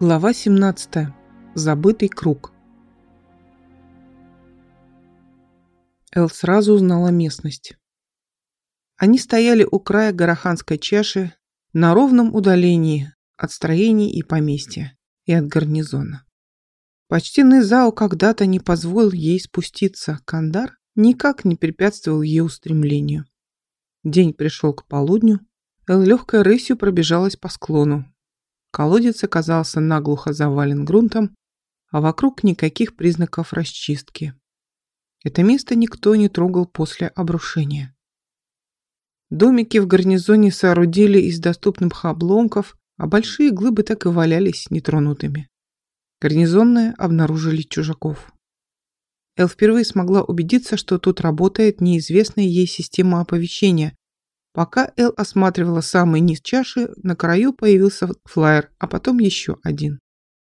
Глава 17. Забытый круг. Эл сразу узнала местность. Они стояли у края Гороханской чаши на ровном удалении от строений и поместья, и от гарнизона. Почтенный Зао когда-то не позволил ей спуститься, Кандар никак не препятствовал ее устремлению. День пришел к полудню, Эл легкой рысью пробежалась по склону, Колодец оказался наглухо завален грунтом, а вокруг никаких признаков расчистки. Это место никто не трогал после обрушения. Домики в гарнизоне соорудили из доступных обломков, а большие глыбы так и валялись нетронутыми. Гарнизонные обнаружили чужаков. Эл впервые смогла убедиться, что тут работает неизвестная ей система оповещения, Пока Эл осматривала самый низ чаши, на краю появился флайер, а потом еще один.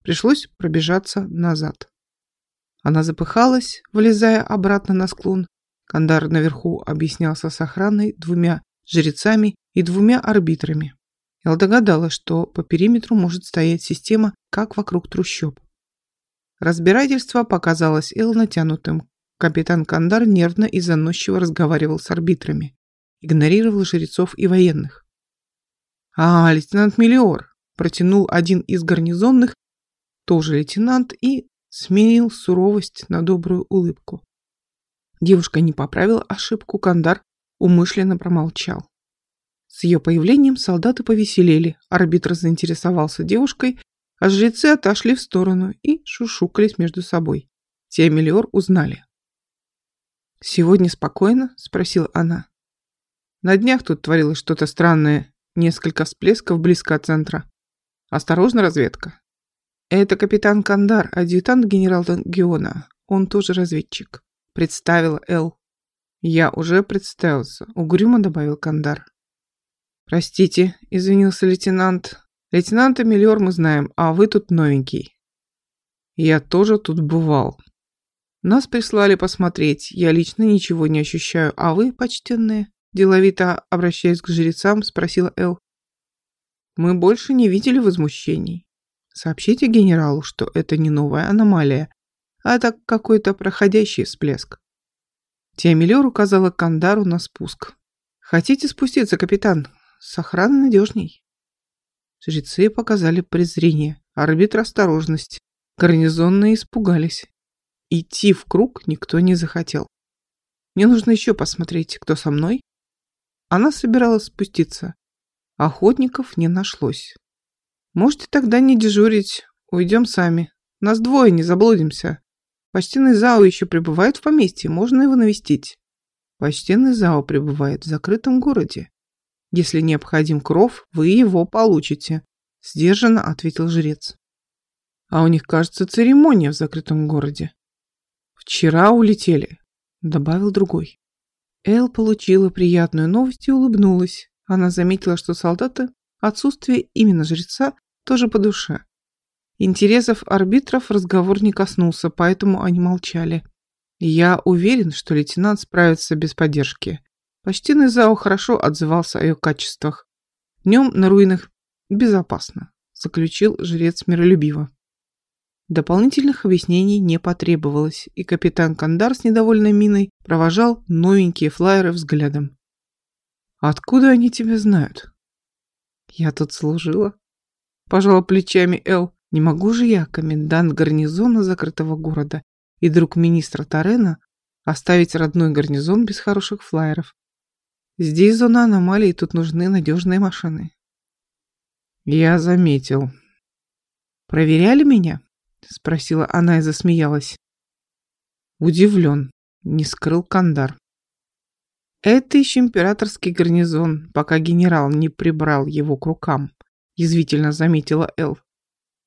Пришлось пробежаться назад. Она запыхалась, влезая обратно на склон. Кандар наверху объяснялся с охраной, двумя жрецами и двумя арбитрами. Эл догадалась, что по периметру может стоять система, как вокруг трущоб. Разбирательство показалось Эл натянутым. Капитан Кандар нервно и заносчиво разговаривал с арбитрами игнорировал жрецов и военных. «А, лейтенант Миллиор!» протянул один из гарнизонных, тоже лейтенант, и сменил суровость на добрую улыбку. Девушка не поправила ошибку, Кандар умышленно промолчал. С ее появлением солдаты повеселели, арбитр заинтересовался девушкой, а жрецы отошли в сторону и шушукались между собой. Те Миллиор узнали. «Сегодня спокойно?» – спросила она. На днях тут творилось что-то странное. Несколько всплесков близко от центра. Осторожно, разведка. Это капитан Кандар, адъютант генерала Геона. Он тоже разведчик. Представила Эл. Я уже представился, угрюмо добавил Кандар. Простите, извинился лейтенант. Лейтенанта Миллиор мы знаем, а вы тут новенький. Я тоже тут бывал. Нас прислали посмотреть. Я лично ничего не ощущаю, а вы, почтенные? Деловито обращаясь к жрецам, спросила Эл. Мы больше не видели возмущений. Сообщите генералу, что это не новая аномалия, а это какой-то проходящий всплеск. Тиамелер указала Кандару на спуск. Хотите спуститься, капитан? С охраной надежней. Жрецы показали презрение, арбитр осторожность. Гарнизонные испугались. Идти в круг никто не захотел. Мне нужно еще посмотреть, кто со мной она собиралась спуститься. Охотников не нашлось. Можете тогда не дежурить, уйдем сами. Нас двое, не заблудимся. Почтенный Зао еще пребывает в поместье, можно его навестить. Почтенный Зао пребывает в закрытом городе. Если необходим кров, вы его получите, сдержанно ответил жрец. А у них, кажется, церемония в закрытом городе. Вчера улетели, добавил другой. Эл получила приятную новость и улыбнулась. Она заметила, что солдаты отсутствие именно жреца тоже по душе. Интересов арбитров разговор не коснулся, поэтому они молчали. Я уверен, что лейтенант справится без поддержки. Почтенный Зао хорошо отзывался о ее качествах. Днем на руинах безопасно, заключил жрец миролюбиво. Дополнительных объяснений не потребовалось, и капитан Кандар с недовольной миной провожал новенькие флайеры взглядом. «Откуда они тебя знают?» «Я тут служила», — пожала плечами Эл. «Не могу же я, комендант гарнизона закрытого города и друг министра Тарена, оставить родной гарнизон без хороших флайеров. Здесь зона аномалий, тут нужны надежные машины». «Я заметил». «Проверяли меня?» — спросила она и засмеялась. Удивлен, не скрыл Кандар. Это еще императорский гарнизон, пока генерал не прибрал его к рукам, язвительно заметила Эл.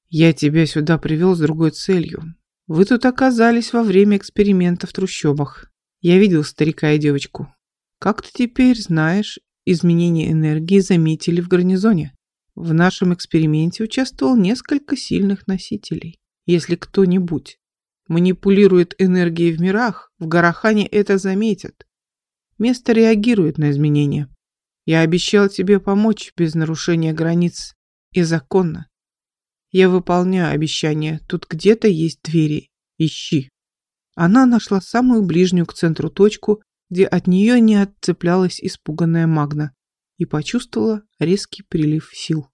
Я тебя сюда привел с другой целью. Вы тут оказались во время эксперимента в трущобах. Я видел старика и девочку. Как ты теперь знаешь, изменение энергии заметили в гарнизоне. В нашем эксперименте участвовал несколько сильных носителей. Если кто-нибудь манипулирует энергией в мирах, в Гарахане это заметят. Место реагирует на изменения. Я обещал тебе помочь без нарушения границ и законно. Я выполняю обещание. Тут где-то есть двери. Ищи. Она нашла самую ближнюю к центру точку, где от нее не отцеплялась испуганная Магна, и почувствовала резкий прилив сил.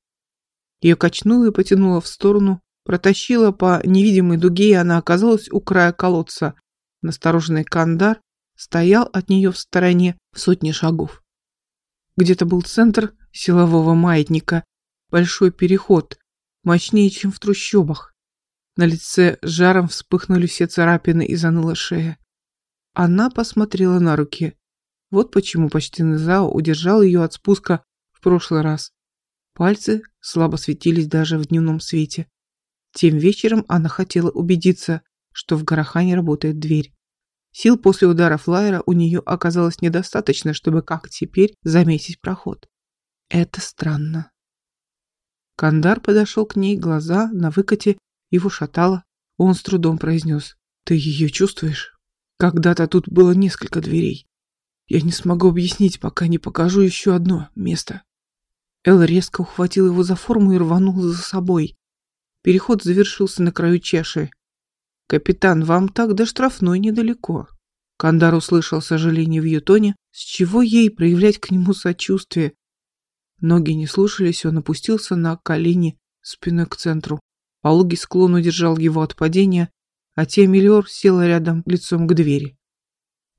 Ее качнуло и потянуло в сторону, протащила по невидимой дуге, и она оказалась у края колодца. Настороженный Кандар стоял от нее в стороне в сотни шагов. Где-то был центр силового маятника, большой переход, мощнее, чем в трущобах. На лице жаром вспыхнули все царапины и заныла шея. Она посмотрела на руки. Вот почему почтенный Зао удержал ее от спуска в прошлый раз. Пальцы слабо светились даже в дневном свете. Тем вечером она хотела убедиться, что в Гарахане работает дверь. Сил после удара флайера у нее оказалось недостаточно, чтобы как теперь заметить проход. Это странно. Кандар подошел к ней, глаза на выкате, его шатало. Он с трудом произнес. «Ты ее чувствуешь? Когда-то тут было несколько дверей. Я не смогу объяснить, пока не покажу еще одно место». Эл резко ухватил его за форму и рванул за собой. Переход завершился на краю чаши. «Капитан, вам так до штрафной недалеко». Кандар услышал сожаление в ее тоне, с чего ей проявлять к нему сочувствие. Ноги не слушались, он опустился на колени спиной к центру. Пологий склон удержал его от падения, а Тиамелиор села рядом лицом к двери.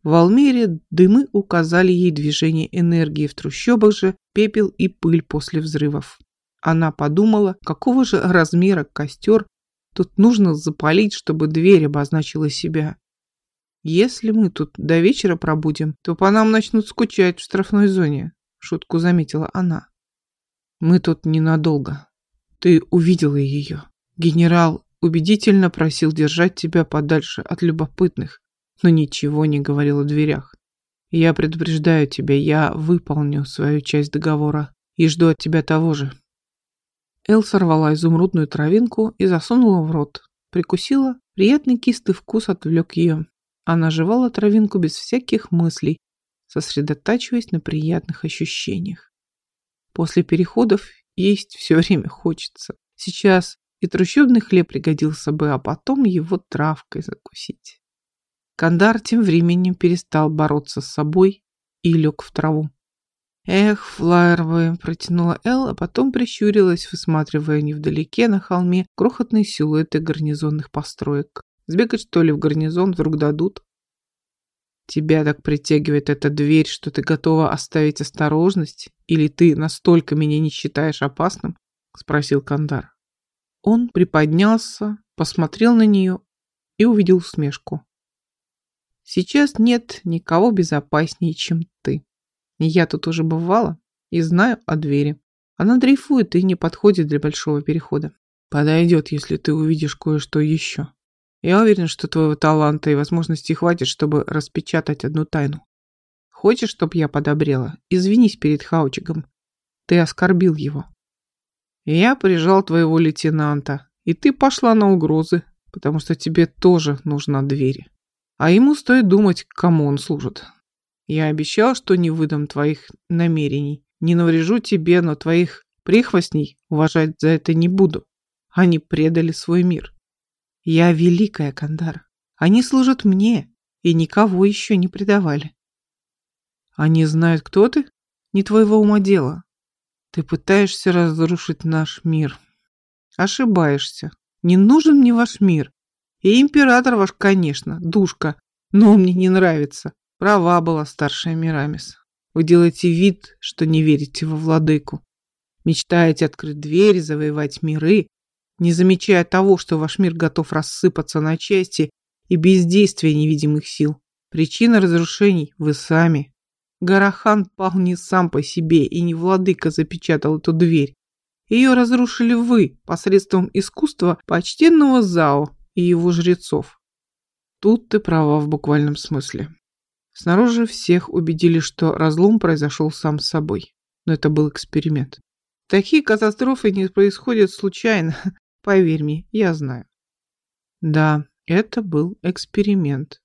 В Алмере дымы указали ей движение энергии, в трущобах же пепел и пыль после взрывов. Она подумала, какого же размера костер тут нужно запалить, чтобы дверь обозначила себя. Если мы тут до вечера пробудем, то по нам начнут скучать в штрафной зоне, шутку заметила она. Мы тут ненадолго. Ты увидела ее. Генерал убедительно просил держать тебя подальше от любопытных, но ничего не говорил о дверях. Я предупреждаю тебя, я выполню свою часть договора и жду от тебя того же. Эл сорвала изумрудную травинку и засунула в рот. Прикусила, приятный кистый вкус отвлек ее. Она жевала травинку без всяких мыслей, сосредотачиваясь на приятных ощущениях. После переходов есть все время хочется. Сейчас и трущобный хлеб пригодился бы, а потом его травкой закусить. Кандар тем временем перестал бороться с собой и лег в траву. «Эх, флайер протянула Эл, а потом прищурилась, высматривая невдалеке на холме крохотные силуэты гарнизонных построек. «Сбегать, что ли, в гарнизон вдруг дадут?» «Тебя так притягивает эта дверь, что ты готова оставить осторожность? Или ты настолько меня не считаешь опасным?» — спросил Кандар. Он приподнялся, посмотрел на нее и увидел усмешку. «Сейчас нет никого безопаснее, чем ты. Я тут уже бывала и знаю о двери. Она дрейфует и не подходит для большого перехода. Подойдет, если ты увидишь кое-что еще. Я уверен, что твоего таланта и возможностей хватит, чтобы распечатать одну тайну. Хочешь, чтобы я подобрела? Извинись перед Хаучиком. Ты оскорбил его. Я прижал твоего лейтенанта, и ты пошла на угрозы, потому что тебе тоже нужна дверь. А ему стоит думать, кому он служит. Я обещал, что не выдам твоих намерений, не наврежу тебе, но твоих прихвостней уважать за это не буду. Они предали свой мир. Я великая, Кандар. Они служат мне и никого еще не предавали. Они знают, кто ты? Не твоего ума дело. Ты пытаешься разрушить наш мир. Ошибаешься. Не нужен мне ваш мир. И император ваш, конечно, душка, но он мне не нравится. Права была старшая Мирамис. Вы делаете вид, что не верите во владыку. Мечтаете открыть двери, завоевать миры, не замечая того, что ваш мир готов рассыпаться на части и бездействия невидимых сил. Причина разрушений вы сами. Гарахан пал не сам по себе, и не владыка запечатал эту дверь. Ее разрушили вы посредством искусства почтенного Зао и его жрецов. Тут ты права в буквальном смысле. Снаружи всех убедили, что разлом произошел сам собой. Но это был эксперимент. Такие катастрофы не происходят случайно. Поверь мне, я знаю. Да, это был эксперимент.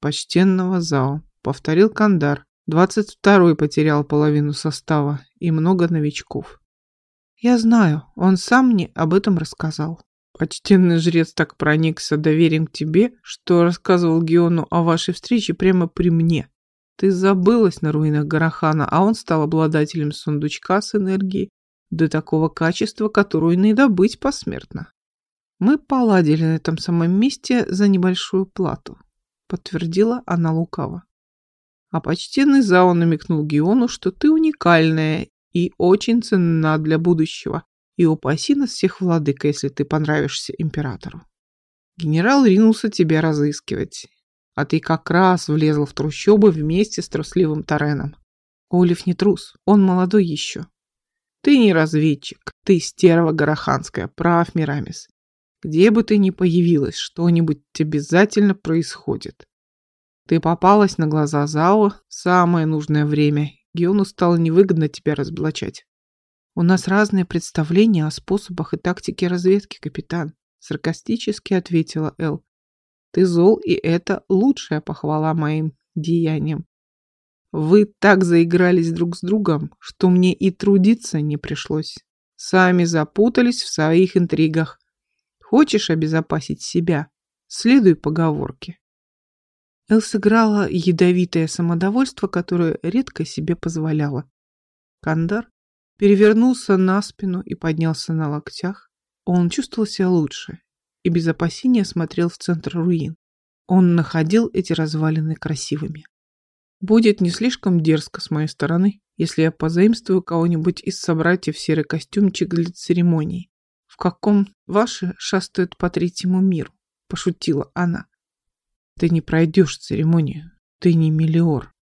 Почтенного ЗАО, повторил Кандар. Двадцать второй потерял половину состава и много новичков. Я знаю, он сам мне об этом рассказал. Почтенный жрец так проникся доверием к тебе, что рассказывал Геону о вашей встрече прямо при мне. Ты забылась на руинах Гарахана, а он стал обладателем сундучка с энергией до такого качества, которую не добыть посмертно. Мы поладили на этом самом месте за небольшую плату, подтвердила она лукаво. А почтенный Зао намекнул Геону, что ты уникальная и очень ценна для будущего, и упаси нас всех, владыка, если ты понравишься императору. Генерал ринулся тебя разыскивать, а ты как раз влезла в трущобы вместе с трусливым Тареном. Олив не трус, он молодой еще. Ты не разведчик, ты стерва гороханская, прав, Мирамис. Где бы ты ни появилась, что-нибудь обязательно происходит. Ты попалась на глаза Зао в самое нужное время. Геону стало невыгодно тебя разоблачать. У нас разные представления о способах и тактике разведки, капитан, саркастически ответила Эл. Ты зол, и это лучшая похвала моим деяниям. Вы так заигрались друг с другом, что мне и трудиться не пришлось. Сами запутались в своих интригах. Хочешь обезопасить себя? Следуй поговорке. Эл сыграла ядовитое самодовольство, которое редко себе позволяла. Кандар перевернулся на спину и поднялся на локтях. Он чувствовал себя лучше и без опасения смотрел в центр руин. Он находил эти развалины красивыми. Будет не слишком дерзко с моей стороны, если я позаимствую кого-нибудь из собратьев серый костюмчик для церемонии, в каком ваши шастают по третьему миру, пошутила она. Ты не пройдешь церемонию, ты не миллиор.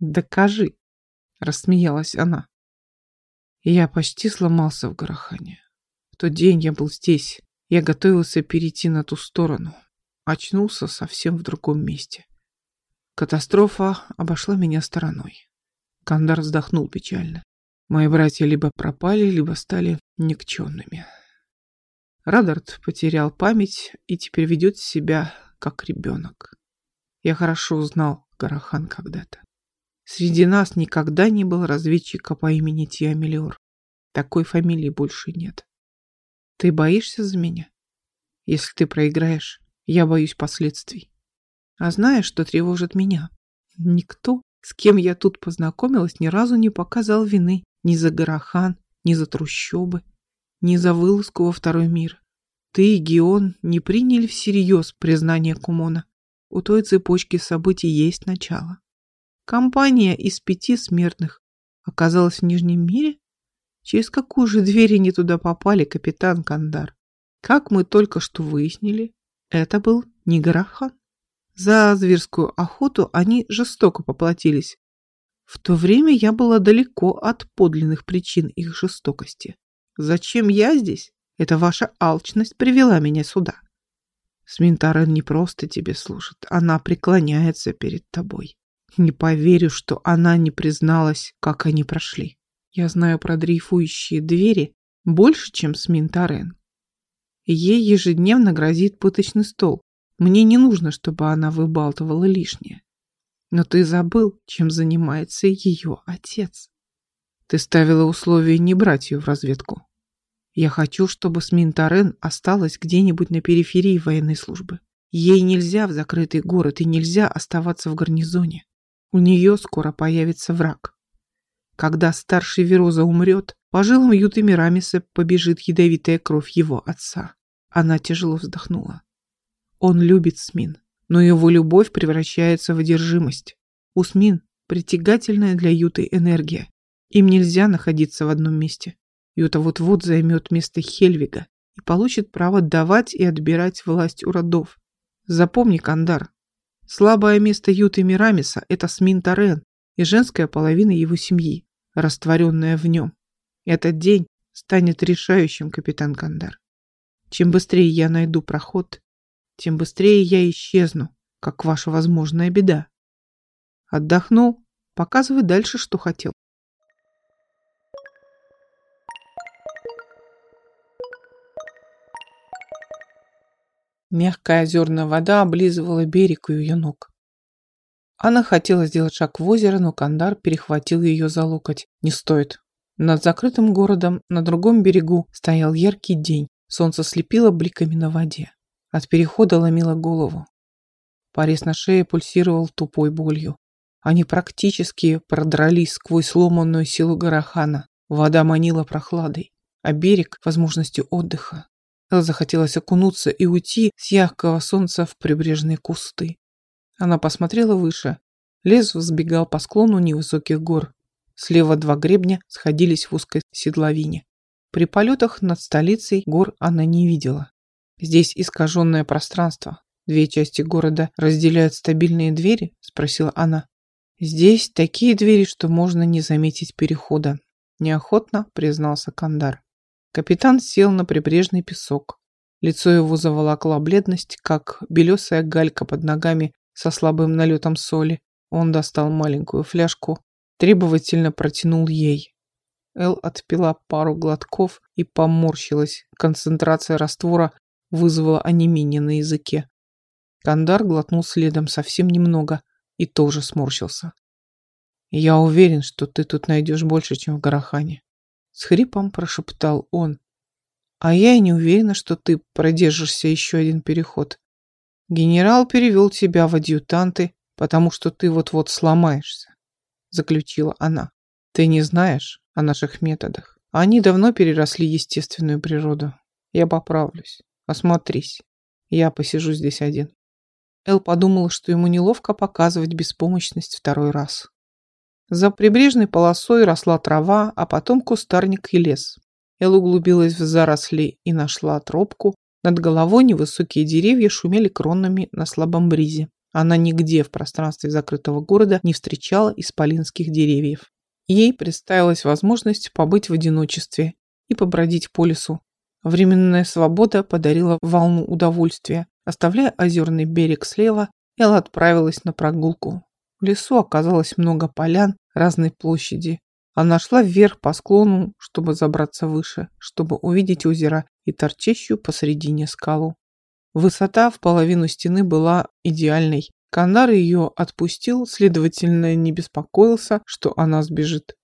Докажи, рассмеялась она. Я почти сломался в Гарахане. В тот день я был здесь, я готовился перейти на ту сторону. Очнулся совсем в другом месте. Катастрофа обошла меня стороной. Кандар вздохнул печально. Мои братья либо пропали, либо стали никчемными. Радард потерял память и теперь ведет себя как ребенок. Я хорошо узнал Гарахан когда-то. Среди нас никогда не было разведчика по имени Тиамелиор. Такой фамилии больше нет. Ты боишься за меня? Если ты проиграешь, я боюсь последствий. А знаешь, что тревожит меня? Никто, с кем я тут познакомилась, ни разу не показал вины ни за Гарахан, ни за трущобы, ни за вылазку во второй мир. Ты и Геон не приняли всерьез признание Кумона. У той цепочки событий есть начало. Компания из пяти смертных оказалась в Нижнем мире Через какую же дверь они туда попали, капитан Кандар? Как мы только что выяснили, это был не Гарахан. За зверскую охоту они жестоко поплатились. В то время я была далеко от подлинных причин их жестокости. Зачем я здесь? Это ваша алчность привела меня сюда. Сминтарен не просто тебе служит, она преклоняется перед тобой. Не поверю, что она не призналась, как они прошли. Я знаю про дрейфующие двери больше, чем Сминтарен. Ей ежедневно грозит пыточный стол. Мне не нужно, чтобы она выбалтывала лишнее. Но ты забыл, чем занимается ее отец. Ты ставила условие не брать ее в разведку. Я хочу, чтобы Сминтарен осталась где-нибудь на периферии военной службы. Ей нельзя в закрытый город и нельзя оставаться в гарнизоне. У нее скоро появится враг. Когда старший Вероза умрет, по жилам Юты Мирамиса побежит ядовитая кровь его отца. Она тяжело вздохнула. Он любит Смин, но его любовь превращается в одержимость. У Смин притягательная для Юты энергия. Им нельзя находиться в одном месте. Юта вот-вот займет место Хельвига и получит право давать и отбирать власть у родов. Запомни, Кандар, слабое место Юты Мирамиса – это Смин Тарен и женская половина его семьи растворенная в нем. Этот день станет решающим, капитан Кандар. Чем быстрее я найду проход, тем быстрее я исчезну, как ваша возможная беда. Отдохнул, показывай дальше, что хотел. Мягкая озерная вода облизывала берег у ее ног. Она хотела сделать шаг в озеро, но Кандар перехватил ее за локоть. «Не стоит. Над закрытым городом на другом берегу стоял яркий день. Солнце слепило бликами на воде. От перехода ломило голову. Порез на шее пульсировал тупой болью. Они практически продрались сквозь сломанную силу Гарахана. Вода манила прохладой, а берег – возможностью отдыха. Захотелось окунуться и уйти с яркого солнца в прибрежные кусты. Она посмотрела выше. Лес взбегал по склону невысоких гор. Слева два гребня сходились в узкой седловине. При полетах над столицей гор она не видела. Здесь искаженное пространство. Две части города разделяют стабильные двери? Спросила она. Здесь такие двери, что можно не заметить перехода. Неохотно признался Кандар. Капитан сел на прибрежный песок. Лицо его заволокла бледность, как белесая галька под ногами со слабым налетом соли. Он достал маленькую фляжку, требовательно протянул ей. Эл отпила пару глотков и поморщилась. Концентрация раствора вызвала онемение на языке. Кандар глотнул следом совсем немного и тоже сморщился. «Я уверен, что ты тут найдешь больше, чем в Гарахане», — с хрипом прошептал он. «А я и не уверена, что ты продержишься еще один переход. Генерал перевел тебя в адъютанты, потому что ты вот-вот сломаешься заключила она. Ты не знаешь о наших методах. Они давно переросли естественную природу. Я поправлюсь. Осмотрись. Я посижу здесь один. Эл подумала, что ему неловко показывать беспомощность второй раз. За прибрежной полосой росла трава, а потом кустарник и лес. Эл углубилась в заросли и нашла тропку. Над головой невысокие деревья шумели кронами на слабом бризе. Она нигде в пространстве закрытого города не встречала исполинских деревьев. Ей представилась возможность побыть в одиночестве и побродить по лесу. Временная свобода подарила волну удовольствия. Оставляя озерный берег слева, Элла отправилась на прогулку. В лесу оказалось много полян разной площади. Она шла вверх по склону, чтобы забраться выше, чтобы увидеть озеро и торчащую посредине скалу. Высота в половину стены была идеальной. Канар ее отпустил, следовательно, не беспокоился, что она сбежит.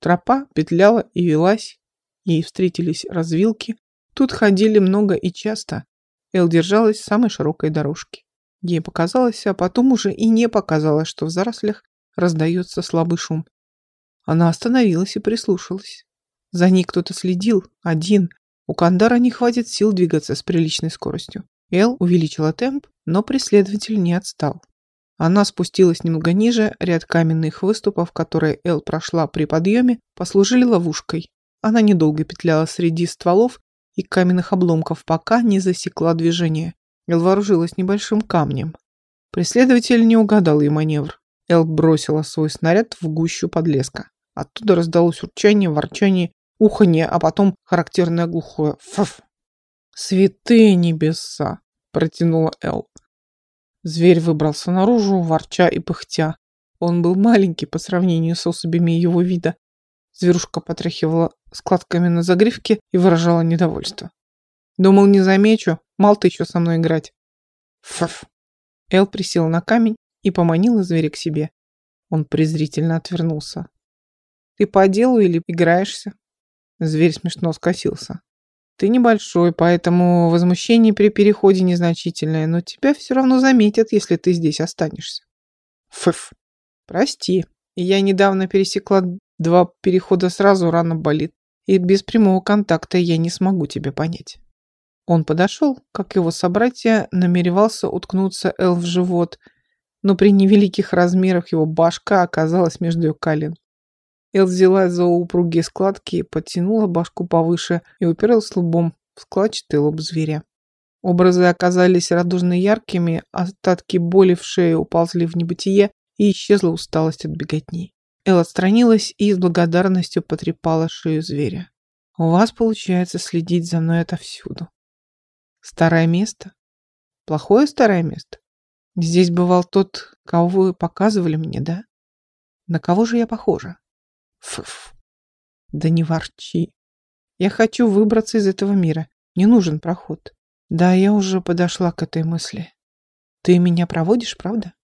Тропа петляла и велась, ей встретились развилки. Тут ходили много и часто. Эл держалась самой широкой дорожки. Ей показалось, а потом уже и не показалось, что в зарослях раздается слабый шум. Она остановилась и прислушалась. За ней кто-то следил, один. У Кандара не хватит сил двигаться с приличной скоростью. Эл увеличила темп, но преследователь не отстал. Она спустилась немного ниже, ряд каменных выступов, которые Эл прошла при подъеме, послужили ловушкой. Она недолго петляла среди стволов и каменных обломков, пока не засекла движение. Эл вооружилась небольшим камнем. Преследователь не угадал ее маневр. Эл бросила свой снаряд в гущу подлеска. Оттуда раздалось урчание, ворчание, уханье, а потом характерное глухое «фф». «Святые небеса!» – протянула Эл. Зверь выбрался наружу, ворча и пыхтя. Он был маленький по сравнению с особями его вида. Зверушка потряхивала складками на загривке и выражала недовольство. «Думал, не замечу. Мал ты еще со мной играть». «Фф!» Эл присел на камень и поманила зверя к себе. Он презрительно отвернулся. «Ты по делу или играешься?» Зверь смешно скосился. Ты небольшой, поэтому возмущение при переходе незначительное, но тебя все равно заметят, если ты здесь останешься. Фыф. Прости. Я недавно пересекла два перехода сразу, рано болит. И без прямого контакта я не смогу тебя понять. Он подошел, как его собратья, намеревался уткнуться Эл в живот, но при невеликих размерах его башка оказалась между ее колен. Эл взяла за упругие складки, подтянула башку повыше и уперлась лбом в складчатый лоб зверя. Образы оказались радужно яркими, остатки боли в шее уползли в небытие, и исчезла усталость от беготни. Эл отстранилась и с благодарностью потрепала шею зверя. «У вас получается следить за мной отовсюду. Старое место? Плохое старое место? Здесь бывал тот, кого вы показывали мне, да? На кого же я похожа?» Фуф. Да не ворчи. Я хочу выбраться из этого мира. Не нужен проход. Да, я уже подошла к этой мысли. Ты меня проводишь, правда?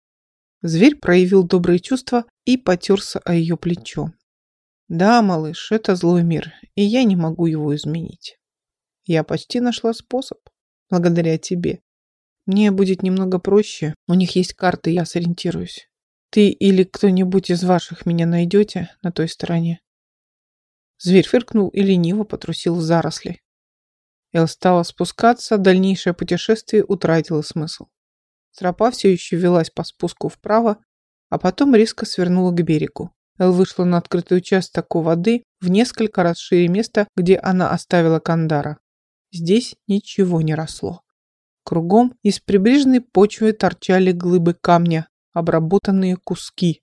Зверь проявил добрые чувства и потерся о ее плечо. Да, малыш, это злой мир, и я не могу его изменить. Я почти нашла способ, благодаря тебе. Мне будет немного проще. У них есть карты, я сориентируюсь. Ты или кто-нибудь из ваших меня найдете на той стороне. Зверь фыркнул и лениво потрусил в заросли. Эл стала спускаться, дальнейшее путешествие утратило смысл. Тропа все еще велась по спуску вправо, а потом резко свернула к берегу. Эл вышла на открытый участок у воды в несколько раз шире места, где она оставила Кандара. Здесь ничего не росло. Кругом из прибрежной почвы торчали глыбы камня, обработанные куски.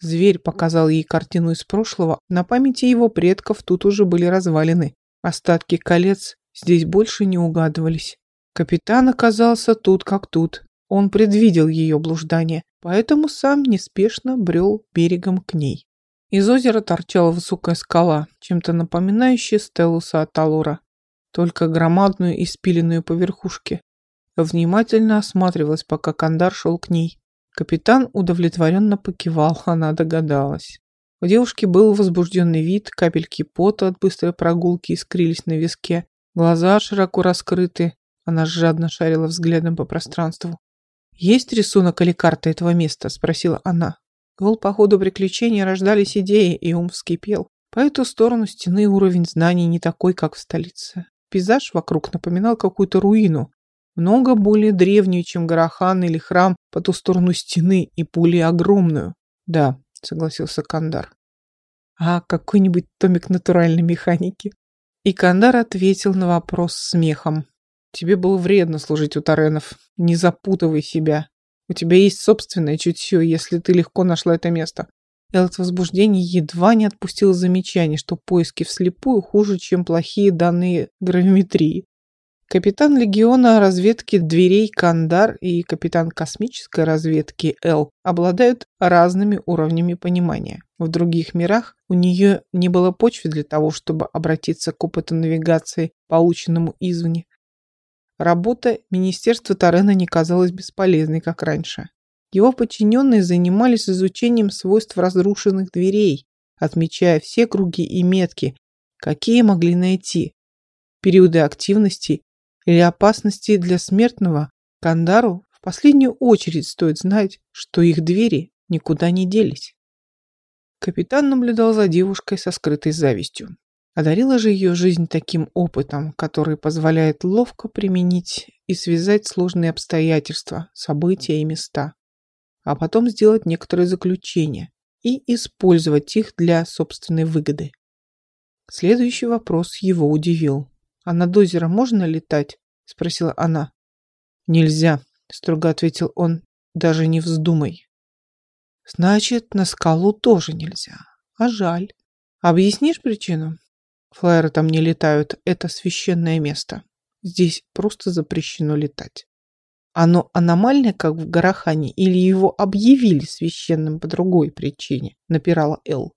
Зверь показал ей картину из прошлого. На памяти его предков тут уже были развалины. Остатки колец здесь больше не угадывались. Капитан оказался тут как тут. Он предвидел ее блуждание, поэтому сам неспешно брел берегом к ней. Из озера торчала высокая скала, чем-то напоминающая Стеллуса от Алора, только громадную и спиленную по верхушке. Внимательно осматривалась, пока Кандар шел к ней. Капитан удовлетворенно покивал, она догадалась. У девушки был возбужденный вид, капельки пота от быстрой прогулки искрились на виске, глаза широко раскрыты, она жадно шарила взглядом по пространству. «Есть рисунок или карта этого места?» – спросила она. Гол по ходу приключений рождались идеи, и ум вскипел. По эту сторону стены уровень знаний не такой, как в столице. Пейзаж вокруг напоминал какую-то руину, много более древнюю, чем Гарахан или храм по ту сторону стены и более огромную. Да, согласился Кандар. А какой-нибудь томик натуральной механики? И Кандар ответил на вопрос смехом. Тебе было вредно служить у Таренов. Не запутывай себя. У тебя есть собственное чутье, если ты легко нашла это место. Эл от возбуждения едва не отпустил замечание, что поиски вслепую хуже, чем плохие данные гравиметрии. Капитан легиона разведки дверей Кандар и капитан космической разведки Эл обладают разными уровнями понимания. В других мирах у нее не было почвы для того, чтобы обратиться к опыту навигации, полученному извне. Работа Министерства Тарена не казалась бесполезной, как раньше. Его подчиненные занимались изучением свойств разрушенных дверей, отмечая все круги и метки, какие могли найти, периоды активности или опасности для смертного, Кандару в последнюю очередь стоит знать, что их двери никуда не делись. Капитан наблюдал за девушкой со скрытой завистью. Одарила же ее жизнь таким опытом, который позволяет ловко применить и связать сложные обстоятельства, события и места, а потом сделать некоторые заключения и использовать их для собственной выгоды. Следующий вопрос его удивил. «А над озером можно летать?» — спросила она. «Нельзя», — строго ответил он. «Даже не вздумай». «Значит, на скалу тоже нельзя. А жаль. Объяснишь причину?» Флайеры там не летают. Это священное место. Здесь просто запрещено летать. Оно аномальное, как в Гарахане, или его объявили священным по другой причине?» — напирала Эл.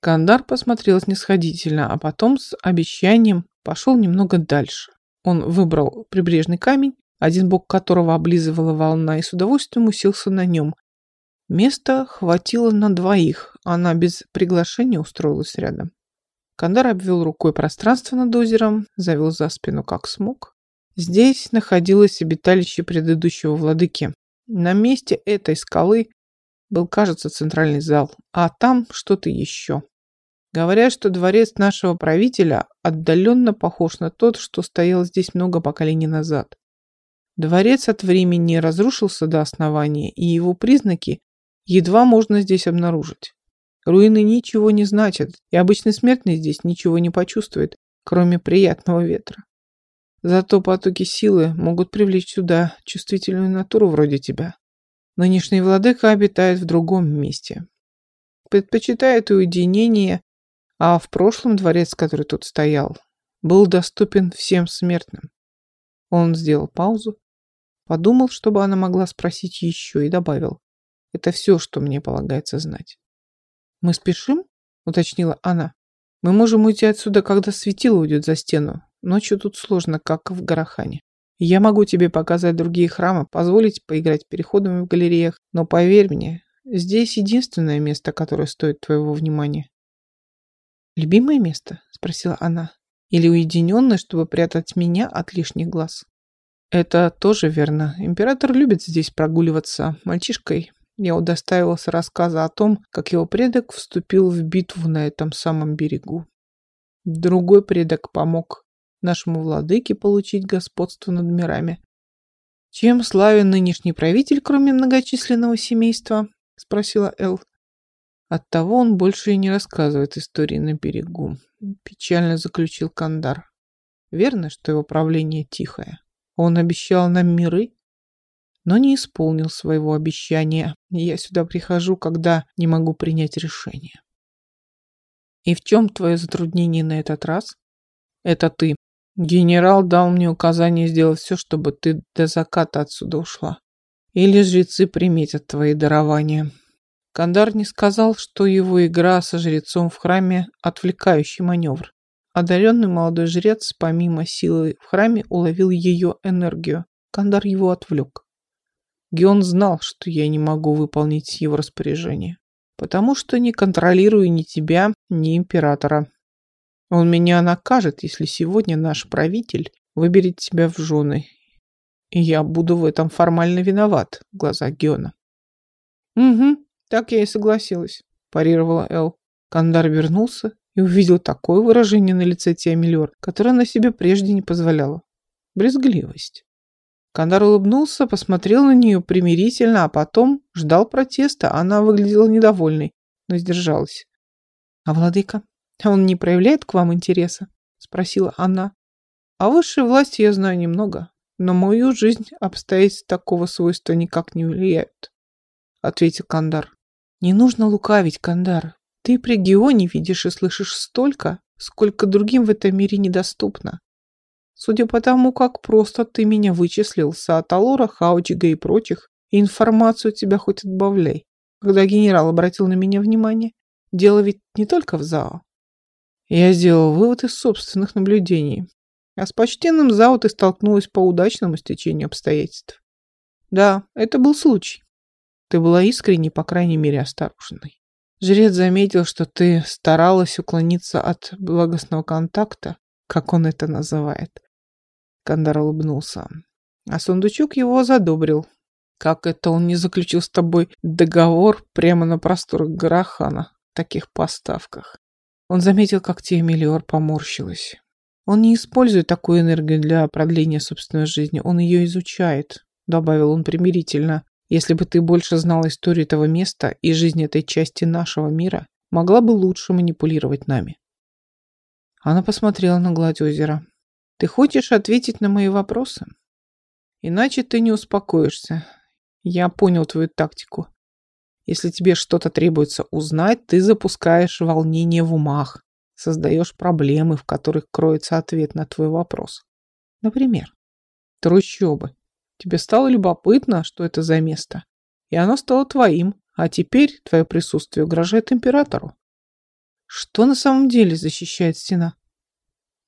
Кандар посмотрел снисходительно, а потом с обещанием пошел немного дальше. Он выбрал прибрежный камень, один бок которого облизывала волна, и с удовольствием уселся на нем. Места хватило на двоих, она без приглашения устроилась рядом. Кандар обвел рукой пространство над озером, завел за спину как смог. Здесь находилось обиталище предыдущего владыки. На месте этой скалы был, кажется, центральный зал, а там что-то еще. Говорят, что дворец нашего правителя отдаленно похож на тот, что стоял здесь много поколений назад. Дворец от времени разрушился до основания, и его признаки едва можно здесь обнаружить. Руины ничего не значат, и обычный смертный здесь ничего не почувствует, кроме приятного ветра. Зато потоки силы могут привлечь сюда чувствительную натуру вроде тебя. Нынешний владыка обитает в другом месте. Предпочитает уединение а в прошлом дворец, который тут стоял, был доступен всем смертным. Он сделал паузу, подумал, чтобы она могла спросить еще, и добавил. Это все, что мне полагается знать. «Мы спешим?» — уточнила она. «Мы можем уйти отсюда, когда светило уйдет за стену. Ночью тут сложно, как в Гарахане. Я могу тебе показать другие храмы, позволить поиграть переходами в галереях, но поверь мне, здесь единственное место, которое стоит твоего внимания. «Любимое место?» – спросила она. «Или уединенное, чтобы прятать меня от лишних глаз?» «Это тоже верно. Император любит здесь прогуливаться. Мальчишкой я удостаивался рассказа о том, как его предок вступил в битву на этом самом берегу. Другой предок помог нашему владыке получить господство над мирами. Чем славен нынешний правитель, кроме многочисленного семейства? Спросила Эл. Оттого он больше и не рассказывает истории на берегу. Печально заключил Кандар. Верно, что его правление тихое. Он обещал нам миры, но не исполнил своего обещания. Я сюда прихожу, когда не могу принять решение. И в чем твое затруднение на этот раз? Это ты. Генерал дал мне указание сделать все, чтобы ты до заката отсюда ушла. Или жрецы приметят твои дарования. Кандар не сказал, что его игра со жрецом в храме – отвлекающий маневр. Одаренный молодой жрец, помимо силы в храме, уловил ее энергию. Кандар его отвлек. Геон знал, что я не могу выполнить его распоряжение, потому что не контролирую ни тебя, ни императора. Он меня накажет, если сегодня наш правитель выберет тебя в жены. И я буду в этом формально виноват в глазах Геона. Угу, так я и согласилась, парировала Эл. Кандар вернулся и увидел такое выражение на лице Тиамелиор, которое на себе прежде не позволяло. Брезгливость. Кандар улыбнулся, посмотрел на нее примирительно, а потом ждал протеста. Она выглядела недовольной, но сдержалась. «А владыка, он не проявляет к вам интереса?» – спросила она. «О высшей власти я знаю немного, но мою жизнь обстоятельства такого свойства никак не влияют», – ответил Кандар. «Не нужно лукавить, Кандар. Ты при Геоне видишь и слышишь столько, сколько другим в этом мире недоступно. Судя по тому, как просто ты меня вычислил, Сааталора, Хаучига и прочих, информацию тебя хоть отбавляй. Когда генерал обратил на меня внимание, дело ведь не только в ЗАО. Я сделал вывод из собственных наблюдений. А с почтенным ЗАО ты столкнулась по удачному стечению обстоятельств. Да, это был случай. Ты была искренней, по крайней мере, осторожной. Жрец заметил, что ты старалась уклониться от благостного контакта, как он это называет, Кандар улыбнулся. А сундучок его задобрил. Как это он не заключил с тобой договор прямо на просторах Гарахана, таких поставках? Он заметил, как Тиамелиор поморщилась. Он не использует такую энергию для продления собственной жизни, он ее изучает, добавил он примирительно. Если бы ты больше знала историю этого места и жизни этой части нашего мира, могла бы лучше манипулировать нами. Она посмотрела на гладь озера. Ты хочешь ответить на мои вопросы? Иначе ты не успокоишься. Я понял твою тактику. Если тебе что-то требуется узнать, ты запускаешь волнение в умах, создаешь проблемы, в которых кроется ответ на твой вопрос. Например, трущобы. Тебе стало любопытно, что это за место, и оно стало твоим, а теперь твое присутствие угрожает императору. Что на самом деле защищает стена?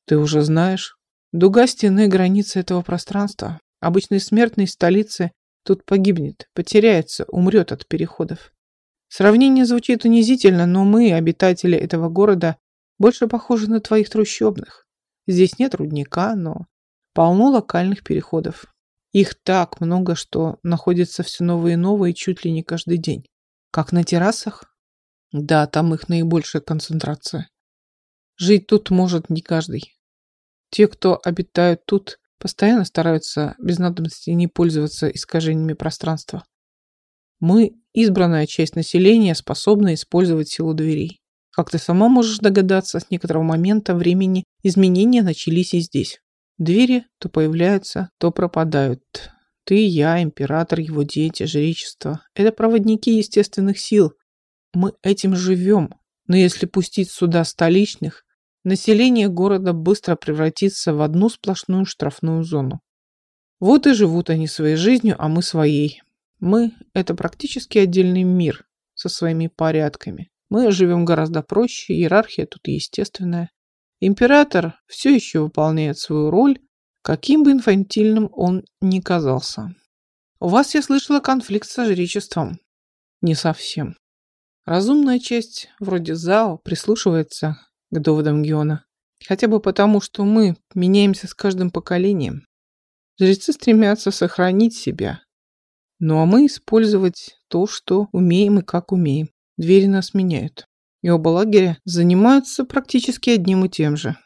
Ты уже знаешь. Дуга стены границы этого пространства. Обычный смертный столицы тут погибнет, потеряется, умрет от переходов. Сравнение звучит унизительно, но мы, обитатели этого города, больше похожи на твоих трущобных. Здесь нет рудника, но полно локальных переходов. Их так много, что находятся все новые и новые чуть ли не каждый день. Как на террасах? Да, там их наибольшая концентрация. Жить тут может не каждый. Те, кто обитают тут, постоянно стараются без надобности не пользоваться искажениями пространства. Мы, избранная часть населения, способна использовать силу дверей. Как ты сама можешь догадаться, с некоторого момента времени изменения начались и здесь. Двери то появляются, то пропадают. Ты, я, император, его дети, жречество – это проводники естественных сил. Мы этим живем. Но если пустить сюда столичных, население города быстро превратится в одну сплошную штрафную зону. Вот и живут они своей жизнью, а мы своей. Мы – это практически отдельный мир со своими порядками. Мы живем гораздо проще, иерархия тут естественная. Император все еще выполняет свою роль, каким бы инфантильным он ни казался. У вас, я слышала, конфликт со жречеством. Не совсем. Разумная часть, вроде ЗАО, прислушивается к доводам Геона. Хотя бы потому, что мы меняемся с каждым поколением. Жрецы стремятся сохранить себя. Ну а мы использовать то, что умеем и как умеем. Двери нас меняют. И оба лагеря занимаются практически одним и тем же.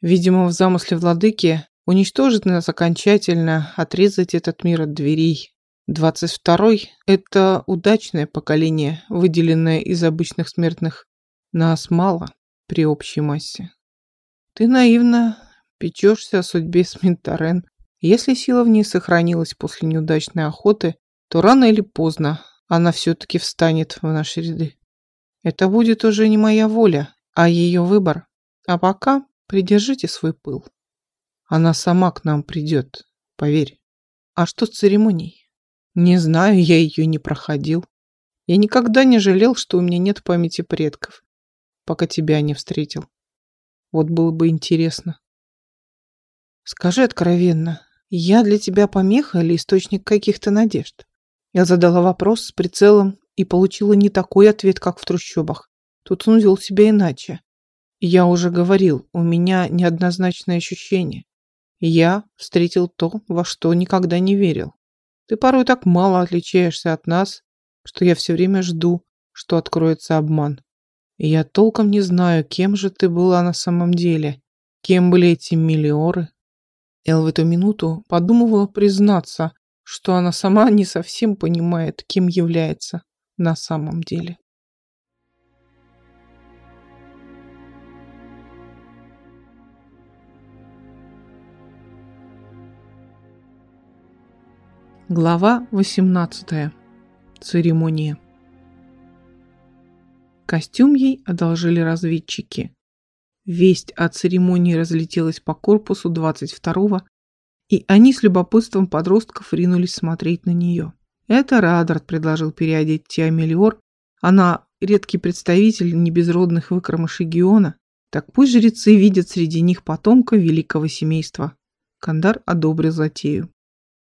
Видимо, в замысле владыки уничтожить нас окончательно, отрезать этот мир от дверей. 22-й – это удачное поколение, выделенное из обычных смертных. Нас мало при общей массе. Ты наивно печешься о судьбе Сминтарен. Если сила в ней сохранилась после неудачной охоты, то рано или поздно она все-таки встанет в наши ряды. Это будет уже не моя воля, а ее выбор. А пока придержите свой пыл. Она сама к нам придет, поверь. А что с церемонией? Не знаю, я ее не проходил. Я никогда не жалел, что у меня нет памяти предков, пока тебя не встретил. Вот было бы интересно. Скажи откровенно, я для тебя помеха или источник каких-то надежд? Я задала вопрос с прицелом и получила не такой ответ, как в трущобах. Тут он вел себя иначе. Я уже говорил, у меня неоднозначное ощущение. Я встретил то, во что никогда не верил. Ты порой так мало отличаешься от нас, что я все время жду, что откроется обман. Я толком не знаю, кем же ты была на самом деле, кем были эти миллиоры. Эл в эту минуту подумывала признаться, что она сама не совсем понимает, кем является на самом деле. Глава 18. Церемония. Костюм ей одолжили разведчики. Весть о церемонии разлетелась по корпусу 22-го, и они с любопытством подростков ринулись смотреть на нее. Это Радард предложил переодеть Тиамелиор. Она редкий представитель небезродных выкромышей Геона. Так пусть жрецы видят среди них потомка великого семейства. Кандар одобрил затею.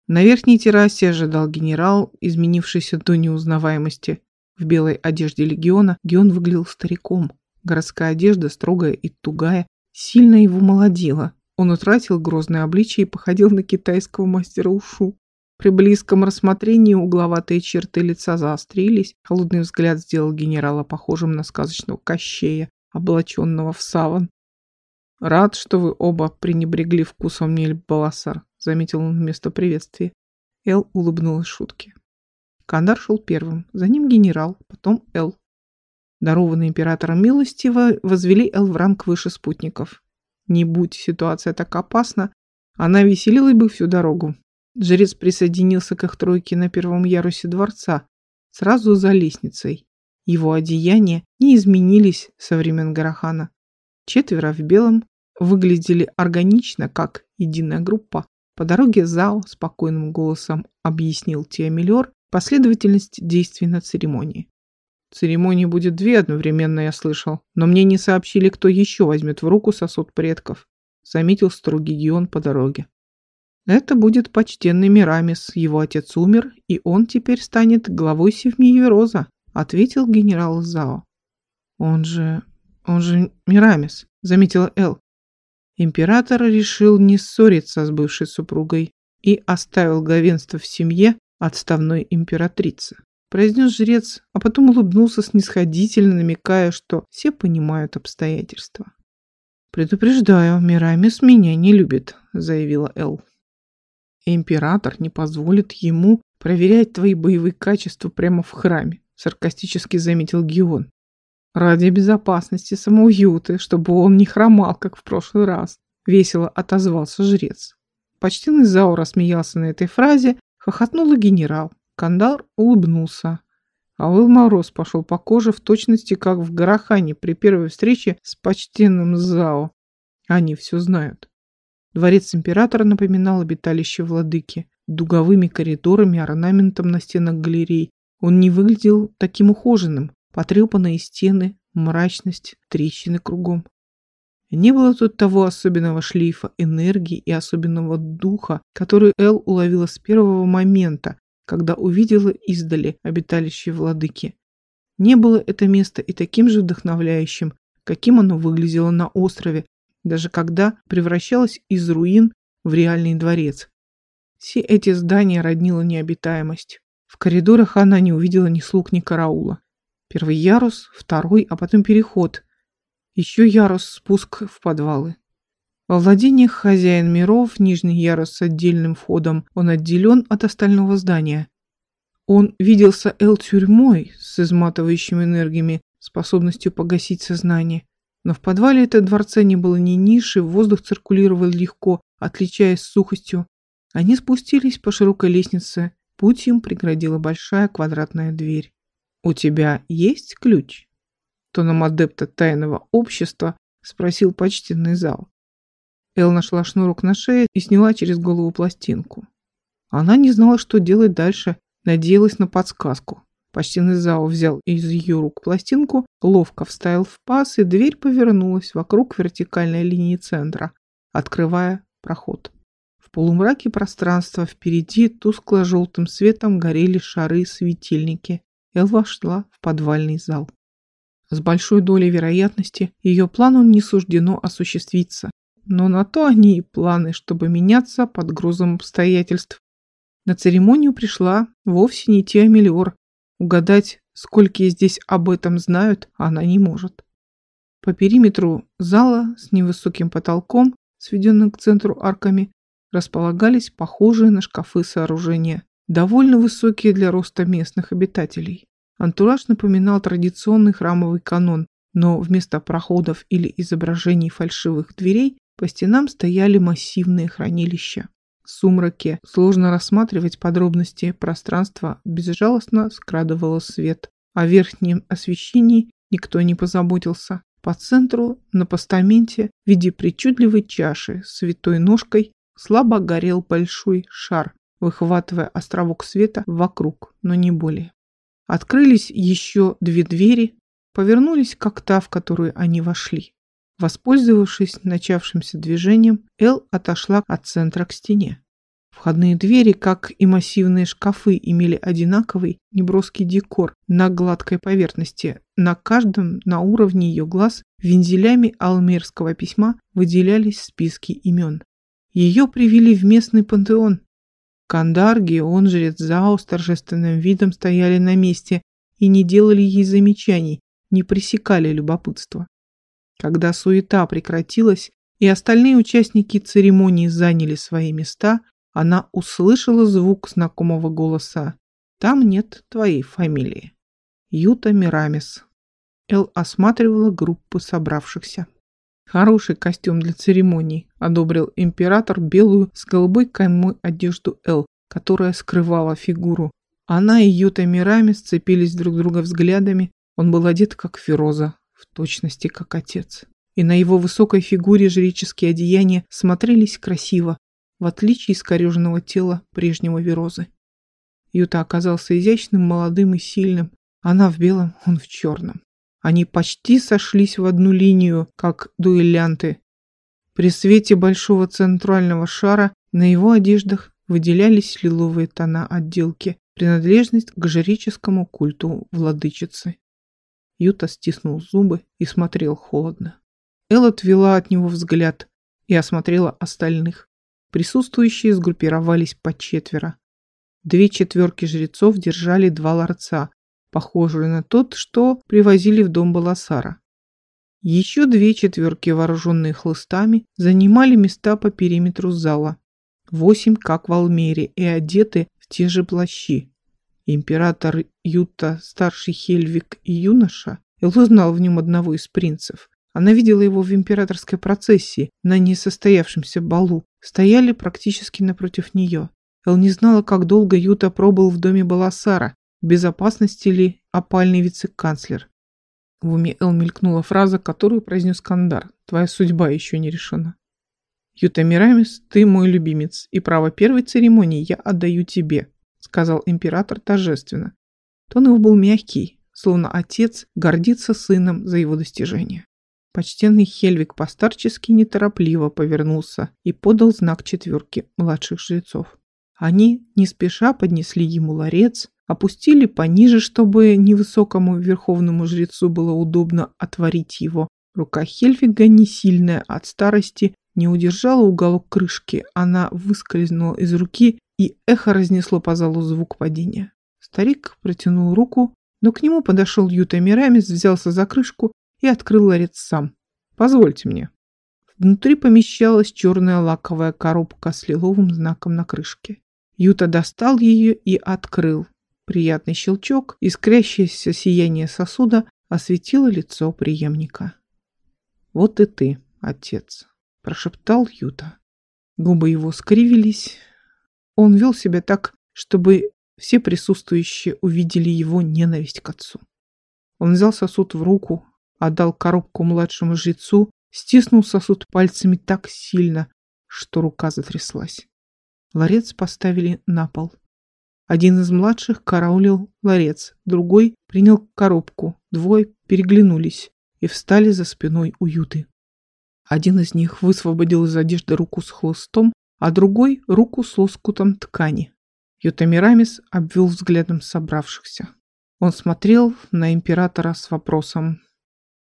На верхней террасе ожидал генерал, изменившийся до неузнаваемости. В белой одежде легиона Геон выглядел стариком. Городская одежда, строгая и тугая, сильно его молодила. Он утратил грозное обличие и походил на китайского мастера ушу. При близком рассмотрении угловатые черты лица заострились, холодный взгляд сделал генерала похожим на сказочного кощея, облаченного в саван. «Рад, что вы оба пренебрегли вкусом Нильбаласар», — заметил он вместо приветствия. Эл улыбнулась шутке. Кандар шел первым, за ним генерал, потом Эл. Дарованные императором милостиво возвели Эл в ранг выше спутников. Не будь ситуация так опасна, она веселилась бы всю дорогу. Жрец присоединился к их тройке на первом ярусе дворца, сразу за лестницей. Его одеяния не изменились со времен Гарахана. Четверо в белом выглядели органично, как единая группа. По дороге Зао спокойным голосом объяснил Тиамелер последовательность действий на церемонии. Церемонии будет две одновременно, я слышал, но мне не сообщили, кто еще возьмет в руку сосуд предков, заметил строгий Гион по дороге. Это будет почтенный Мирамис, его отец умер, и он теперь станет главой Севмии Вероза, ответил генерал Зао. Он же он же Мирамис, заметила Эл. Император решил не ссориться с бывшей супругой и оставил главенство в семье отставной императрицы. Произнес жрец, а потом улыбнулся снисходительно, намекая, что все понимают обстоятельства. «Предупреждаю, Мирамис меня не любит», — заявила Эл. «Император не позволит ему проверять твои боевые качества прямо в храме», — саркастически заметил Геон. Ради безопасности самоуюты, чтобы он не хромал, как в прошлый раз, весело отозвался жрец. Почтенный Зао рассмеялся на этой фразе, хохотнул генерал. Кандар улыбнулся. А Уилл Мороз пошел по коже в точности, как в Гарахане при первой встрече с почтенным Зао. Они все знают. Дворец императора напоминал обиталище владыки. Дуговыми коридорами, орнаментом на стенах галерей. Он не выглядел таким ухоженным, потрепанные стены, мрачность, трещины кругом. Не было тут того особенного шлейфа энергии и особенного духа, который Эл уловила с первого момента, когда увидела издали обиталище владыки. Не было это место и таким же вдохновляющим, каким оно выглядело на острове, даже когда превращалось из руин в реальный дворец. Все эти здания роднила необитаемость. В коридорах она не увидела ни слуг, ни караула. Первый ярус, второй, а потом переход. Еще ярус, спуск в подвалы. Во владениях хозяин миров, нижний ярус с отдельным входом, он отделен от остального здания. Он виделся Эл тюрьмой с изматывающими энергиями, способностью погасить сознание. Но в подвале этого дворца не было ни ниши, воздух циркулировал легко, отличаясь сухостью. Они спустились по широкой лестнице, путь им преградила большая квадратная дверь. «У тебя есть ключ?» Тоном адепта тайного общества спросил почтенный зал. Эл нашла шнурок на шее и сняла через голову пластинку. Она не знала, что делать дальше, надеялась на подсказку. Почтенный Зао взял из ее рук пластинку, ловко вставил в паз, и дверь повернулась вокруг вертикальной линии центра, открывая проход. В полумраке пространства впереди тускло-желтым светом горели шары-светильники. Эл вошла в подвальный зал. С большой долей вероятности ее плану не суждено осуществиться но на то они и планы, чтобы меняться под грузом обстоятельств. На церемонию пришла вовсе не Теомелиор. Угадать, сколько здесь об этом знают, она не может. По периметру зала с невысоким потолком, сведенным к центру арками, располагались похожие на шкафы сооружения, довольно высокие для роста местных обитателей. Антураж напоминал традиционный храмовый канон, но вместо проходов или изображений фальшивых дверей по стенам стояли массивные хранилища. В сумраке сложно рассматривать подробности пространства, безжалостно скрадывало свет. О верхнем освещении никто не позаботился. По центру, на постаменте, в виде причудливой чаши с святой ножкой, слабо горел большой шар, выхватывая островок света вокруг, но не более. Открылись еще две двери, повернулись как та, в которую они вошли. Воспользовавшись начавшимся движением, Эл отошла от центра к стене. Входные двери, как и массивные шкафы, имели одинаковый неброский декор на гладкой поверхности. На каждом на уровне ее глаз вензелями алмерского письма выделялись списки имен. Ее привели в местный пантеон. Кандар, Геон, жрец Зао с торжественным видом стояли на месте и не делали ей замечаний, не пресекали любопытства. Когда суета прекратилась и остальные участники церемонии заняли свои места, она услышала звук знакомого голоса. «Там нет твоей фамилии». Юта Мирамис. Эл осматривала группу собравшихся. «Хороший костюм для церемоний», — одобрил император белую с голубой каймой одежду Эл, которая скрывала фигуру. Она и Юта Мирамис цепились друг друга взглядами. Он был одет как Фироза, в точности как отец. И на его высокой фигуре жреческие одеяния смотрелись красиво, в отличие искореженного тела прежнего Верозы. Юта оказался изящным, молодым и сильным. Она в белом, он в черном. Они почти сошлись в одну линию, как дуэлянты. При свете большого центрального шара на его одеждах выделялись лиловые тона отделки, принадлежность к жреческому культу владычицы. Юта стиснул зубы и смотрел холодно. Эл отвела от него взгляд и осмотрела остальных. Присутствующие сгруппировались по четверо. Две четверки жрецов держали два ларца, похожие на тот, что привозили в дом Баласара. Еще две четверки, вооруженные хлыстами, занимали места по периметру зала. Восемь, как в Алмере, и одеты в те же плащи. Император Юта, старший Хельвик и юноша, Эл узнал в нем одного из принцев. Она видела его в императорской процессии на несостоявшемся балу. Стояли практически напротив нее. Эл не знала, как долго Юта пробыл в доме Баласара, безопасности ли опальный вице-канцлер. В уме Эл мелькнула фраза, которую произнес Кандар. «Твоя судьба еще не решена». «Юта Мирамис, ты мой любимец, и право первой церемонии я отдаю тебе сказал император торжественно. Тон его был мягкий, словно отец гордится сыном за его достижение. Почтенный Хельвик постарчески неторопливо повернулся и подал знак четверки младших жрецов. Они не спеша поднесли ему ларец, опустили пониже, чтобы невысокому верховному жрецу было удобно отворить его. Рука Хельвига, не сильная от старости, не удержала уголок крышки. Она выскользнула из руки, и эхо разнесло по залу звук падения. Старик протянул руку, но к нему подошел Юта Мирамис, взялся за крышку и открыл ларец сам. «Позвольте мне». Внутри помещалась черная лаковая коробка с лиловым знаком на крышке. Юта достал ее и открыл. Приятный щелчок, искрящееся сияние сосуда осветило лицо преемника. «Вот и ты, отец», – прошептал Юта. Губы его скривились. Он вел себя так, чтобы все присутствующие увидели его ненависть к отцу. Он взял сосуд в руку, отдал коробку младшему жрецу, стиснул сосуд пальцами так сильно, что рука затряслась. Ларец поставили на пол. Один из младших караулил ларец, другой принял коробку, двое переглянулись и встали за спиной уюты. Один из них высвободил из одежды руку с хлыстом, а другой — руку с лоскутом ткани. Ютамирамис обвел взглядом собравшихся. Он смотрел на императора с вопросом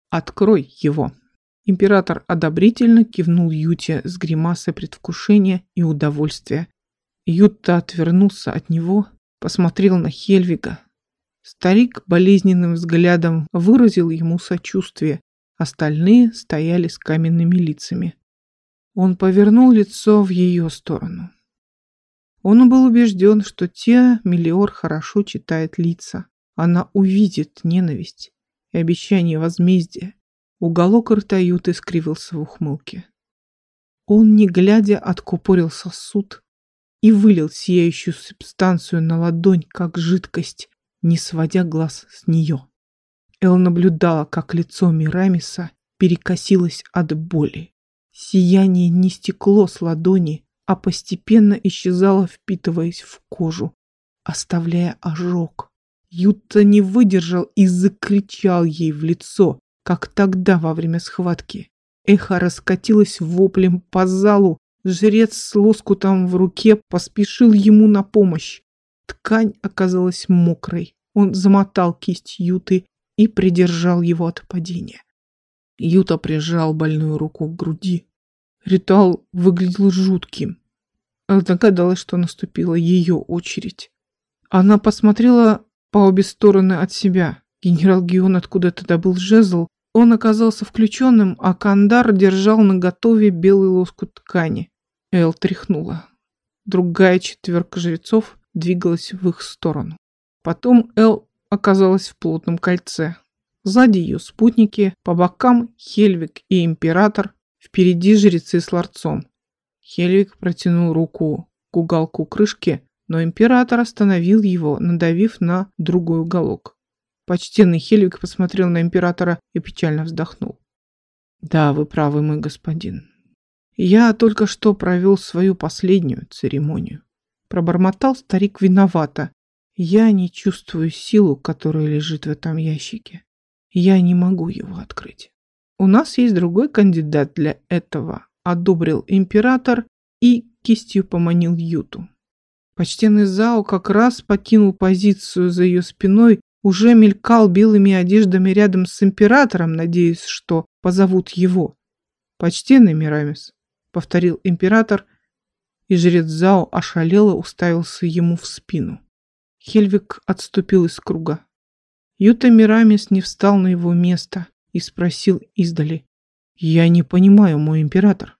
«Открой его». Император одобрительно кивнул Юте с гримасой предвкушения и удовольствия. Юта отвернулся от него, посмотрел на Хельвига. Старик болезненным взглядом выразил ему сочувствие, остальные стояли с каменными лицами. Он повернул лицо в ее сторону. Он был убежден, что те Мелиор хорошо читает лица. Она увидит ненависть и обещание возмездия. Уголок рта Юты скривился в ухмылке. Он, не глядя, откупорил сосуд и вылил сияющую субстанцию на ладонь, как жидкость, не сводя глаз с нее. Эл наблюдала, как лицо Мирамиса перекосилось от боли. Сияние не стекло с ладони, а постепенно исчезала, впитываясь в кожу, оставляя ожог. Юта не выдержал и закричал ей в лицо, как тогда во время схватки. Эхо раскатилось воплем по залу. Жрец с лоскутом в руке поспешил ему на помощь. Ткань оказалась мокрой. Он замотал кисть Юты и придержал его от падения. Юта прижал больную руку к груди. Ритуал выглядел жутким. Она догадалась, что наступила ее очередь. Она посмотрела по обе стороны от себя. Генерал Гион откуда-то добыл жезл. Он оказался включенным, а Кандар держал на готове белый лоскут ткани. Эл тряхнула. Другая четверка жрецов двигалась в их сторону. Потом Эл оказалась в плотном кольце. Сзади ее спутники, по бокам Хельвик и Император, Впереди жрецы с ларцом. Хельвик протянул руку к уголку крышки, но император остановил его, надавив на другой уголок. Почтенный Хельвик посмотрел на императора и печально вздохнул. «Да, вы правы, мой господин. Я только что провел свою последнюю церемонию». Пробормотал старик виновато. «Я не чувствую силу, которая лежит в этом ящике. Я не могу его открыть». У нас есть другой кандидат для этого, одобрил император и кистью поманил Юту. Почтенный Зао как раз покинул позицию за ее спиной, уже мелькал белыми одеждами рядом с императором, надеясь, что позовут его. «Почтенный Мирамис», — повторил император, и жрец Зао ошалело уставился ему в спину. Хельвик отступил из круга. Юта Мирамис не встал на его место и спросил издали. «Я не понимаю, мой император».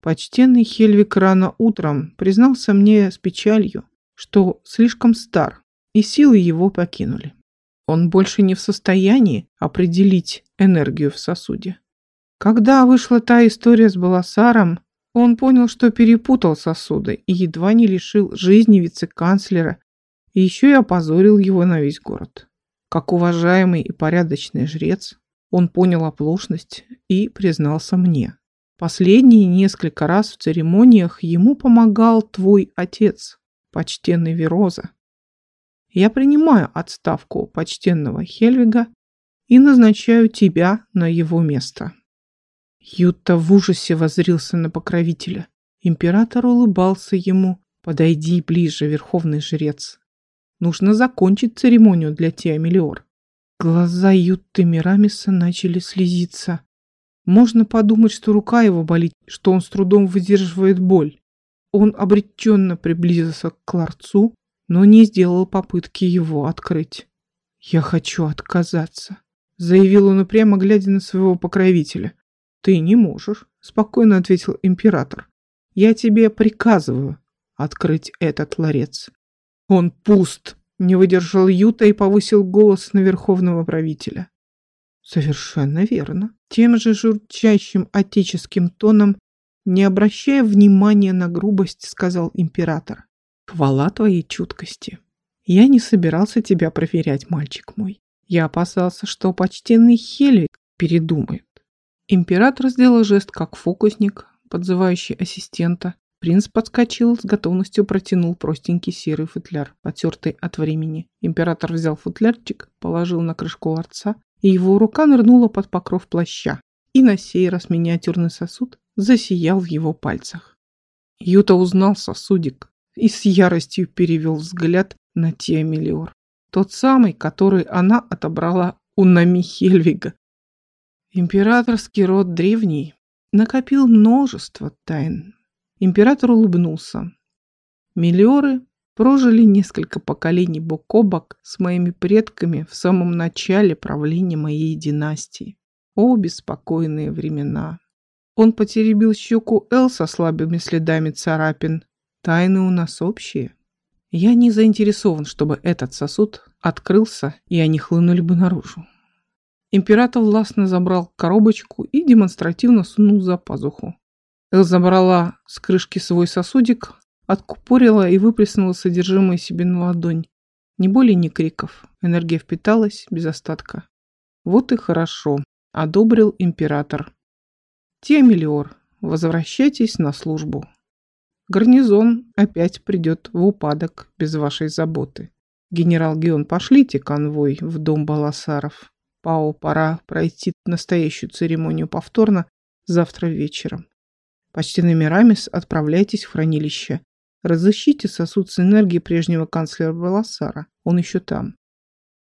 Почтенный Хельвик рано утром признался мне с печалью, что слишком стар, и силы его покинули. Он больше не в состоянии определить энергию в сосуде. Когда вышла та история с Баласаром, он понял, что перепутал сосуды и едва не лишил жизни вице-канцлера, и еще и опозорил его на весь город. Как уважаемый и порядочный жрец, он понял оплошность и признался мне. Последние несколько раз в церемониях ему помогал твой отец, почтенный Вероза. Я принимаю отставку почтенного Хельвига и назначаю тебя на его место. Ютта в ужасе возрился на покровителя. Император улыбался ему. «Подойди ближе, верховный жрец. Нужно закончить церемонию для Теомелиор. Глаза Ютты Мирамиса начали слезиться. Можно подумать, что рука его болит, что он с трудом выдерживает боль. Он обреченно приблизился к ларцу, но не сделал попытки его открыть. «Я хочу отказаться», — заявил он упрямо, глядя на своего покровителя. «Ты не можешь», — спокойно ответил император. «Я тебе приказываю открыть этот ларец». «Он пуст», — не выдержал Юта и повысил голос на верховного правителя. «Совершенно верно», — тем же журчащим отеческим тоном, не обращая внимания на грубость, сказал император. «Хвала твоей чуткости. Я не собирался тебя проверять, мальчик мой. Я опасался, что почтенный Хелик передумает. Император сделал жест, как фокусник, подзывающий ассистента. Принц подскочил, с готовностью протянул простенький серый футляр, потертый от времени. Император взял футлярчик, положил на крышку ларца, и его рука нырнула под покров плаща. И на сей раз миниатюрный сосуд засиял в его пальцах. Юта узнал сосудик и с яростью перевел взгляд на Тиамелиор. Тот самый, который она отобрала у Нами Хельвига Императорский род древний накопил множество тайн. Император улыбнулся. Миллиоры прожили несколько поколений бок о бок с моими предками в самом начале правления моей династии. О, беспокойные времена! Он потеребил щеку Эл со слабыми следами царапин. Тайны у нас общие. Я не заинтересован, чтобы этот сосуд открылся, и они хлынули бы наружу. Император властно забрал коробочку и демонстративно сунул за пазуху. Эл забрала с крышки свой сосудик, откупорила и выплеснула содержимое себе на ладонь. Ни боли, ни криков. Энергия впиталась без остатка. Вот и хорошо, одобрил император. Темелиор, возвращайтесь на службу. Гарнизон опять придет в упадок без вашей заботы. Генерал Геон, пошлите конвой в дом Баласаров. Пау, пора пройти настоящую церемонию повторно завтра вечером. Почтенный Мирамис, отправляйтесь в хранилище. Разыщите сосуд с энергией прежнего канцлера Баласара. Он еще там.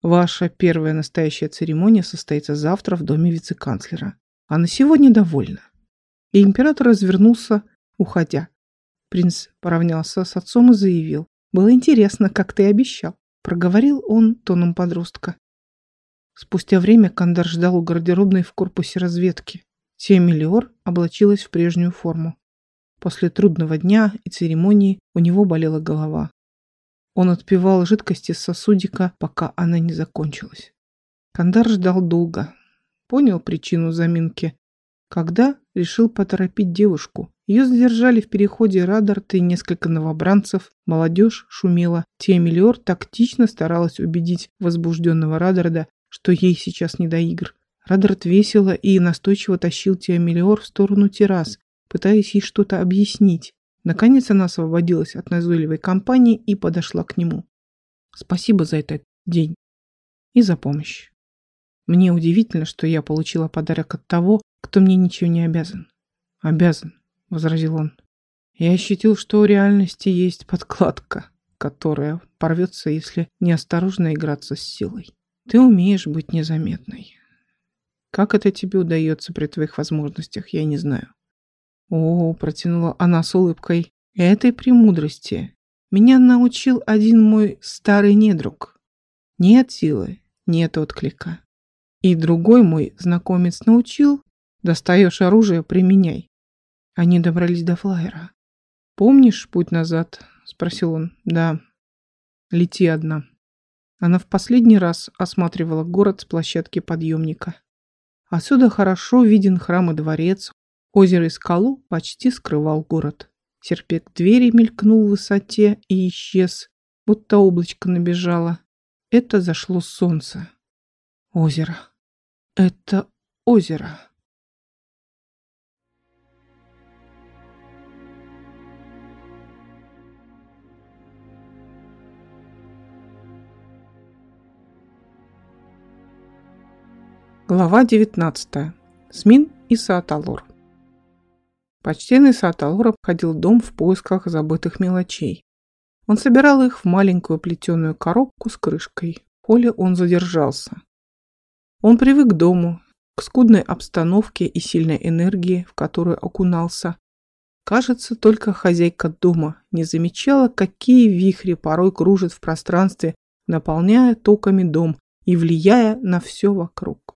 Ваша первая настоящая церемония состоится завтра в доме вице-канцлера. А на сегодня довольна. И император развернулся, уходя. Принц поравнялся с отцом и заявил. «Было интересно, как ты обещал», — проговорил он тоном подростка. Спустя время Кандар ждал у гардеробной в корпусе разведки. Семелиор облачилась в прежнюю форму. После трудного дня и церемонии у него болела голова. Он отпивал жидкости с сосудика, пока она не закончилась. Кандар ждал долго. Понял причину заминки. Когда решил поторопить девушку. Ее задержали в переходе Радарт и несколько новобранцев. Молодежь шумела. Темелиор тактично старалась убедить возбужденного Радарда, что ей сейчас не до игр. Радарт весело и настойчиво тащил Теомелиор в сторону террас, пытаясь ей что-то объяснить. Наконец она освободилась от назойливой компании и подошла к нему. Спасибо за этот день и за помощь. Мне удивительно, что я получила подарок от того, кто мне ничего не обязан. Обязан, возразил он. Я ощутил, что у реальности есть подкладка, которая порвется, если неосторожно играться с силой. Ты умеешь быть незаметной. Как это тебе удается при твоих возможностях, я не знаю. О, протянула она с улыбкой. Этой премудрости меня научил один мой старый недруг. Нет силы, нет отклика. И другой мой знакомец научил, достаешь оружие, применяй. Они добрались до флайера. «Помнишь путь назад?» — спросил он. «Да. Лети одна». Она в последний раз осматривала город с площадки подъемника. Отсюда хорошо виден храм и дворец. Озеро и скалу почти скрывал город. Серпек двери мелькнул в высоте и исчез, будто облачко набежало. Это зашло солнце. Озеро. Это озеро. Глава 19. Смин и Сааталор. Почтенный Сааталор обходил дом в поисках забытых мелочей. Он собирал их в маленькую плетеную коробку с крышкой. В холле он задержался. Он привык к дому, к скудной обстановке и сильной энергии, в которую окунался. Кажется, только хозяйка дома не замечала, какие вихри порой кружат в пространстве, наполняя токами дом и влияя на все вокруг.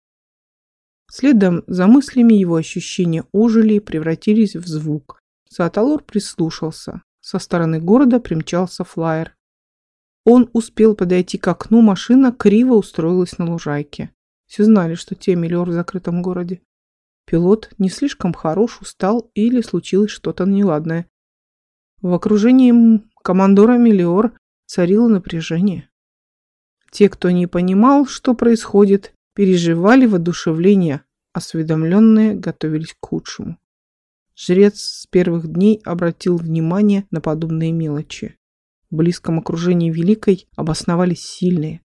Следом за мыслями его ощущения ожили и превратились в звук. Саталор прислушался. Со стороны города примчался флайер. Он успел подойти к окну, машина криво устроилась на лужайке. Все знали, что Темелиор в закрытом городе. Пилот не слишком хорош, устал или случилось что-то неладное. В окружении командора Мелиор царило напряжение. Те, кто не понимал, что происходит, переживали воодушевление, осведомленные готовились к худшему. Жрец с первых дней обратил внимание на подобные мелочи. В близком окружении Великой обосновались сильные,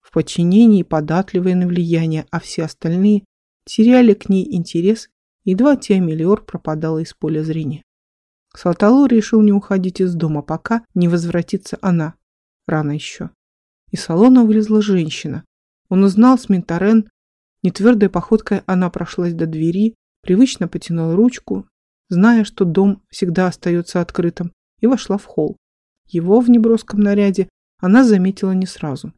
в подчинении податливые на влияние, а все остальные теряли к ней интерес, едва Теомелиор пропадала из поля зрения. Салталор решил не уходить из дома, пока не возвратится она. Рано еще. Из салона вылезла женщина. Он узнал Сминтарен. Нетвердой походкой она прошлась до двери, привычно потянула ручку, зная, что дом всегда остается открытым, и вошла в холл. Его в неброском наряде она заметила не сразу.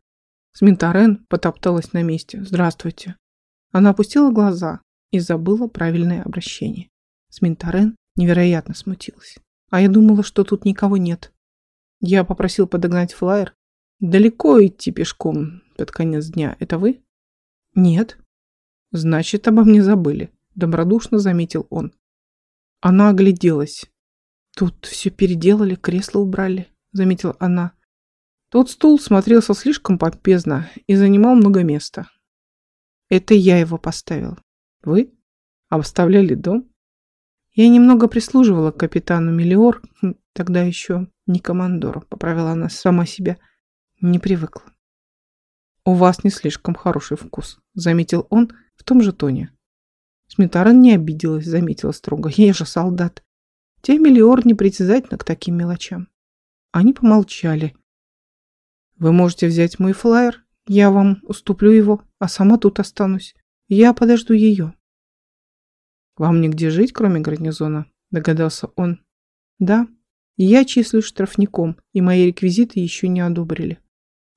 Сминтарен потопталась на месте. «Здравствуйте». Она опустила глаза и забыла правильное обращение. Сминтарен невероятно смутилась. А я думала, что тут никого нет. Я попросил подогнать флаер. Далеко идти пешком под конец дня. Это вы? Нет. Значит, обо мне забыли. Добродушно заметил он. Она огляделась. Тут все переделали, кресло убрали, заметила она. Тот стул смотрелся слишком помпезно и занимал много места. Это я его поставил. Вы? Обставляли дом? Я немного прислуживала капитану Мелиор, тогда еще не командору, поправила она сама себя. Не привыкла. У вас не слишком хороший вкус, заметил он в том же тоне. Смитарен не обиделась, заметила строго. Я же солдат. Те Мелиор не притязательна к таким мелочам. Они помолчали. Вы можете взять мой флаер, я вам уступлю его, а сама тут останусь. Я подожду ее. Вам нигде жить, кроме гарнизона? Догадался он. Да, я числюсь штрафником, и мои реквизиты еще не одобрили.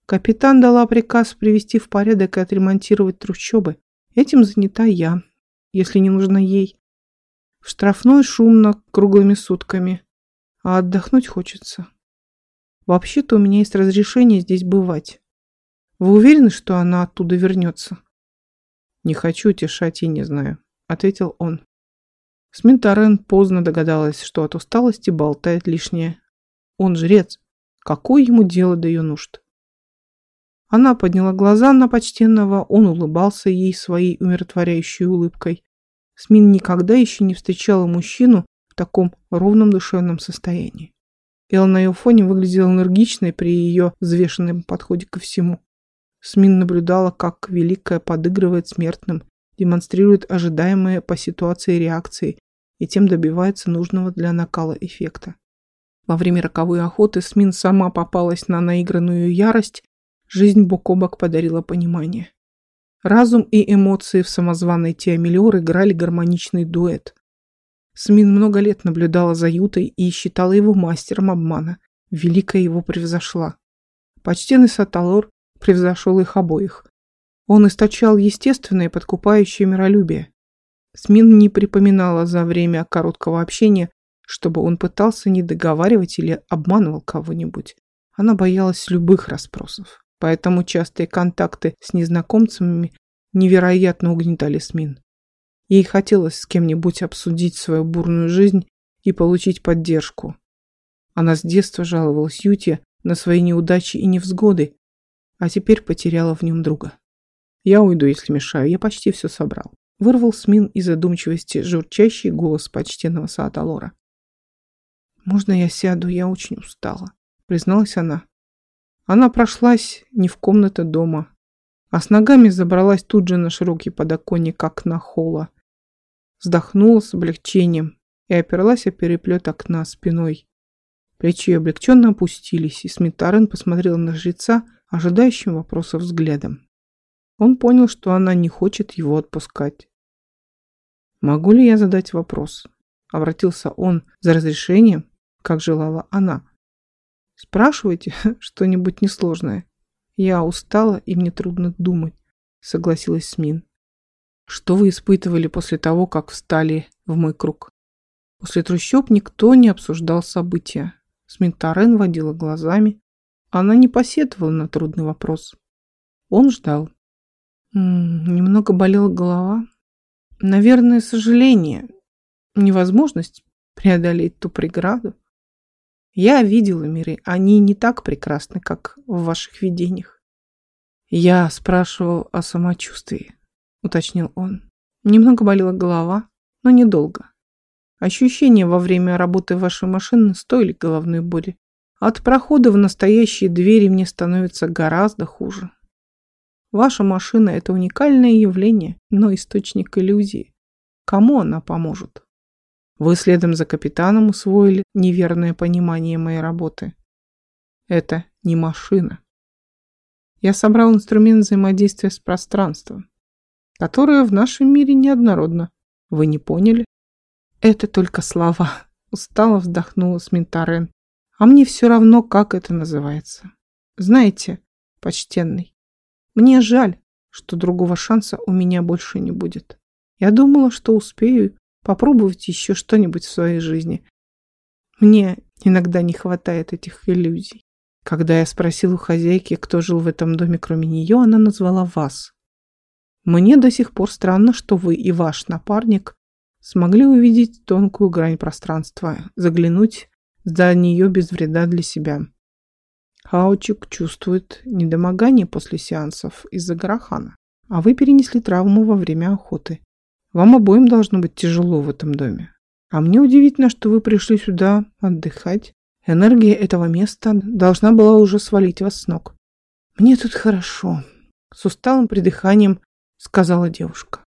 Капитан дала приказ привести в порядок и отремонтировать трущобы. Этим занята я, если не нужно ей. В штрафной шумно круглыми сутками, а отдохнуть хочется. Вообще-то у меня есть разрешение здесь бывать. Вы уверены, что она оттуда вернется? Не хочу тешать и не знаю, ответил он. Сминтарен поздно догадалась, что от усталости болтает лишнее. Он жрец. Какое ему дело до ее нужд? Она подняла глаза на почтенного, он улыбался ей своей умиротворяющей улыбкой. Смин никогда еще не встречала мужчину в таком ровном душевном состоянии. Элла на ее фоне выглядела энергичной при ее взвешенном подходе ко всему. Смин наблюдала, как Великая подыгрывает смертным, демонстрирует ожидаемые по ситуации реакции и тем добивается нужного для накала эффекта. Во время роковой охоты Смин сама попалась на наигранную ярость, жизнь бок о бок подарила понимание. Разум и эмоции в самозваной Теомелиор играли гармоничный дуэт. Смин много лет наблюдала за Ютой и считала его мастером обмана. Великая его превзошла. Почтенный Саталор превзошел их обоих. Он источал естественное подкупающее миролюбие. Смин не припоминала за время короткого общения, чтобы он пытался не договаривать или обманывал кого-нибудь. Она боялась любых расспросов, поэтому частые контакты с незнакомцами невероятно угнетали Смин. Ей хотелось с кем-нибудь обсудить свою бурную жизнь и получить поддержку. Она с детства жаловалась Юте на свои неудачи и невзгоды, а теперь потеряла в нем друга. Я уйду, если мешаю, я почти все собрал. Вырвал Смин из задумчивости журчащий голос почтенного Сааталора. «Можно я сяду? Я очень устала», — призналась она. Она прошлась не в комнаты дома, а с ногами забралась тут же на широкий подоконник окна холла вздохнула с облегчением и оперлась о переплет окна спиной. Плечи облегченно опустились, и Смитарен посмотрел на жреца ожидающим вопросов взглядом. Он понял, что она не хочет его отпускать. «Могу ли я задать вопрос?» Обратился он за разрешением, как желала она. «Спрашивайте что-нибудь несложное. Я устала, и мне трудно думать», согласилась Смин. «Что вы испытывали после того, как встали в мой круг?» После трущоб никто не обсуждал события. Сминтарен водила глазами. Она не посетовала на трудный вопрос. Он ждал. М -м, немного болела голова. Наверное, сожаление. Невозможность преодолеть ту преграду. Я видела миры. Они не так прекрасны, как в ваших видениях. Я спрашивал о самочувствии, уточнил он. Немного болела голова, но недолго. Ощущения во время работы вашей машины стоили головной боли. От прохода в настоящие двери мне становится гораздо хуже. Ваша машина – это уникальное явление, но источник иллюзии. Кому она поможет? Вы следом за капитаном усвоили неверное понимание моей работы. Это не машина. Я собрал инструмент взаимодействия с пространством, которое в нашем мире неоднородно. Вы не поняли? Это только слова. Устало вздохнула Сминтарен. А мне все равно, как это называется. Знаете, почтенный, мне жаль, что другого шанса у меня больше не будет. Я думала, что успею попробовать еще что-нибудь в своей жизни. Мне иногда не хватает этих иллюзий. Когда я спросил у хозяйки, кто жил в этом доме кроме нее, она назвала вас. Мне до сих пор странно, что вы и ваш напарник смогли увидеть тонкую грань пространства, заглянуть за нее без вреда для себя. Хаучик чувствует недомогание после сеансов из-за Гарахана, а вы перенесли травму во время охоты. Вам обоим должно быть тяжело в этом доме. А мне удивительно, что вы пришли сюда отдыхать. Энергия этого места должна была уже свалить вас с ног. Мне тут хорошо. С усталым придыханием сказала девушка.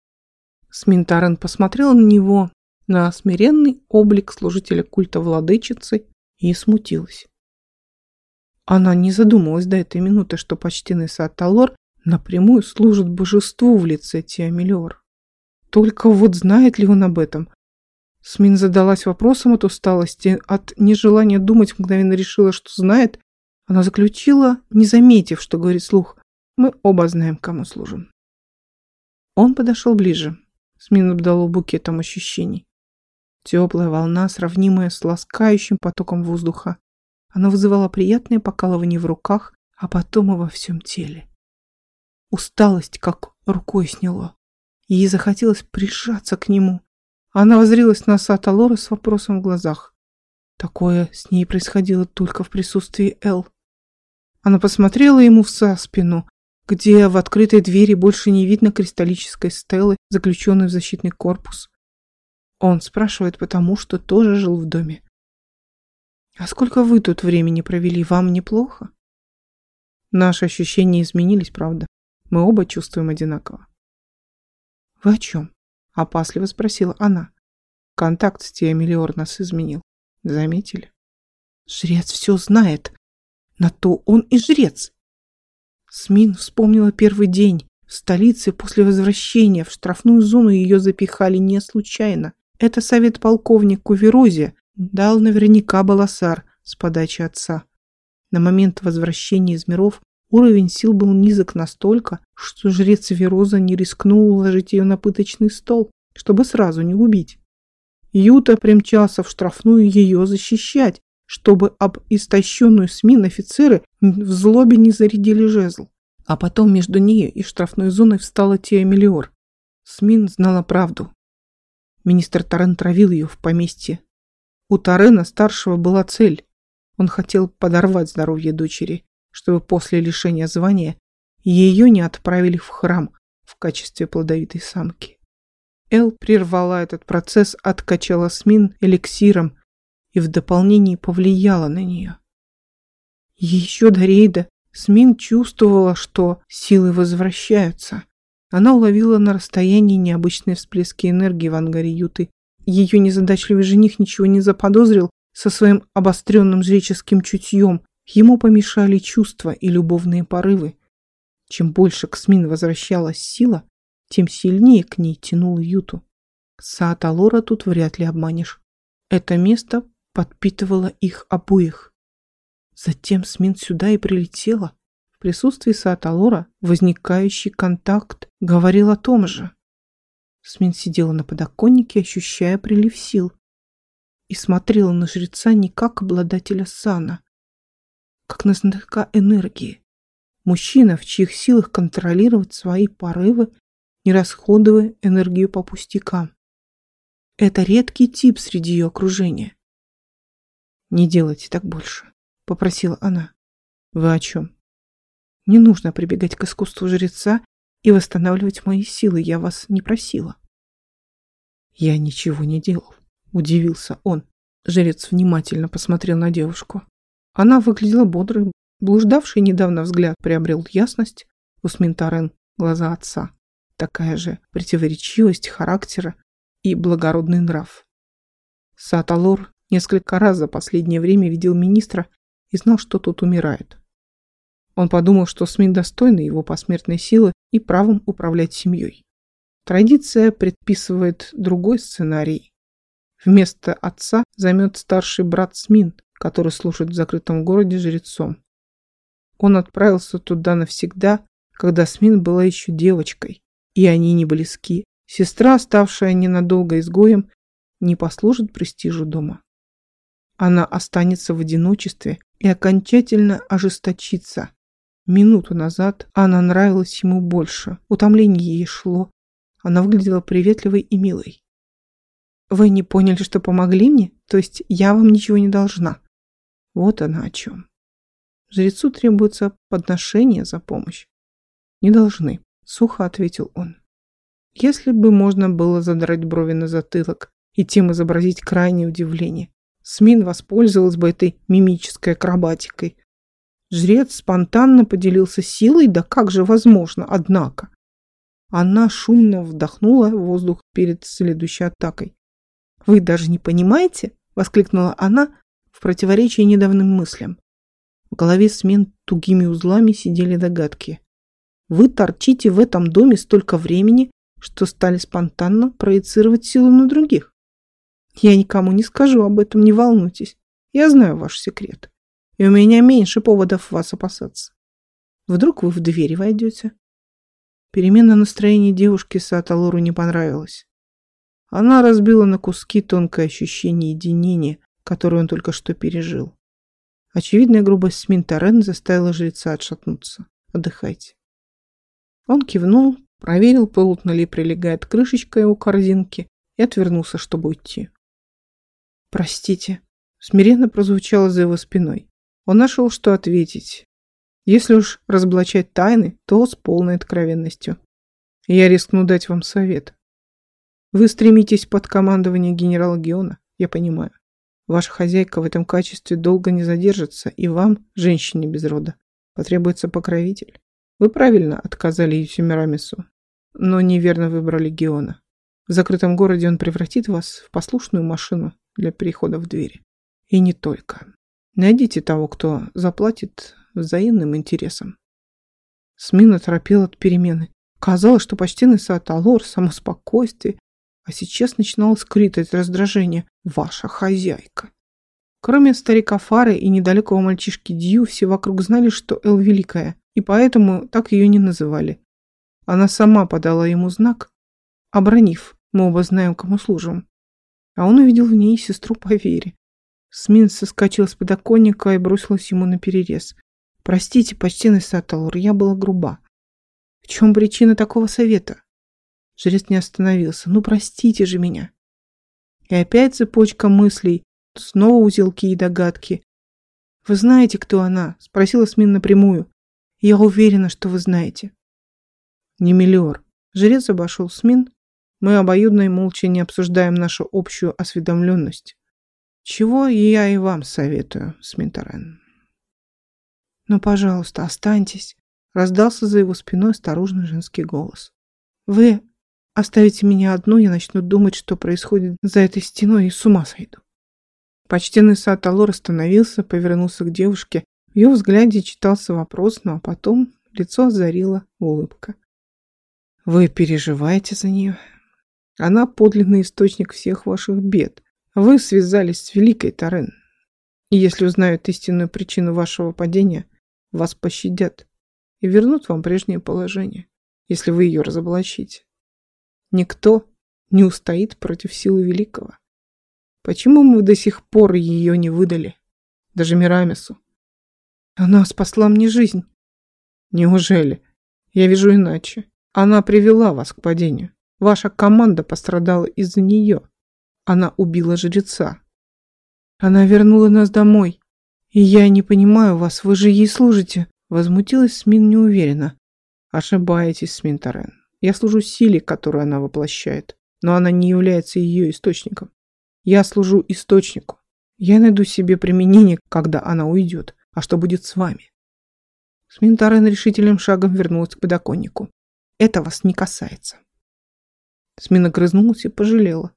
Сминтарен посмотрел на него, на смиренный облик служителя культа владычицы и смутилась. Она не задумалась до этой минуты, что почтенный Сааталор напрямую служит божеству в лице Тиамелиор. Только вот знает ли он об этом? Смин задалась вопросом от усталости, от нежелания думать мгновенно решила, что знает. Она заключила, не заметив, что говорит слух. Мы оба знаем, кому служим. Он подошел ближе, Смин обдало букетом ощущений. Теплая волна, сравнимая с ласкающим потоком воздуха. Она вызывала приятное покалывание в руках, а потом и во всем теле. Усталость как рукой сняло. Ей захотелось прижаться к нему. Она возрилась на Сата Лора с вопросом в глазах. Такое с ней происходило только в присутствии Эл. Она посмотрела ему в за спину, где в открытой двери больше не видно кристаллической стелы, заключенной в защитный корпус. Он спрашивает, потому что тоже жил в доме. «А сколько вы тут времени провели? Вам неплохо?» Наши ощущения изменились, правда. Мы оба чувствуем одинаково. «Вы о чем?» – опасливо спросила она. Контакт с Тиамелиор нас изменил. Заметили? Жрец все знает. На то он и жрец. Смин вспомнила первый день. В столице после возвращения в штрафную зону ее запихали не случайно. Это совет полковнику Верозе дал наверняка Баласар с подачи отца. На момент возвращения из миров уровень сил был низок настолько, что жрец Вероза не рискнул уложить ее на пыточный стол, чтобы сразу не убить. Юта примчался в штрафную ее защищать, чтобы об истощенную СМИН офицеры в злобе не зарядили жезл. А потом между ней и штрафной зоной встала Тия. СМИН знала правду. Министр Тарен травил ее в поместье. У Тарена старшего была цель. Он хотел подорвать здоровье дочери, чтобы после лишения звания ее не отправили в храм в качестве плодовитой самки. Эл прервала этот процесс, откачала СМИН эликсиром и в дополнении повлияла на нее. Еще до рейда Смин чувствовала, что силы возвращаются. Она уловила на расстоянии необычные всплески энергии в ангаре Юты. Ее незадачливый жених ничего не заподозрил со своим обостренным жреческим чутьем. Ему помешали чувства и любовные порывы. Чем больше к Смин возвращалась сила, тем сильнее к ней тянул Юту. Сааталора тут вряд ли обманешь. Это место подпитывало их обоих. Затем Смин сюда и прилетела. В присутствии Сааталора возникающий контакт говорил о том же. Смин сидела на подоконнике, ощущая прилив сил, и смотрела на жреца не как обладателя сана, как на знатока энергии. Мужчина, в чьих силах контролировать свои порывы, не расходуя энергию по пустякам. Это редкий тип среди ее окружения. «Не делайте так больше», — попросила она. «Вы о чем?» Не нужно прибегать к искусству жреца и восстанавливать мои силы. Я вас не просила. Я ничего не делал. Удивился он. Жрец внимательно посмотрел на девушку. Она выглядела бодрой. Блуждавший недавно взгляд приобрел ясность. У Сминтарен глаза отца. Такая же противоречивость характера и благородный нрав. Саталор несколько раз за последнее время видел министра и знал, что тот умирает. Он подумал, что СМИ достойны его посмертной силы и правом управлять семьей. Традиция предписывает другой сценарий. Вместо отца займет старший брат Смин, который служит в закрытом городе жрецом. Он отправился туда навсегда, когда Смин была еще девочкой, и они не близки. Сестра, ставшая ненадолго изгоем, не послужит престижу дома. Она останется в одиночестве и окончательно ожесточится, Минуту назад она нравилась ему больше. Утомление ей шло. Она выглядела приветливой и милой. «Вы не поняли, что помогли мне? То есть я вам ничего не должна?» Вот она о чем. Жрецу требуется подношение за помощь. «Не должны», — сухо ответил он. Если бы можно было задрать брови на затылок и тем изобразить крайнее удивление, Смин воспользовалась бы этой мимической акробатикой, Жрец спонтанно поделился силой, да как же возможно, однако. Она шумно вдохнула воздух перед следующей атакой. «Вы даже не понимаете?» — воскликнула она в противоречии недавним мыслям. В голове смен тугими узлами сидели догадки. «Вы торчите в этом доме столько времени, что стали спонтанно проецировать силу на других. Я никому не скажу об этом, не волнуйтесь. Я знаю ваш секрет и у меня меньше поводов вас опасаться. Вдруг вы в двери войдете? Перемена настроения девушки Сааталору не понравилась. Она разбила на куски тонкое ощущение единения, которое он только что пережил. Очевидная грубость Сминтарен заставила жреца отшатнуться. Отдыхайте. Он кивнул, проверил, плотно ли прилегает крышечка его корзинки и отвернулся, чтобы уйти. «Простите», — смиренно прозвучало за его спиной. Он нашел, что ответить. Если уж разоблачать тайны, то с полной откровенностью. Я рискну дать вам совет. Вы стремитесь под командование генерала Геона, я понимаю. Ваша хозяйка в этом качестве долго не задержится, и вам, женщине без рода, потребуется покровитель. Вы правильно отказали Юсимирамису, но неверно выбрали Геона. В закрытом городе он превратит вас в послушную машину для перехода в двери. И не только. Найдите того, кто заплатит взаимным интересом. Смин оторопел от перемены. Казалось, что почтенный Сааталор, само спокойствие, а сейчас начинал скрытать раздражение. Ваша хозяйка. Кроме старика Фары и недалекого мальчишки Дью, все вокруг знали, что Эл Великая, и поэтому так ее не называли. Она сама подала ему знак, обронив, мы оба знаем, кому служим. А он увидел в ней сестру по вере. Смин соскочил с подоконника и бросилась ему на перерез. «Простите, почтенный Саталур, я была груба. В чем причина такого совета?» Жрец не остановился. «Ну, простите же меня!» И опять цепочка мыслей, снова узелки и догадки. «Вы знаете, кто она?» — спросила Смин напрямую. «Я уверена, что вы знаете». «Не миллиор». Жрец обошел Смин. Мы обоюдно и молча не обсуждаем нашу общую осведомленность. Чего я и вам советую, Сминтерен. Но, пожалуйста, останьтесь, раздался за его спиной осторожный женский голос. Вы оставите меня одну, я начну думать, что происходит за этой стеной и с ума сойду. Почтенный Саталор остановился, повернулся к девушке. В ее взгляде читался вопрос, но потом лицо озарила улыбка. «Вы переживаете за нее?» Она подлинный источник всех ваших бед. Вы связались с Великой Тарен. И если узнают истинную причину вашего падения, вас пощадят и вернут вам прежнее положение, если вы ее разоблачите. Никто не устоит против силы Великого. Почему мы до сих пор ее не выдали? Даже Мирамису. Она спасла мне жизнь. Неужели? Я вижу иначе. Она привела вас к падению. Ваша команда пострадала из-за нее. Она убила жреца. Она вернула нас домой. И я не понимаю вас, вы же ей служите. Возмутилась Смин неуверенно. Ошибаетесь, Смин Тарен. Я служу силе, которую она воплощает, но она не является ее источником. Я служу источнику. Я найду себе применение, когда она уйдет. А что будет с вами? Смин Тарен решительным шагом вернулась к подоконнику. Это вас не касается. Смина грызнулась и пожалела.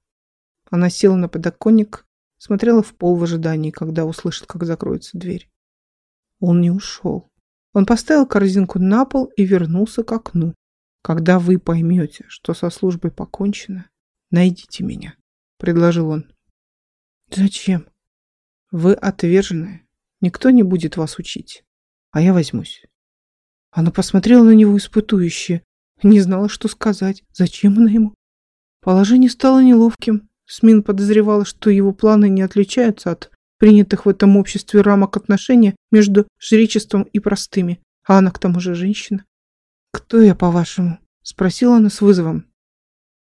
Она села на подоконник, смотрела в пол в ожидании, когда услышит, как закроется дверь. Он не ушел. Он поставил корзинку на пол и вернулся к окну. Когда вы поймете, что со службой покончено, найдите меня, предложил он. Зачем? Вы отверженная. Никто не будет вас учить. А я возьмусь. Она посмотрела на него испытующе. Не знала, что сказать. Зачем она ему? Положение стало неловким. Смин подозревала, что его планы не отличаются от принятых в этом обществе рамок отношения между жречеством и простыми, а она к тому же женщина. «Кто я, по-вашему?» – спросила она с вызовом.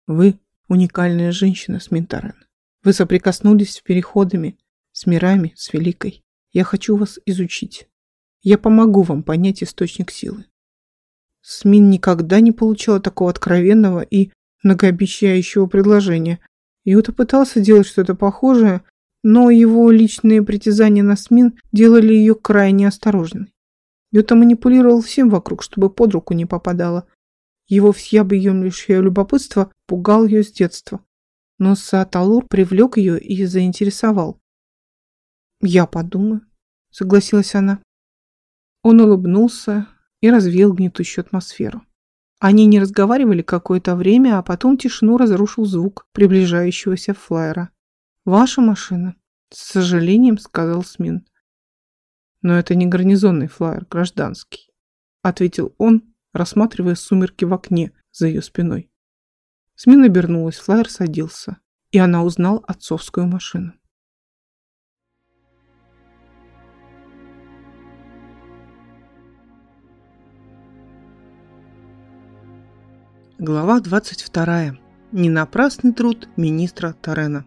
«Вы уникальная женщина, Сминтарен. Вы соприкоснулись с переходами, с мирами, с Великой. Я хочу вас изучить. Я помогу вам понять источник силы». Смин никогда не получала такого откровенного и многообещающего предложения. Юта пытался делать что-то похожее, но его личные притязания на СМИН делали ее крайне осторожной. Юта манипулировал всем вокруг, чтобы под руку не попадало. Его всеобъемлющее любопытство пугал ее с детства. Но Сааталур привлек ее и заинтересовал. «Я подумаю», — согласилась она. Он улыбнулся и развеял гнетущую атмосферу. Они не разговаривали какое-то время, а потом тишину разрушил звук приближающегося флайера. «Ваша машина?» С сожалением сказал Смин. «Но это не гарнизонный флайер, гражданский», ответил он, рассматривая сумерки в окне за ее спиной. Смин обернулась, флайер садился, и она узнал отцовскую машину. Глава 22. Ненапрасный труд министра Тарена.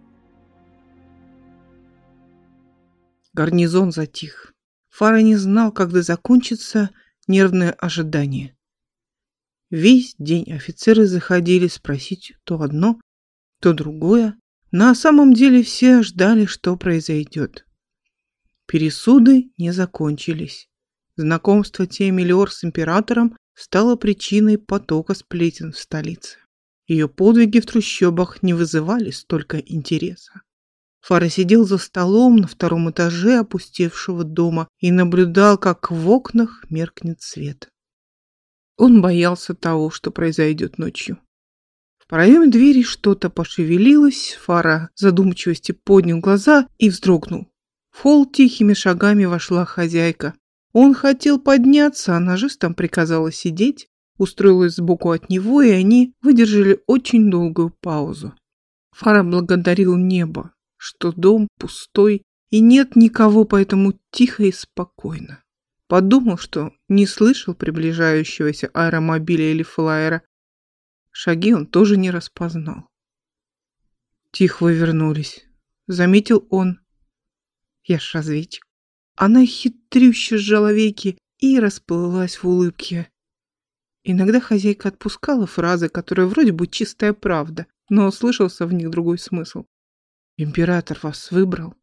Гарнизон затих. Фара не знал, когда закончится нервное ожидание. Весь день офицеры заходили спросить то одно, то другое. На самом деле все ждали, что произойдет. Пересуды не закончились. Знакомство Темелиор с императором стало причиной потока сплетен в столице. Ее подвиги в трущобах не вызывали столько интереса. Фара сидел за столом на втором этаже опустевшего дома и наблюдал, как в окнах меркнет свет. Он боялся того, что произойдет ночью. В проеме двери что-то пошевелилось, Фара задумчивости поднял глаза и вздрогнул. В холл тихими шагами вошла хозяйка. Он хотел подняться, она жестом приказала сидеть, устроилась сбоку от него, и они выдержали очень долгую паузу. Фара благодарил небо, что дом пустой и нет никого, поэтому тихо и спокойно. Подумал, что не слышал приближающегося аэромобиля или флайера. Шаги он тоже не распознал. Тихо вернулись. Заметил он. Я ж разведчик. Она хитрюще сжала веки и расплылась в улыбке. Иногда хозяйка отпускала фразы, которые вроде бы чистая правда, но слышался в них другой смысл. Император вас выбрал?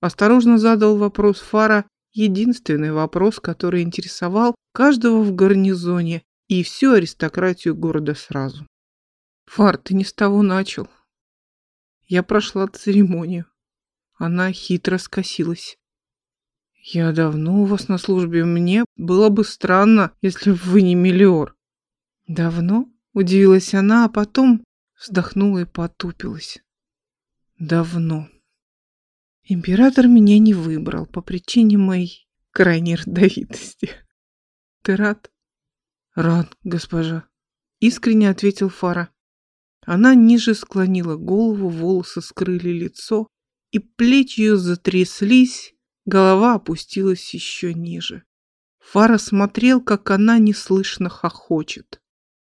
Осторожно задал вопрос Фара, единственный вопрос, который интересовал каждого в гарнизоне и всю аристократию города сразу. Фар, ты не с того начал. Я прошла церемонию. Она хитро скосилась. Я давно у вас на службе. Мне было бы странно, если вы не миллиор. Давно? Удивилась она, а потом Вздохнула и потупилась. Давно. Император меня не выбрал по причине моей крайней родовитости. Ты рад? Рад, госпожа. Искренне ответил Фара. Она ниже склонила голову, волосы скрыли лицо, и плечи ее затряслись, голова опустилась еще ниже. Фара смотрел, как она неслышно хохочет.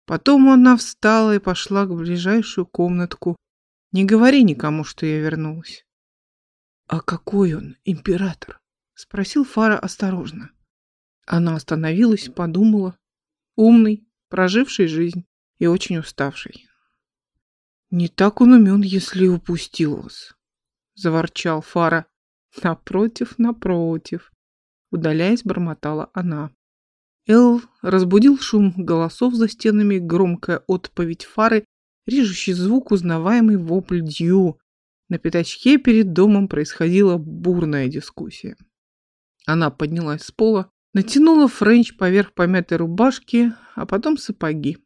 Потом она встала и пошла к ближайшую комнатку. Не говори никому, что я вернулась. «А какой он, император?» — спросил Фара осторожно. Она остановилась, подумала. Умный, проживший жизнь и очень уставший. «Не так он умен, если упустил вас», — заворчал Фара. «Напротив, напротив», — удаляясь, бормотала она. Эл разбудил шум голосов за стенами, громкая отповедь Фары, режущий звук, узнаваемый вопль Дью. На пятачке перед домом происходила бурная дискуссия. Она поднялась с пола, натянула френч поверх помятой рубашки, а потом сапоги.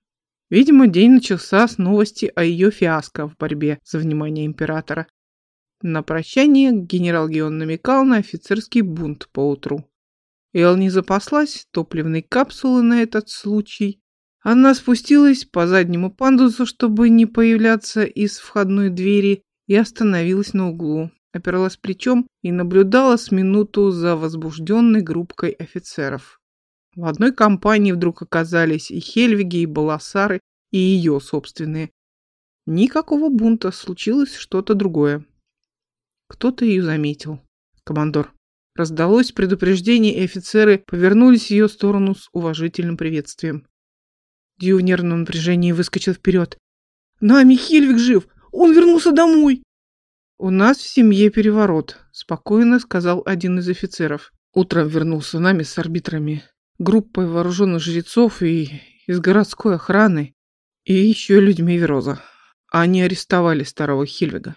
Видимо, день начался с новости о ее фиаско в борьбе за внимание императора. На прощание генерал Геон намекал на офицерский бунт поутру. Эл не запаслась топливной капсулой на этот случай. Она спустилась по заднему пандусу, чтобы не появляться из входной двери, и остановилась на углу, оперлась плечом и наблюдала с минуту за возбужденной группкой офицеров. В одной компании вдруг оказались и Хельвиги, и Баласары, и ее собственные. Никакого бунта, случилось что-то другое. Кто-то ее заметил. Командор. Раздалось предупреждение, и офицеры повернулись в ее сторону с уважительным приветствием. Дью в нервном напряжении выскочил вперед. «Нами Хельвик жив! Он вернулся домой!» «У нас в семье переворот», — спокойно сказал один из офицеров. Утром вернулся нами с арбитрами группой вооруженных жрецов и из городской охраны, и еще людьми Вероза. Они арестовали старого Хильвига.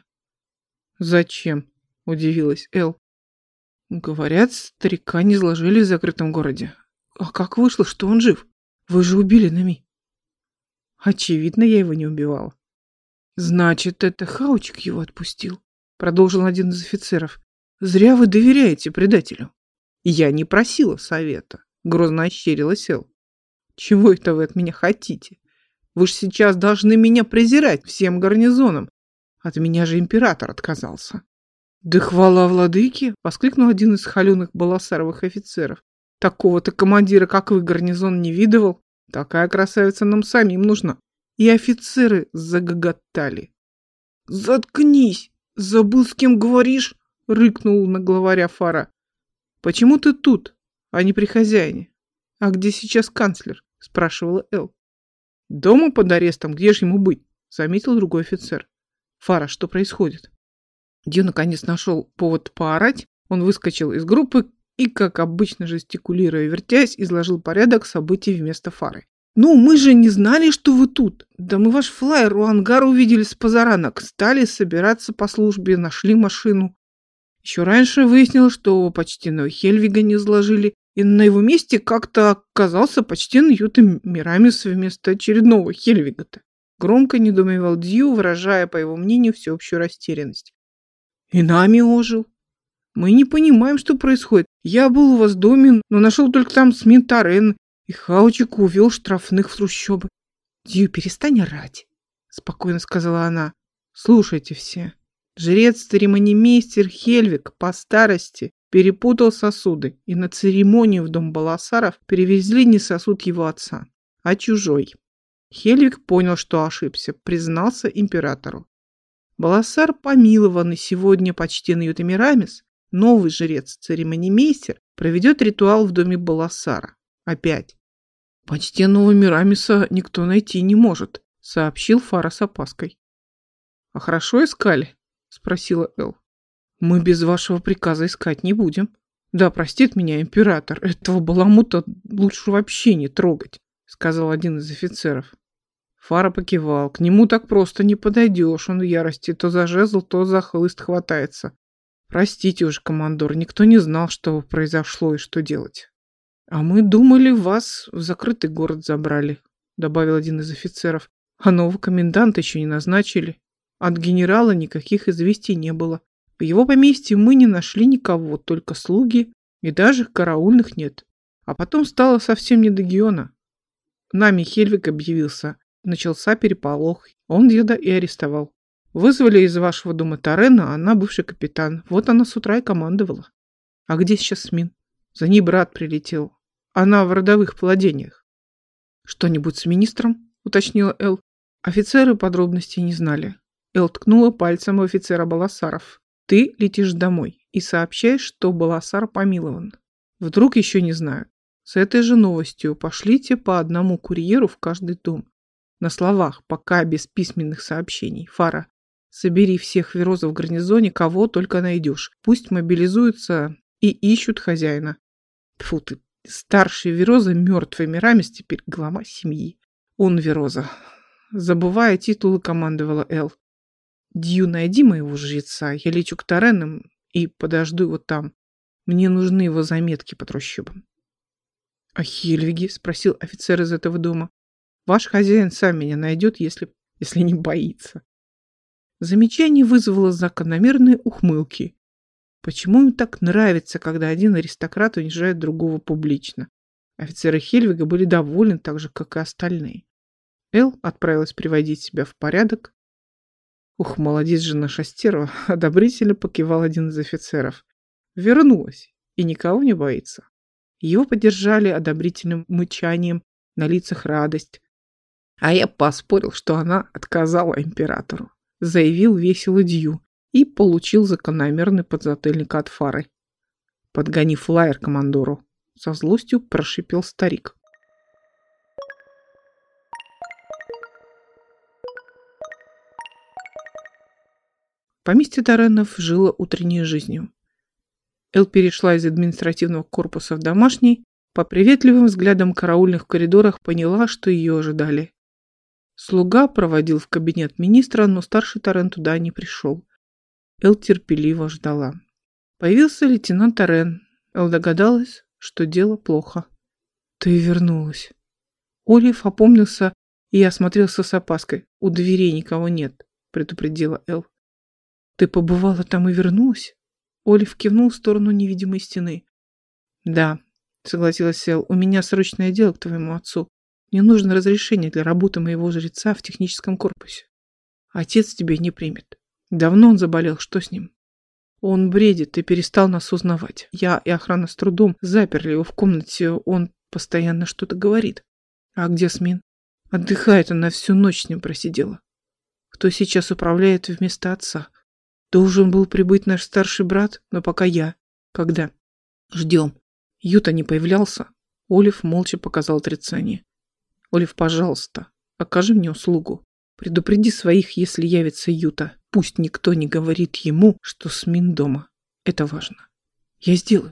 «Зачем?» – удивилась Эл. «Говорят, старика не изложили в закрытом городе. А как вышло, что он жив? Вы же убили Нами». «Очевидно, я его не убивала». «Значит, это Хаучик его отпустил», – продолжил один из офицеров. «Зря вы доверяете предателю». «Я не просила совета», Грозно ощерилась Эл. «Чего это вы от меня хотите? Вы же сейчас должны меня презирать всем гарнизоном. От меня же император отказался». «Да хвала владыке!» — воскликнул один из холеных баласаровых офицеров. «Такого-то командира, как вы, гарнизон не видывал. Такая красавица нам самим нужна». И офицеры загоготали. «Заткнись! Забыл, с кем говоришь?» — рыкнул на главаря Фара. «Почему ты тут?» а не при хозяине. А где сейчас канцлер? Спрашивала Эл. Дома под арестом, где же ему быть? Заметил другой офицер. Фара, что происходит? Дью наконец нашел повод поорать. Он выскочил из группы и, как обычно жестикулируя и вертясь, изложил порядок событий вместо Фары. «Ну, мы же не знали, что вы тут. Да мы ваш флайер у ангара увидели с позаранок. Стали собираться по службе, нашли машину. Еще раньше выяснилось, что почтенного Хельвига не изложили, и на его месте как-то оказался почти Юта Мирамис вместо очередного Хельвига-то. Громко недоумевал Дью, выражая, по его мнению, всеобщую растерянность. И нами ожил. Мы не понимаем, что происходит. Я был у вас в доме, но нашел только там Сминтарен, и Хаучик увел штрафных в трущобы. Дью, перестань орать, спокойно сказала она. Слушайте все. Жрец-церемонимейстер Хельвик по старости перепутал сосуды, и на церемонию в дом Баласаров перевезли не сосуд его отца, а чужой. Хельвик понял, что ошибся, признался императору. Баласар, помилованный сегодня почтенный Ютамирамис, новый жрец-церемонимейстер, проведет ритуал в доме Баласара. Опять. Почтенного Мирамиса никто найти не может, сообщил Фара с опаской. А хорошо искали? Спросила Эл. Мы без вашего приказа искать не будем. Да, простит меня император, этого баламута лучше вообще не трогать, сказал один из офицеров. Фара покивал. К нему так просто не подойдешь. Он в ярости то за жезл, то за хлыст хватается. Простите уж, командор, никто не знал, что произошло и что делать. А мы думали, вас в закрытый город забрали, добавил один из офицеров. А нового коменданта еще не назначили. От генерала никаких известий не было. В его поместье мы не нашли никого, только слуги, и даже караульных нет. А потом стало совсем не до Геона. Нами Хельвик объявился. Начался переполох. Он деда и арестовал. Вызвали из вашего дома Тарена, она бывший капитан. Вот она с утра и командовала. А где сейчас Смин? За ней брат прилетел. Она в родовых владениях. Что-нибудь с министром? Уточнила Эл. Офицеры подробностей не знали. Эл ткнула пальцем в офицера Баласаров. Ты летишь домой и сообщаешь, что Баласар помилован. Вдруг еще не знают. С этой же новостью пошлите по одному курьеру в каждый дом. На словах, пока без письменных сообщений. Фара, собери всех верозов в гарнизоне, кого только найдешь. Пусть мобилизуются и ищут хозяина. Фу ты, старший Вероза мертвый Мирамис теперь глава семьи. Он Вероза. Забывая титулы, командовала Эл. Дью, найди моего жреца, я лечу к Таренам и подожду его там. Мне нужны его заметки по трущобам. «А Хельвиги?» — спросил офицер из этого дома. «Ваш хозяин сам меня найдет, если, если не боится». Замечание вызвало закономерные ухмылки. Почему им так нравится, когда один аристократ унижает другого публично? Офицеры Хельвига были довольны так же, как и остальные. Эл отправилась приводить себя в порядок, Ух, молодец же наша стерва, одобрительно покивал один из офицеров. Вернулась и никого не боится. Его поддержали одобрительным мычанием, на лицах радость. А я поспорил, что она отказала императору. Заявил весело Дью и получил закономерный подзатыльник от фары. Подгони флайер командору. Со злостью прошипел старик. Поместье Таренов жило утренней жизнью. Эл перешла из административного корпуса в домашний, по приветливым взглядам караульных в коридорах поняла, что ее ожидали. Слуга проводил в кабинет министра, но старший Тарен туда не пришел. Эл терпеливо ждала. Появился лейтенант Тарен. Эл догадалась, что дело плохо. «Ты вернулась». Олив опомнился и осмотрелся с опаской. «У дверей никого нет», — предупредила Эл. «Ты побывала там и вернулась?» Олив кивнул в сторону невидимой стены. «Да», — согласилась Сел, — «у меня срочное дело к твоему отцу. Мне нужно разрешение для работы моего жреца в техническом корпусе. Отец тебя не примет. Давно он заболел, что с ним?» «Он бредит и перестал нас узнавать. Я и охрана с трудом заперли его в комнате, он постоянно что-то говорит. А где Смин? Отдыхает, она всю ночь с ним просидела. Кто сейчас управляет вместо отца?» Должен был прибыть наш старший брат, но пока я. Когда? Ждем. Юта не появлялся. Олив молча показал отрицание. Олив, пожалуйста, окажи мне услугу. Предупреди своих, если явится Юта. Пусть никто не говорит ему, что Смин дома. Это важно. Я сделаю.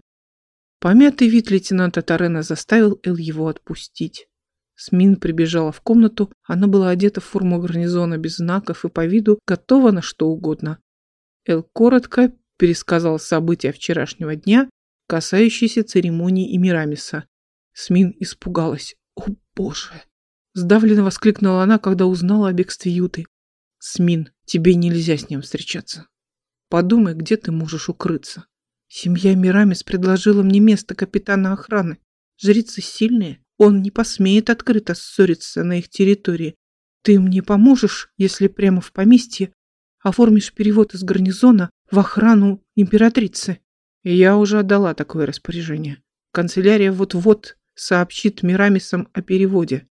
Помятый вид лейтенанта Тарена заставил Эл его отпустить. Смин прибежала в комнату. Она была одета в форму гарнизона без знаков и по виду готова на что угодно. Эл коротко пересказал события вчерашнего дня, касающиеся церемонии Эмирамиса. Смин испугалась. «О, боже!» Сдавленно воскликнула она, когда узнала о бегстве Юты. «Смин, тебе нельзя с ним встречаться. Подумай, где ты можешь укрыться. Семья Мирамис предложила мне место капитана охраны. Жрицы сильные, он не посмеет открыто ссориться на их территории. Ты мне поможешь, если прямо в поместье оформишь перевод из гарнизона в охрану императрицы. Я уже отдала такое распоряжение. Канцелярия вот-вот сообщит Мирамисам о переводе.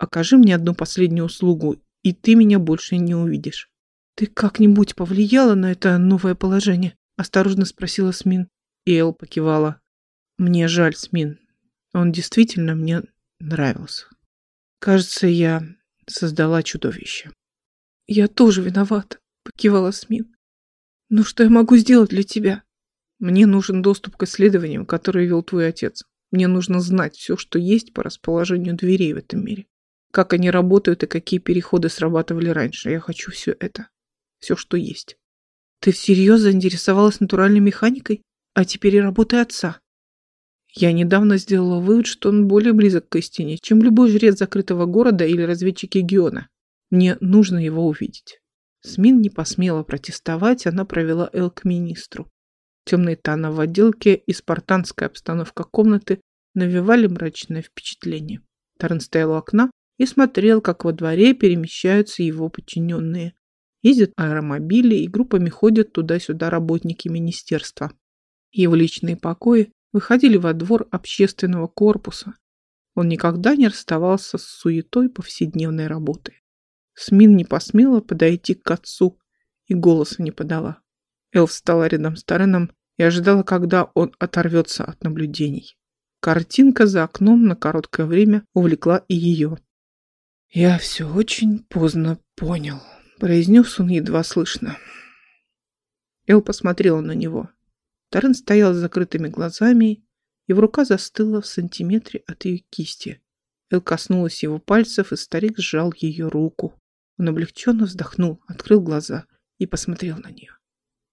Окажи мне одну последнюю услугу, и ты меня больше не увидишь. Ты как-нибудь повлияла на это новое положение? Осторожно спросила Смин. И Эл покивала. Мне жаль, Смин. Он действительно мне нравился. Кажется, я создала чудовище. Я тоже виновата покивала Смин. «Ну что я могу сделать для тебя?» «Мне нужен доступ к исследованиям, которые вел твой отец. Мне нужно знать все, что есть по расположению дверей в этом мире. Как они работают и какие переходы срабатывали раньше. Я хочу все это. Все, что есть». «Ты всерьез заинтересовалась натуральной механикой? А теперь и работой отца?» Я недавно сделала вывод, что он более близок к истине, чем любой жрец закрытого города или разведчик Геона. Мне нужно его увидеть. Смин не посмела протестовать, она провела Эл к министру. Темные тона в отделке и спартанская обстановка комнаты навевали мрачное впечатление. Тарн стоял у окна и смотрел, как во дворе перемещаются его подчиненные. Ездят аэромобили и группами ходят туда-сюда работники министерства. Его личные покои выходили во двор общественного корпуса. Он никогда не расставался с суетой повседневной работы. Смин не посмела подойти к отцу и голоса не подала. Эл встала рядом с Тареном и ожидала, когда он оторвется от наблюдений. Картинка за окном на короткое время увлекла и ее. «Я все очень поздно понял», — произнес он едва слышно. Эл посмотрела на него. Тарен стоял с закрытыми глазами, его рука застыла в сантиметре от ее кисти. Эл коснулась его пальцев, и старик сжал ее руку. Он облегченно вздохнул, открыл глаза и посмотрел на нее.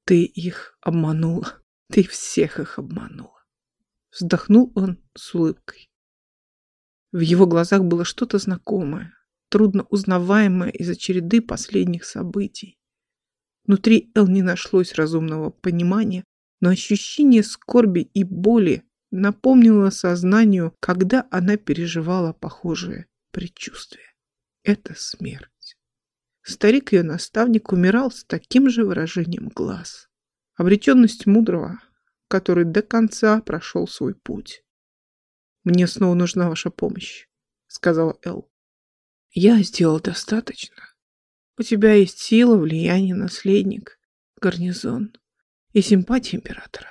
«Ты их обманула. Ты всех их обманула». Вздохнул он с улыбкой. В его глазах было что-то знакомое, трудно узнаваемое из-за череды последних событий. Внутри Эл не нашлось разумного понимания, но ощущение скорби и боли напомнило сознанию, когда она переживала похожее предчувствие. Это смерть. Старик ее наставник умирал с таким же выражением глаз. Обреченность мудрого, который до конца прошел свой путь. «Мне снова нужна ваша помощь», — сказала Эл. «Я сделал достаточно. У тебя есть сила, влияние, наследник, гарнизон и симпатия императора.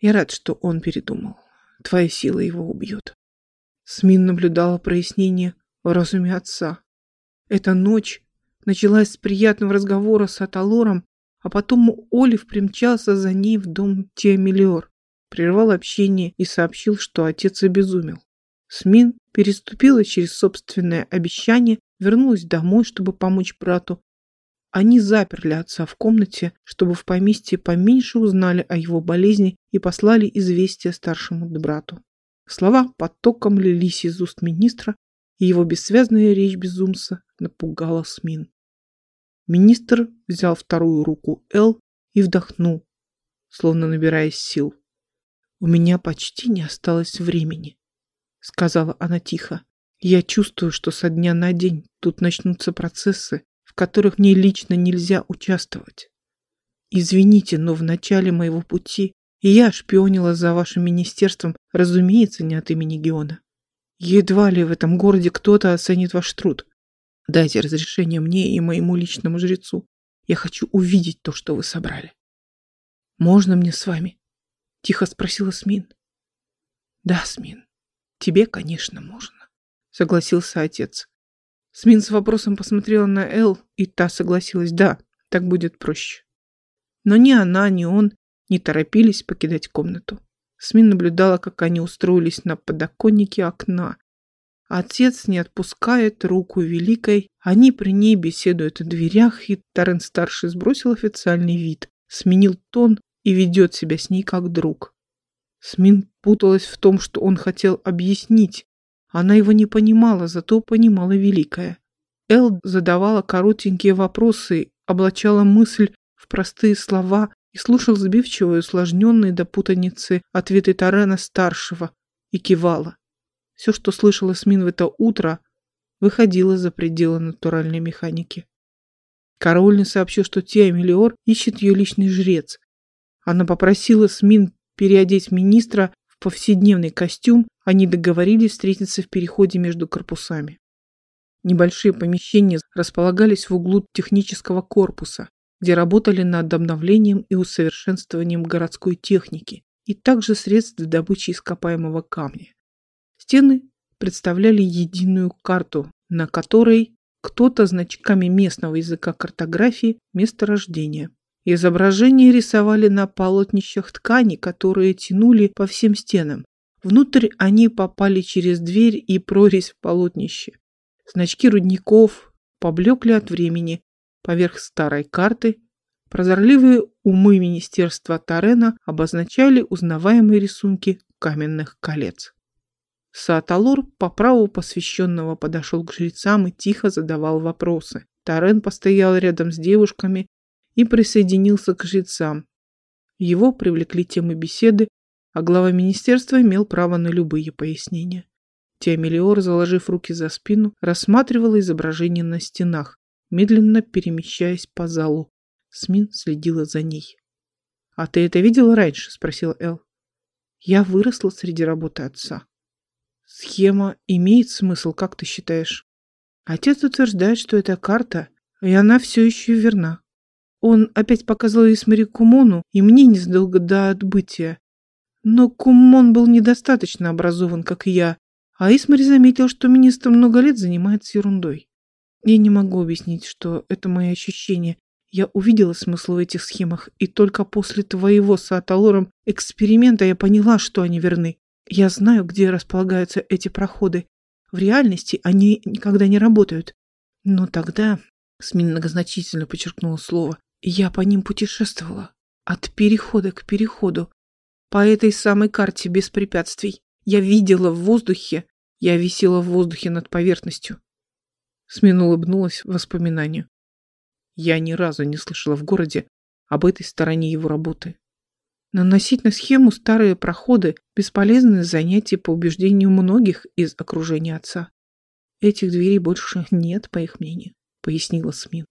Я рад, что он передумал. Твоя сила его убьет». Смин наблюдала прояснение в разуме отца. Эта ночь началась с приятного разговора с Аталором а потом Олив примчался за ней в дом Теомелиор, прервал общение и сообщил, что отец обезумел. Смин переступила через собственное обещание, вернулась домой, чтобы помочь брату. Они заперли отца в комнате, чтобы в поместье поменьше узнали о его болезни и послали известие старшему брату. Слова потоком лились из уст министра, и его бессвязная речь безумца напугала Смин. Министр взял вторую руку Эл и вдохнул, словно набираясь сил. «У меня почти не осталось времени», — сказала она тихо. «Я чувствую, что со дня на день тут начнутся процессы, в которых мне лично нельзя участвовать. Извините, но в начале моего пути я шпионила за вашим министерством, разумеется, не от имени Геона. Едва ли в этом городе кто-то оценит ваш труд. Дайте разрешение мне и моему личному жрецу. Я хочу увидеть то, что вы собрали. Можно мне с вами? Тихо спросила Смин. Да, Смин, тебе, конечно, можно, согласился отец. Смин с вопросом посмотрела на Эл, и та согласилась. Да, так будет проще. Но ни она, ни он не торопились покидать комнату. Смин наблюдала, как они устроились на подоконнике окна, Отец не отпускает руку Великой, они при ней беседуют о дверях, и Тарен-старший сбросил официальный вид, сменил тон и ведет себя с ней как друг. Смин путалась в том, что он хотел объяснить. Она его не понимала, зато понимала Великая. Эл задавала коротенькие вопросы, облачала мысль в простые слова и слушал сбивчивые, усложненные до путаницы ответы Тарена-старшего и кивала. Все, что слышала Смин в это утро, выходило за пределы натуральной механики. Король сообщил, что Теомелиор ищет ее личный жрец. Она попросила Смин переодеть министра в повседневный костюм, они договорились встретиться в переходе между корпусами. Небольшие помещения располагались в углу технического корпуса, где работали над обновлением и усовершенствованием городской техники и также средств добычи ископаемого камня. Стены представляли единую карту, на которой кто-то значками местного языка картографии месторождения. Изображения рисовали на полотнищах ткани, которые тянули по всем стенам. Внутрь они попали через дверь и прорезь в полотнище. Значки рудников поблекли от времени. Поверх старой карты прозорливые умы Министерства Тарена обозначали узнаваемые рисунки каменных колец. Сааталор по праву посвященного подошел к жрецам и тихо задавал вопросы. Тарен постоял рядом с девушками и присоединился к жрецам. Его привлекли темы беседы, а глава министерства имел право на любые пояснения. Теомелиор, заложив руки за спину, рассматривала изображения на стенах, медленно перемещаясь по залу. Смин следила за ней. «А ты это видела раньше?» – спросил Эл. «Я выросла среди работы отца». «Схема имеет смысл, как ты считаешь?» Отец утверждает, что это карта, и она все еще верна. Он опять показал Исмари Кумону и мне незадолго до отбытия. Но Кумон был недостаточно образован, как и я, а Исмари заметил, что министр много лет занимается ерундой. Я не могу объяснить, что это мои ощущения. Я увидела смысл в этих схемах, и только после твоего с Аталором эксперимента я поняла, что они верны. Я знаю, где располагаются эти проходы. В реальности они никогда не работают. Но тогда, Смин многозначительно подчеркнула слово, я по ним путешествовала. От перехода к переходу. По этой самой карте без препятствий. Я видела в воздухе, я висела в воздухе над поверхностью. Смин улыбнулась воспоминанию. Я ни разу не слышала в городе об этой стороне его работы. Наносить на схему старые проходы – бесполезное занятие по убеждению многих из окружения отца. Этих дверей больше нет, по их мнению, пояснила Смин.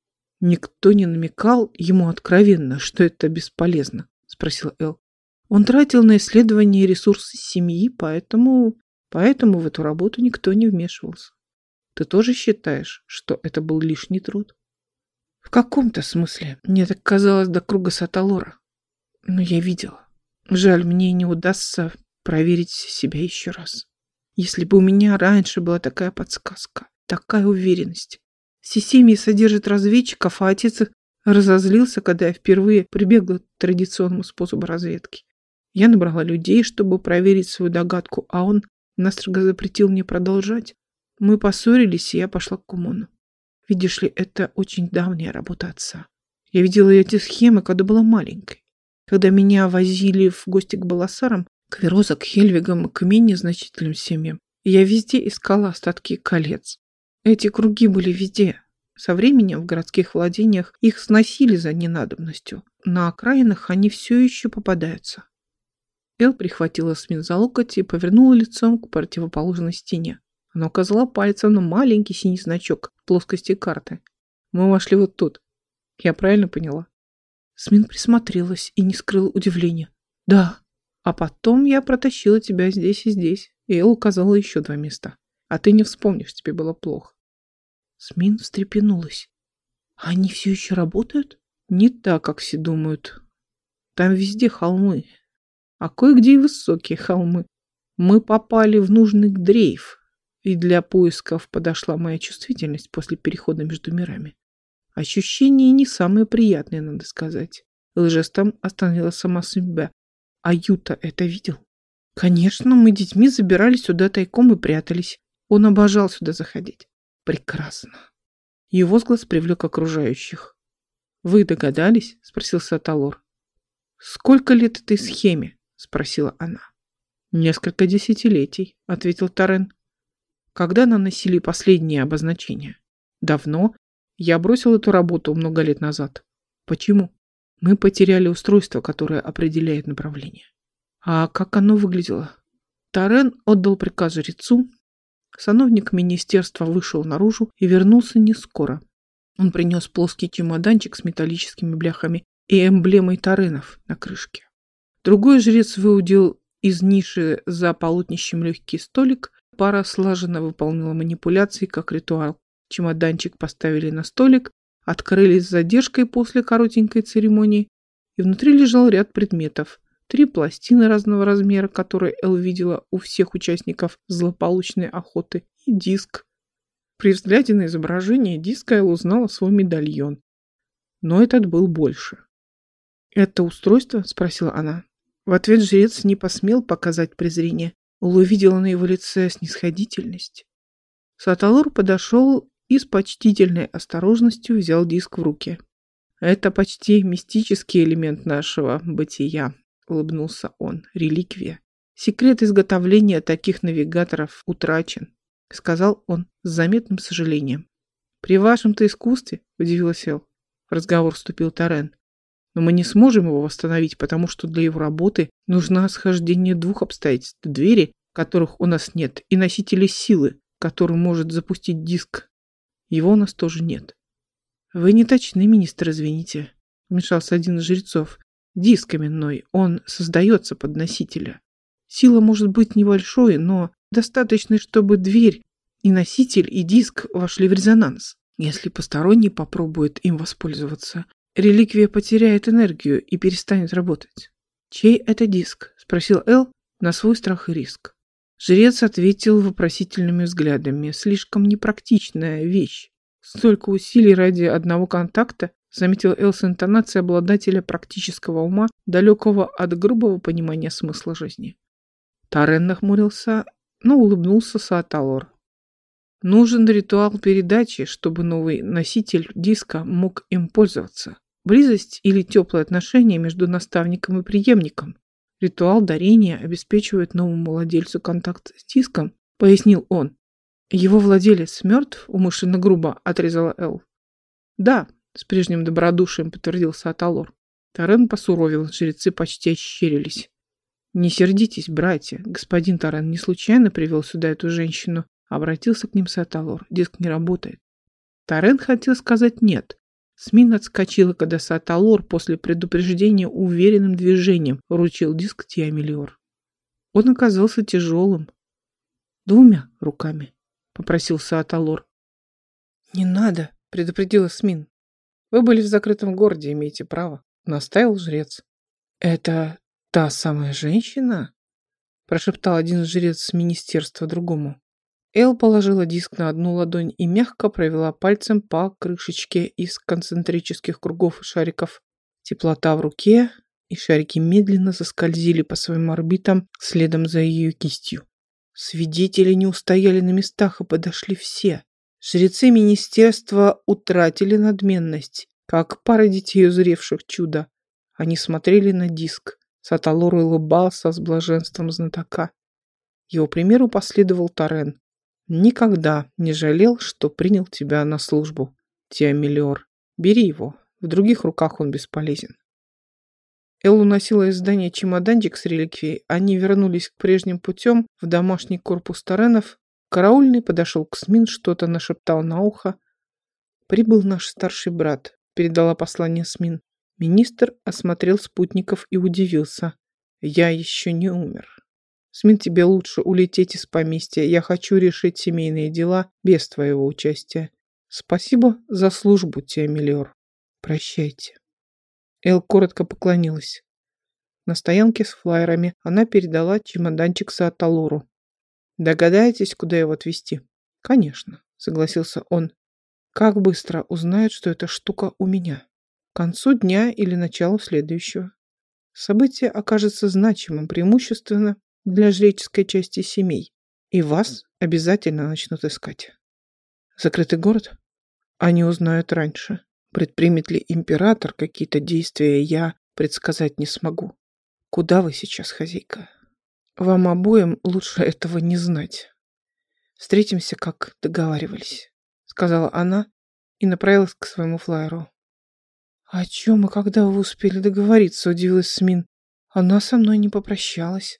Никто не намекал ему откровенно, что это бесполезно, спросил Эл. Он тратил на исследование ресурсы семьи, поэтому, поэтому в эту работу никто не вмешивался. Ты тоже считаешь, что это был лишний труд? В каком-то смысле. Мне так казалось до круга Саталора. Но я видела. Жаль, мне не удастся проверить себя еще раз. Если бы у меня раньше была такая подсказка, такая уверенность. Сисемий содержит разведчиков, а отец разозлился, когда я впервые прибегла к традиционному способу разведки. Я набрала людей, чтобы проверить свою догадку, а он настрого запретил мне продолжать. Мы поссорились, и я пошла к Кумону. Видишь ли, это очень давняя работа отца. Я видела эти схемы, когда была маленькой. Когда меня возили в гости к Баласарам, к Вероза, к Хельвигам, к менее значительным семьям, я везде искала остатки колец. Эти круги были везде. Со временем в городских владениях их сносили за ненадобностью. На окраинах они все еще попадаются. Эл прихватила Смин за локоть и повернула лицом к противоположной стене. Она указала пальцем на маленький синий значок в плоскости карты. Мы вошли вот тут. Я правильно поняла? Смин присмотрелась и не скрыла удивления. «Да. А потом я протащила тебя здесь и здесь». И Эл указала еще два места. «А ты не вспомнишь, тебе было плохо». Смин встрепенулась. «Они все еще работают?» «Не так, как все думают. Там везде холмы. А кое-где и высокие холмы. Мы попали в нужный дрейф, и для поисков подошла моя чувствительность после перехода между мирами. Ощущения не самые приятные, надо сказать. Лжестом остановила сама себя. А Юта это видел? Конечно, мы детьми забирались сюда тайком и прятались. Он обожал сюда заходить. Прекрасно. Ее возглас привлек окружающих. «Вы догадались?» – спросил Саталор. «Сколько лет этой схеме?» – спросила она. «Несколько десятилетий», – ответил Тарен. «Когда наносили последние обозначения?» «Давно я бросил эту работу много лет назад. Почему? Мы потеряли устройство, которое определяет направление. А как оно выглядело? Тарен отдал приказ жрецу. Сановник министерства вышел наружу и вернулся не скоро. Он принес плоский чемоданчик с металлическими бляхами и эмблемой Таренов на крышке. Другой жрец выудил из ниши за полотнищем легкий столик. Пара слаженно выполнила манипуляции, как ритуал. Чемоданчик поставили на столик, открыли с задержкой после коротенькой церемонии, и внутри лежал ряд предметов. Три пластины разного размера, которые Эл видела у всех участников злополучной охоты, и диск. При взгляде на изображение диска Эл узнала свой медальон. Но этот был больше. «Это устройство?» – спросила она. В ответ жрец не посмел показать презрение. Ул увидела на его лице снисходительность. Саталур подошел и с почтительной осторожностью взял диск в руки. «Это почти мистический элемент нашего бытия», — улыбнулся он, — «реликвия. Секрет изготовления таких навигаторов утрачен, сказал он с заметным сожалением. При вашем-то искусстве, удивилась Эл. В разговор вступил Тарен. Но мы не сможем его восстановить, потому что для его работы нужно схождение двух обстоятельств. Двери, которых у нас нет, и носители силы, который может запустить диск. Его у нас тоже нет. Вы не точны, министр, извините, вмешался один из жрецов. Диск именной, он создается под носителя. Сила может быть небольшой, но достаточной, чтобы дверь и носитель, и диск вошли в резонанс. Если посторонний попробует им воспользоваться, реликвия потеряет энергию и перестанет работать. «Чей это диск?» – спросил Эл на свой страх и риск. Жрец ответил вопросительными взглядами. Слишком непрактичная вещь. Столько усилий ради одного контакта, заметил Эл с интонацией обладателя практического ума, далекого от грубого понимания смысла жизни. Тарен нахмурился, но улыбнулся Сааталор. Нужен ритуал передачи, чтобы новый носитель диска мог им пользоваться. Близость или теплые отношения между наставником и преемником. Ритуал дарения обеспечивает новому владельцу контакт с диском, пояснил он. Его владелец мертв, умышленно грубо отрезала Эл. Да, с прежним добродушием подтвердился Аталор. Тарен посуровил, жрецы почти ощерились. «Не сердитесь, братья. Господин Тарен не случайно привел сюда эту женщину. Обратился к ним Саталор. Диск не работает. Тарен хотел сказать «нет». Смин отскочила, когда Саталор после предупреждения уверенным движением вручил диск Тиамелиор. Он оказался тяжелым. «Двумя руками», — попросил Саталор. «Не надо», — предупредила Смин. «Вы были в закрытом городе, имеете право», — настаивал жрец. «Это та самая женщина?» — прошептал один жрец министерства другому. Эл положила диск на одну ладонь и мягко провела пальцем по крышечке из концентрических кругов и шариков. Теплота в руке, и шарики медленно заскользили по своим орбитам следом за ее кистью. Свидетели не устояли на местах и подошли все. Жрецы министерства утратили надменность, как пара детей, узревших чудо. Они смотрели на диск. Саталор улыбался с блаженством знатока. Его примеру последовал Тарен. Никогда не жалел, что принял тебя на службу, Тиамелиор. Бери его, в других руках он бесполезен. Эл уносила из здания чемоданчик с реликвией. Они вернулись к прежним путем в домашний корпус Таренов. Караульный подошел к Смин, что-то нашептал на ухо. «Прибыл наш старший брат», — передала послание Смин. Министр осмотрел спутников и удивился. «Я еще не умер». Смин, тебе лучше улететь из поместья. Я хочу решить семейные дела без твоего участия. Спасибо за службу, Тиамелиор. Прощайте. Эл коротко поклонилась. На стоянке с флайерами она передала чемоданчик Сааталору. «Догадаетесь, куда его отвезти?» «Конечно», — согласился он. «Как быстро узнают, что эта штука у меня? К концу дня или началу следующего?» Событие окажется значимым преимущественно для жреческой части семей, и вас обязательно начнут искать. Закрытый город? Они узнают раньше. Предпримет ли император какие-то действия, я предсказать не смогу. Куда вы сейчас, хозяйка? Вам обоим лучше этого не знать. Встретимся, как договаривались, сказала она и направилась к своему флайеру. О чем и когда вы успели договориться, удивилась Смин. Она со мной не попрощалась.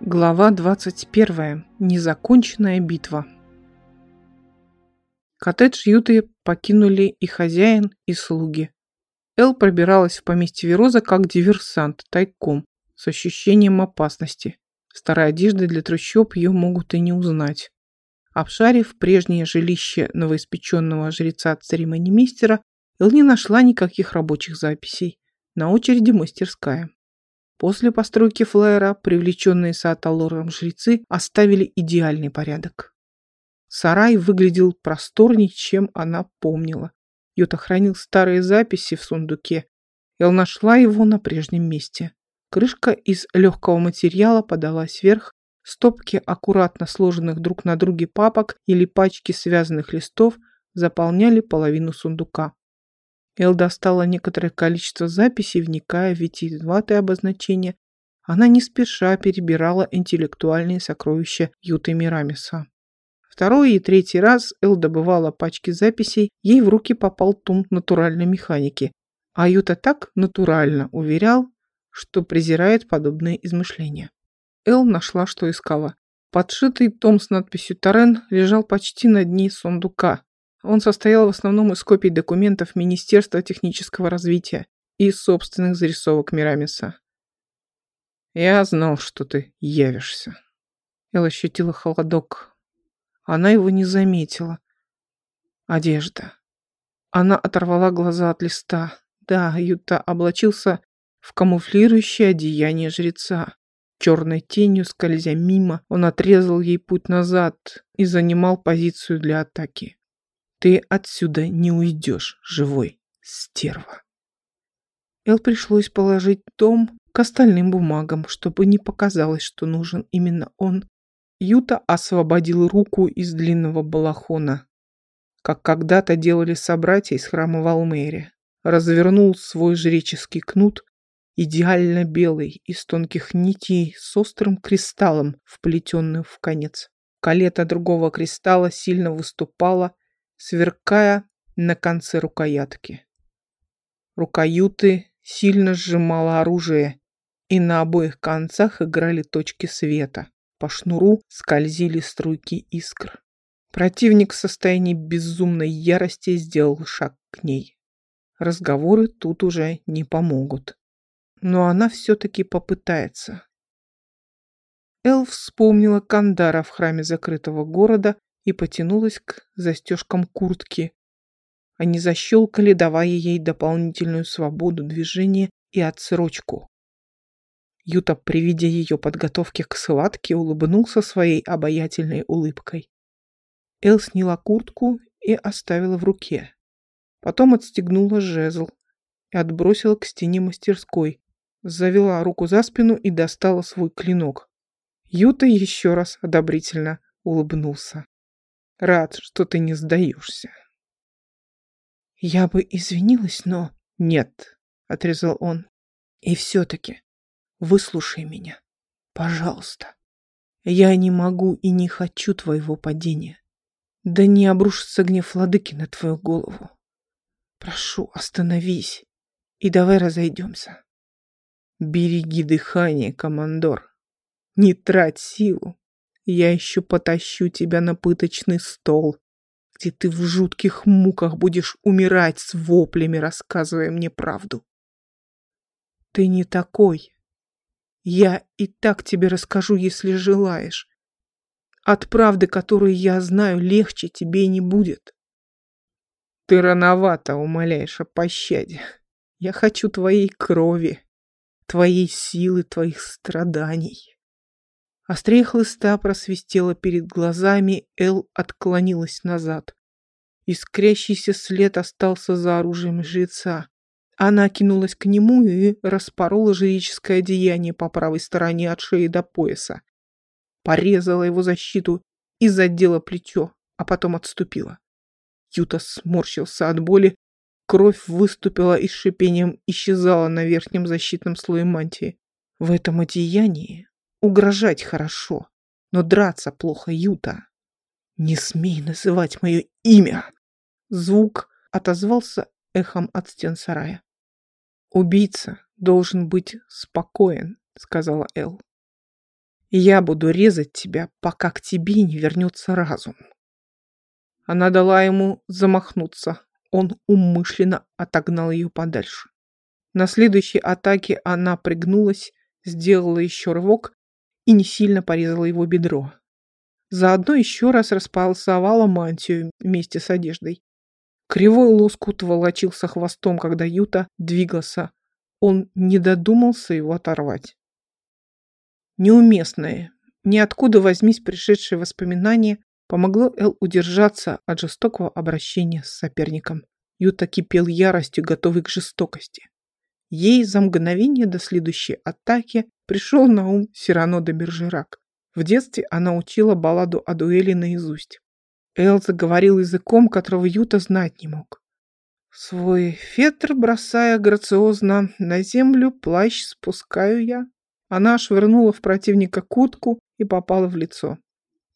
Глава 21. Незаконченная битва. Коттедж Юты покинули и хозяин, и слуги. Эл пробиралась в поместье Вероза как диверсант, тайком, с ощущением опасности. Старой одежды для трущоб ее могут и не узнать. Обшарив прежнее жилище новоиспеченного жреца церемонимейстера, Эл не нашла никаких рабочих записей. На очереди мастерская. После постройки флайера привлеченные Сааталором жрецы оставили идеальный порядок. Сарай выглядел просторнее, чем она помнила. Йота хранил старые записи в сундуке. Эл нашла его на прежнем месте. Крышка из легкого материала подалась вверх, Стопки аккуратно сложенных друг на друге папок или пачки связанных листов заполняли половину сундука. Эл достала некоторое количество записей, вникая в витиеватые обозначения. Она не спеша перебирала интеллектуальные сокровища Юты Мирамиса. Второй и третий раз Эл добывала пачки записей, ей в руки попал том натуральной механики. А Юта так натурально уверял, что презирает подобные измышления. Эл нашла, что искала. Подшитый том с надписью «Торрен» лежал почти на дне сундука. Он состоял в основном из копий документов Министерства технического развития и собственных зарисовок Мирамиса. «Я знал, что ты явишься». Эл ощутила холодок, она его не заметила. Одежда. Она оторвала глаза от листа. Да, Юта облачился в камуфлирующее одеяние жреца. Черной тенью, скользя мимо, он отрезал ей путь назад и занимал позицию для атаки. «Ты отсюда не уйдешь, живой, стерва!» Эл пришлось положить том к остальным бумагам, чтобы не показалось, что нужен именно он Юта освободил руку из длинного балахона, как когда-то делали собратья из храма Валмери. Развернул свой жреческий кнут, идеально белый, из тонких нитей с острым кристаллом, вплетенным в конец. Калета другого кристалла сильно выступала, сверкая на конце рукоятки. Рука Юты сильно сжимала оружие, и на обоих концах играли точки света. По шнуру скользили струйки искр. Противник в состоянии безумной ярости сделал шаг к ней. Разговоры тут уже не помогут. Но она все-таки попытается. Эл вспомнила Кандара в храме закрытого города и потянулась к застежкам куртки. Они защелкали, давая ей дополнительную свободу движения и отсрочку. Юта при виде ее подготовки к схватке улыбнулся своей обаятельной улыбкой. Эл сняла куртку и оставила в руке. Потом отстегнула жезл и отбросила к стене мастерской, завела руку за спину и достала свой клинок. Юта еще раз одобрительно улыбнулся. «Рад, что ты не сдаешься». «Я бы извинилась, но...» «Нет», — отрезал он. «И все-таки Выслушай меня, пожалуйста. Я не могу и не хочу твоего падения. Да не обрушится гнев владыки на твою голову. Прошу, остановись и давай разойдемся. Береги дыхание, командор. Не трать силу. Я еще потащу тебя на пыточный стол, где ты в жутких муках будешь умирать с воплями, рассказывая мне правду. Ты не такой, я и так тебе расскажу, если желаешь. От правды, которую я знаю, легче тебе не будет. Ты рановато умоляешь о пощаде. Я хочу твоей крови, твоей силы, твоих страданий. Острее хлыста просвистела перед глазами, Эл отклонилась назад. Искрящийся след остался за оружием жреца. Она кинулась к нему и распорола жреческое одеяние по правой стороне от шеи до пояса. Порезала его защиту и задела плечо, а потом отступила. Юта сморщился от боли, кровь выступила и с шипением исчезала на верхнем защитном слое мантии. В этом одеянии угрожать хорошо, но драться плохо, Юта. «Не смей называть мое имя!» Звук отозвался эхом от стен сарая. «Убийца должен быть спокоен», — сказала Эл. «Я буду резать тебя, пока к тебе не вернется разум». Она дала ему замахнуться. Он умышленно отогнал ее подальше. На следующей атаке она пригнулась, сделала еще рывок и не сильно порезала его бедро. Заодно еще раз располосовала мантию вместе с одеждой. Кривой лоскут волочился хвостом, когда Юта двигался. Он не додумался его оторвать. Неуместное, ниоткуда возьмись пришедшее воспоминание, помогло Эл удержаться от жестокого обращения с соперником. Юта кипел яростью, готовый к жестокости. Ей за мгновение до следующей атаки пришел на ум Сирано де Бержерак. В детстве она учила балладу о дуэли наизусть. Эл заговорил языком, которого Юта знать не мог. Свой фетр бросая грациозно на землю, плащ спускаю я. Она швырнула в противника кутку и попала в лицо.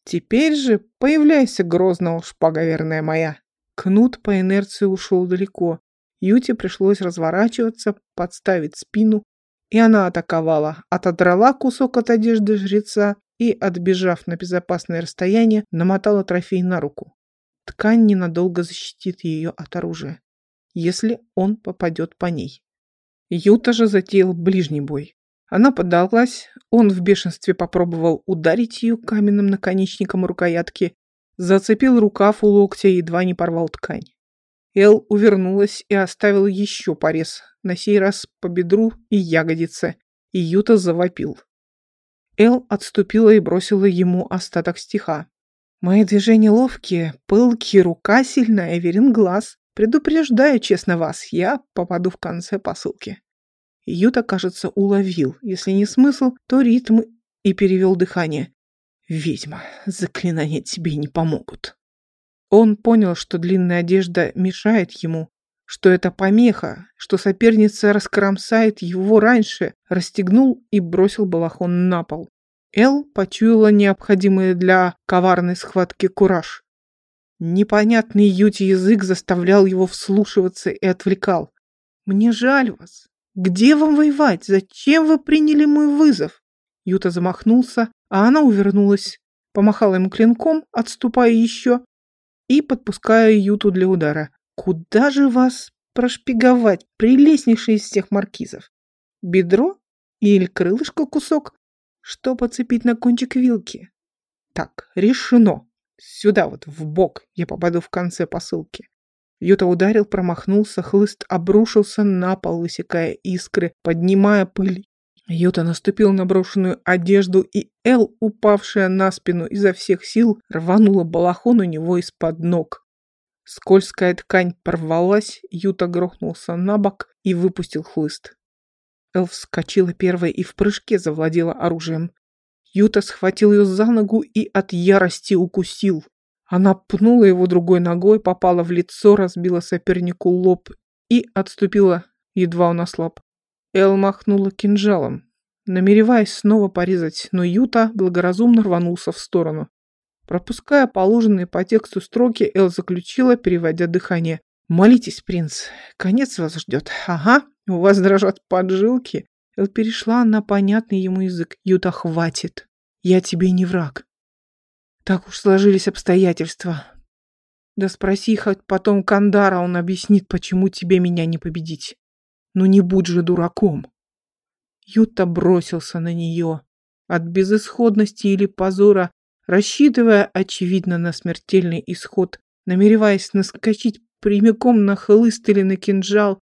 Теперь же появляйся, грозного шпага верная моя. Кнут по инерции ушел далеко. Юте пришлось разворачиваться, подставить спину, и она атаковала, отодрала кусок от одежды жреца и, отбежав на безопасное расстояние, намотала трофей на руку. Ткань ненадолго защитит ее от оружия, если он попадет по ней. Юта же затеял ближний бой. Она поддалась, он в бешенстве попробовал ударить ее каменным наконечником рукоятки, зацепил рукав у локтя и едва не порвал ткань. Эл увернулась и оставила еще порез, на сей раз по бедру и ягодице, и Юта завопил. Эл отступила и бросила ему остаток стиха. «Мои движения ловкие, пылкие, рука сильная, верен глаз. Предупреждаю честно вас, я попаду в конце посылки». Юта, кажется, уловил, если не смысл, то ритм и перевел дыхание. «Ведьма, заклинания тебе не помогут». Он понял, что длинная одежда мешает ему, что это помеха, что соперница раскромсает его раньше, расстегнул и бросил балахон на пол. Эл почуяла необходимый для коварной схватки кураж. Непонятный Юти язык заставлял его вслушиваться и отвлекал. «Мне жаль вас. Где вам воевать? Зачем вы приняли мой вызов?» Юта замахнулся, а она увернулась, помахала ему клинком, отступая еще, и подпуская Юту для удара. «Куда же вас прошпиговать, прелестнейший из всех маркизов? Бедро или крылышко кусок, что подцепить на кончик вилки?» «Так, решено. Сюда вот, в бок, я попаду в конце посылки». Юта ударил, промахнулся, хлыст обрушился на пол, высекая искры, поднимая пыль Юта наступил на брошенную одежду, и Эл, упавшая на спину изо всех сил, рванула балахон у него из-под ног. Скользкая ткань порвалась, Юта грохнулся на бок и выпустил хлыст. Эл вскочила первая и в прыжке завладела оружием. Юта схватил ее за ногу и от ярости укусил. Она пнула его другой ногой, попала в лицо, разбила сопернику лоб и отступила, едва он ослаб. Эл махнула кинжалом, намереваясь снова порезать, но Юта благоразумно рванулся в сторону. Пропуская положенные по тексту строки, Эл заключила, переводя дыхание. «Молитесь, принц, конец вас ждет. Ага, у вас дрожат поджилки». Эл перешла на понятный ему язык. «Юта, хватит. Я тебе не враг. Так уж сложились обстоятельства. Да спроси хоть потом Кандара, он объяснит, почему тебе меня не победить. Ну не будь же дураком. Юта бросился на нее. От безысходности или позора, рассчитывая, очевидно, на смертельный исход, намереваясь наскочить прямиком на хлыст или на кинжал,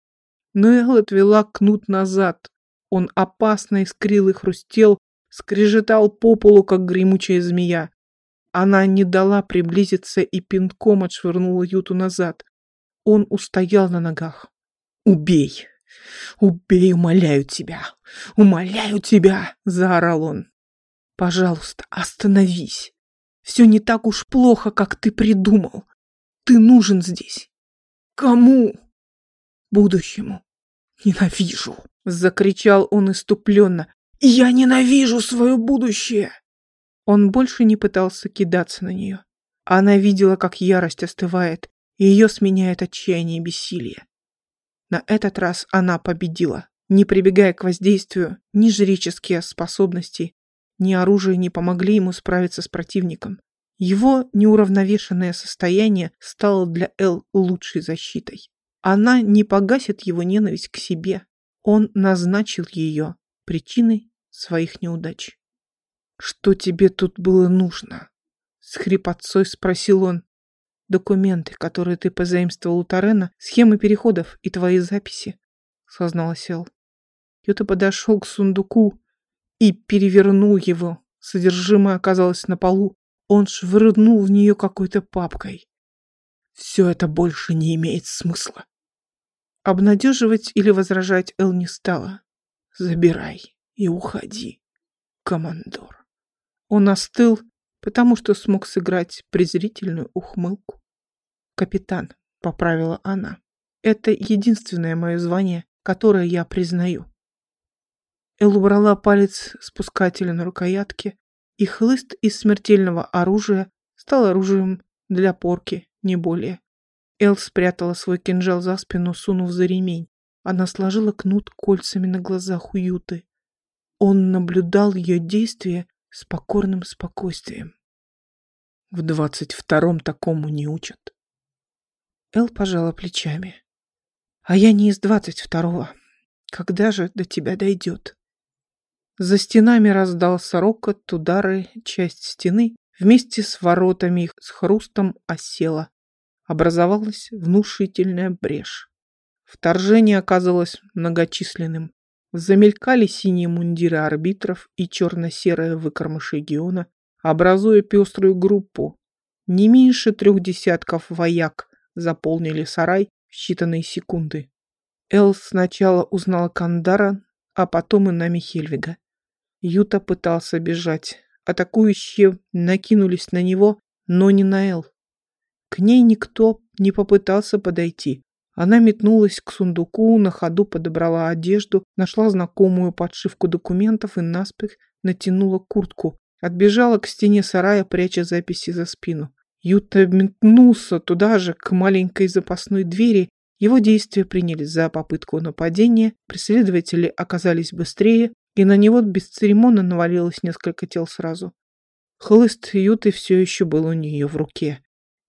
но Эл отвела кнут назад. Он опасно искрил и хрустел, скрежетал по полу, как гремучая змея. Она не дала приблизиться и пинком отшвырнула Юту назад. Он устоял на ногах. «Убей!» «Убей, умоляю тебя! Умоляю тебя!» — заорал он. «Пожалуйста, остановись. Все не так уж плохо, как ты придумал. Ты нужен здесь. Кому?» «Будущему. Ненавижу!» — закричал он иступленно. «Я ненавижу свое будущее!» Он больше не пытался кидаться на нее. Она видела, как ярость остывает, ее сменяет отчаяние и бессилие. На этот раз она победила, не прибегая к воздействию, ни жреческие способности, ни оружие не помогли ему справиться с противником. Его неуравновешенное состояние стало для Эл лучшей защитой. Она не погасит его ненависть к себе. Он назначил ее причиной своих неудач. «Что тебе тут было нужно?» С хрипотцой спросил он. Документы, которые ты позаимствовал у Тарена, схемы переходов и твои записи, сознала Сел. Юта подошел к сундуку и перевернул его. Содержимое оказалось на полу. Он швырнул в нее какой-то папкой. Все это больше не имеет смысла. Обнадеживать или возражать Эл не стала. Забирай и уходи, командор. Он остыл, потому что смог сыграть презрительную ухмылку. «Капитан», — поправила она, — «это единственное мое звание, которое я признаю». Эл убрала палец спускателя на рукоятке, и хлыст из смертельного оружия стал оружием для порки, не более. Эл спрятала свой кинжал за спину, сунув за ремень. Она сложила кнут кольцами на глазах уюты. Он наблюдал ее действия с покорным спокойствием. В двадцать втором такому не учат. Эл пожала плечами. А я не из двадцать второго. Когда же до тебя дойдет? За стенами раздался рокот, удары, часть стены вместе с воротами с хрустом осела. Образовалась внушительная брешь. Вторжение оказалось многочисленным. Замелькали синие мундиры арбитров и черно-серые выкормыши Геона, образуя пеструю группу. Не меньше трех десятков вояк заполнили сарай в считанные секунды. Эл сначала узнала Кандара, а потом и Нами Хельвига. Юта пытался бежать. Атакующие накинулись на него, но не на Эл. К ней никто не попытался подойти. Она метнулась к сундуку, на ходу подобрала одежду, нашла знакомую подшивку документов и наспех натянула куртку. Отбежала к стене сарая, пряча записи за спину. Юта метнулся туда же, к маленькой запасной двери. Его действия приняли за попытку нападения, преследователи оказались быстрее, и на него бесцеремонно навалилось несколько тел сразу. Хлыст Юты все еще был у нее в руке.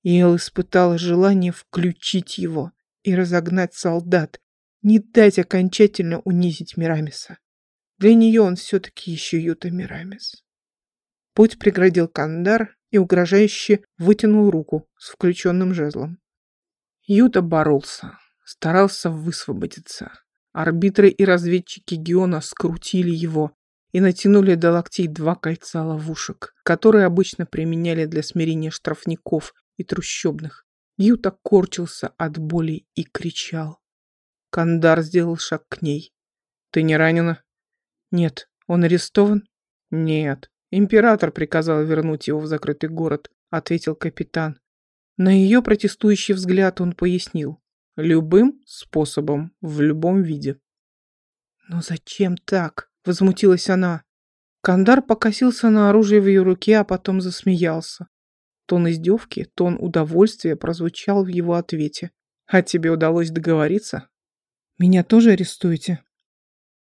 И Эл испытала желание включить его и разогнать солдат, не дать окончательно унизить Мирамиса. Для нее он все-таки еще Юта Мирамис. Путь преградил Кандар и угрожающе вытянул руку с включенным жезлом. Юта боролся, старался высвободиться. Арбитры и разведчики Геона скрутили его и натянули до локтей два кольца ловушек, которые обычно применяли для смирения штрафников и трущобных. Юта корчился от боли и кричал. Кандар сделал шаг к ней. «Ты не ранена?» «Нет». «Он арестован?» «Нет». «Император приказал вернуть его в закрытый город», — ответил капитан. На ее протестующий взгляд он пояснил. Любым способом, в любом виде. «Но зачем так?» — возмутилась она. Кандар покосился на оружие в ее руке, а потом засмеялся. Тон издевки, тон удовольствия прозвучал в его ответе. «А тебе удалось договориться?» «Меня тоже арестуете?»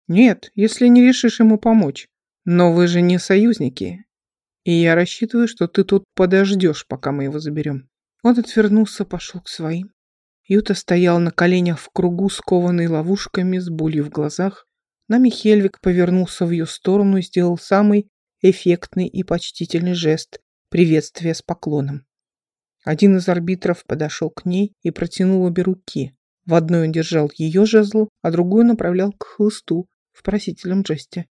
«Нет, если не решишь ему помочь. Но вы же не союзники. И я рассчитываю, что ты тут подождешь, пока мы его заберем». Он отвернулся, пошел к своим. Юта стоял на коленях в кругу, скованный ловушками, с болью в глазах. Нами Хельвик повернулся в ее сторону и сделал самый эффектный и почтительный жест приветствия с поклоном. Один из арбитров подошел к ней и протянул обе руки. В одной он держал ее жезл, а другую направлял к хлысту в просительном жесте.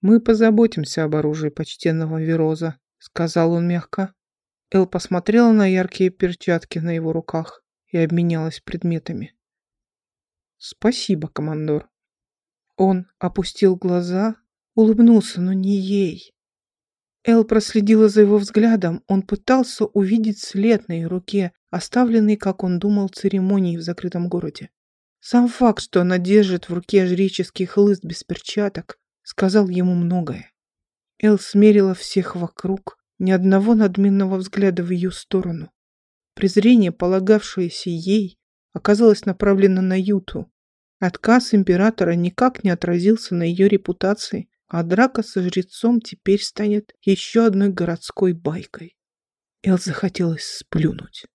«Мы позаботимся об оружии почтенного Вероза», — сказал он мягко. Эл посмотрела на яркие перчатки на его руках и обменялась предметами. «Спасибо, командор». Он опустил глаза, улыбнулся, но не ей. Эл проследила за его взглядом, он пытался увидеть след на ее руке, оставленный, как он думал, церемонией в закрытом городе. Сам факт, что она держит в руке жреческий хлыст без перчаток, сказал ему многое. Эл смерила всех вокруг, ни одного надменного взгляда в ее сторону. Презрение, полагавшееся ей, оказалось направлено на Юту. Отказ императора никак не отразился на ее репутации, а драка со жрецом теперь станет еще одной городской байкой. Эл захотелось сплюнуть.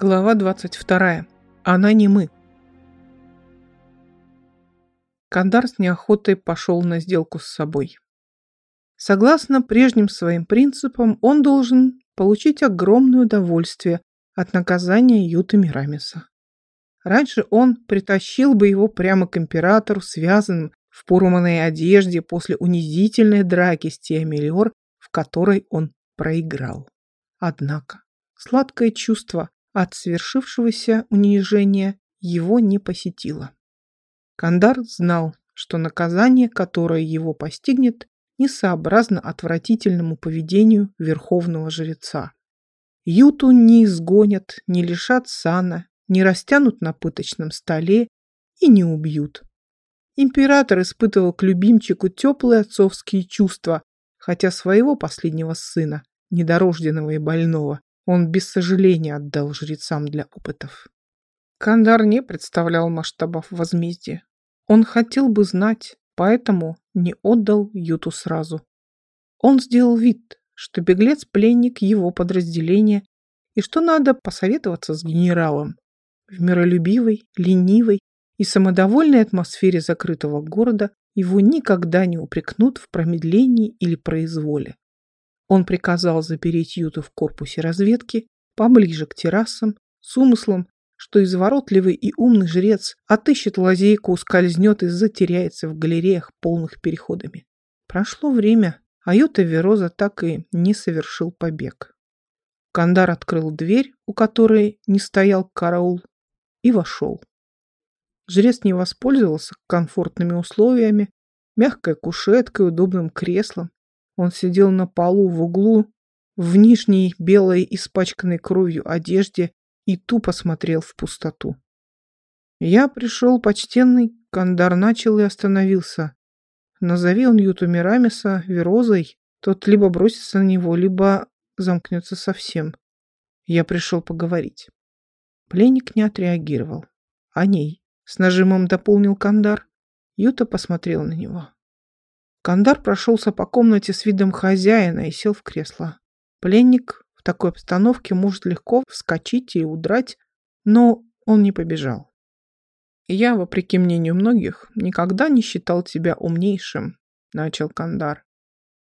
Глава двадцать вторая. Она не мы. Кандар с неохотой пошел на сделку с собой. Согласно прежним своим принципам, он должен получить огромное удовольствие от наказания Юты Мирамиса. Раньше он притащил бы его прямо к императору, связанным в порванной одежде после унизительной драки с Тиамелиор, в которой он проиграл. Однако Сладкое чувство от свершившегося унижения его не посетило. Кандар знал, что наказание, которое его постигнет, несообразно отвратительному поведению верховного жреца. Юту не изгонят, не лишат сана, не растянут на пыточном столе и не убьют. Император испытывал к любимчику теплые отцовские чувства, хотя своего последнего сына, недорожденного и больного, он без сожаления отдал жрецам для опытов. Кандар не представлял масштабов возмездия. Он хотел бы знать, поэтому не отдал Юту сразу. Он сделал вид, что беглец-пленник его подразделения и что надо посоветоваться с генералом. В миролюбивой, ленивой и самодовольной атмосфере закрытого города его никогда не упрекнут в промедлении или произволе. Он приказал запереть Юту в корпусе разведки поближе к террасам с умыслом, что изворотливый и умный жрец отыщет лазейку, ускользнет и затеряется в галереях, полных переходами. Прошло время, а Юта Вероза так и не совершил побег. Кандар открыл дверь, у которой не стоял караул, и вошел. Жрец не воспользовался комфортными условиями, мягкой кушеткой, удобным креслом. Он сидел на полу в углу, в нижней белой испачканной кровью одежде и тупо смотрел в пустоту. Я пришел, почтенный, Кандар начал и остановился. Назови он Юту Мирамиса Верозой, тот либо бросится на него, либо замкнется совсем. Я пришел поговорить. Пленник не отреагировал. О ней. С нажимом дополнил Кандар. Юта посмотрел на него. Кандар прошелся по комнате с видом хозяина и сел в кресло. Пленник такой обстановке может легко вскочить и удрать, но он не побежал. «Я, вопреки мнению многих, никогда не считал тебя умнейшим», — начал Кандар.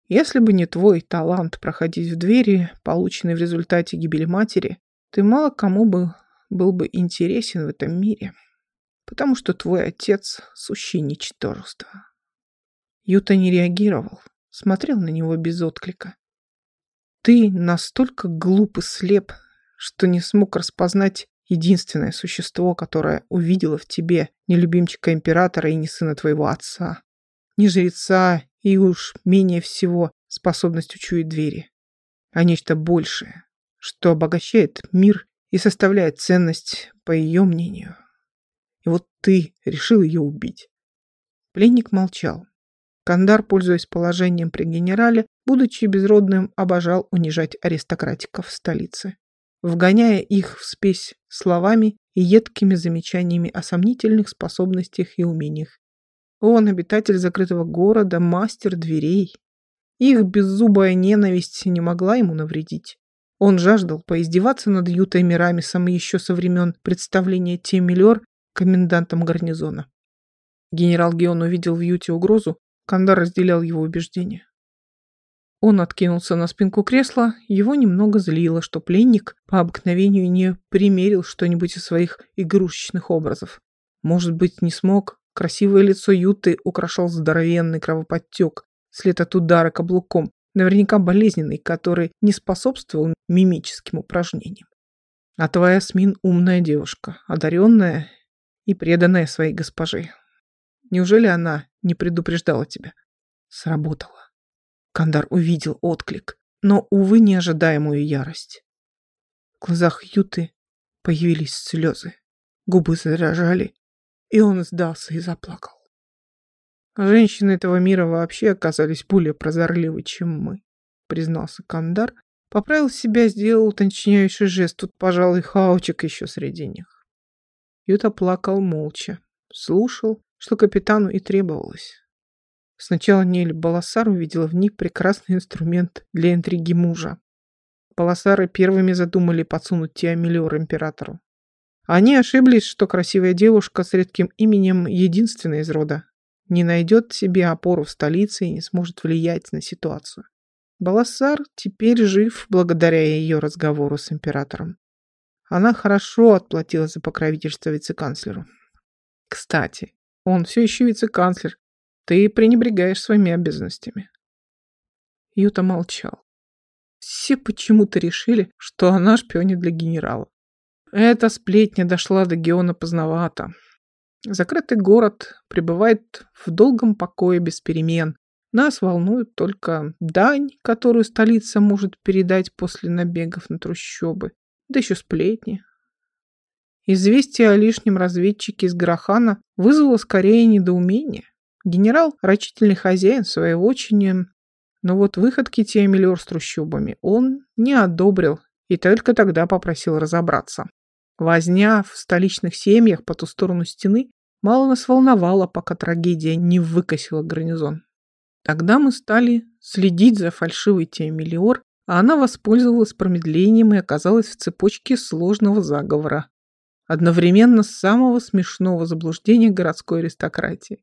«Если бы не твой талант проходить в двери, полученный в результате гибели матери, ты мало кому бы был бы интересен в этом мире, потому что твой отец — сущее ничтожество». Юта не реагировал, смотрел на него без отклика. Ты настолько глуп и слеп, что не смог распознать единственное существо, которое увидело в тебе не любимчика императора и не сына твоего отца, не жреца и уж менее всего способность учуять двери, а нечто большее, что обогащает мир и составляет ценность, по ее мнению. И вот ты решил ее убить. Пленник молчал. Кандар, пользуясь положением при генерале, будучи безродным, обожал унижать аристократиков столицы, вгоняя их в спесь словами и едкими замечаниями о сомнительных способностях и умениях. Он, обитатель закрытого города, мастер дверей. Их беззубая ненависть не могла ему навредить. Он жаждал поиздеваться над Ютой Мирамисом еще со времен представления Темилер комендантом гарнизона. Генерал Геон увидел в Юте угрозу Кандар разделял его убеждения. Он откинулся на спинку кресла, его немного злило, что пленник по обыкновению не примерил что-нибудь из своих игрушечных образов. Может быть, не смог. Красивое лицо Юты украшал здоровенный кровоподтек, след от удара каблуком, наверняка болезненный, который не способствовал мимическим упражнениям. А твоя Смин умная девушка, одаренная и преданная своей госпоже. Неужели она не предупреждала тебя? Сработало. Кандар увидел отклик, но, увы, неожидаемую ярость. В глазах Юты появились слезы, губы задрожали, и он сдался и заплакал. Женщины этого мира вообще оказались более прозорливы, чем мы, признался Кандар, поправил себя, сделал уточняющий жест, тут, пожалуй, хаучик еще среди них. Юта плакал молча, слушал, что капитану и требовалось. Сначала Нель Баласар увидела в них прекрасный инструмент для интриги мужа. Баласары первыми задумали подсунуть Тиамелиор императору. Они ошиблись, что красивая девушка с редким именем единственная из рода. Не найдет себе опору в столице и не сможет влиять на ситуацию. Баласар теперь жив благодаря ее разговору с императором. Она хорошо отплатила за покровительство вице-канцлеру. Кстати, он все еще вице-канцлер. Ты пренебрегаешь своими обязанностями. Юта молчал. Все почему-то решили, что она шпионит для генерала. Эта сплетня дошла до Геона поздновато. Закрытый город пребывает в долгом покое без перемен. Нас волнует только дань, которую столица может передать после набегов на трущобы, да еще сплетни. Известие о лишнем разведчике из Грахана вызвало скорее недоумение. Генерал – рачительный хозяин своей вотчине, но вот выходки Тиамелиор с трущобами он не одобрил и только тогда попросил разобраться. Возня в столичных семьях по ту сторону стены мало нас волновала, пока трагедия не выкосила гарнизон. Тогда мы стали следить за фальшивой Тиамелиор, а она воспользовалась промедлением и оказалась в цепочке сложного заговора, одновременно самого смешного заблуждения городской аристократии.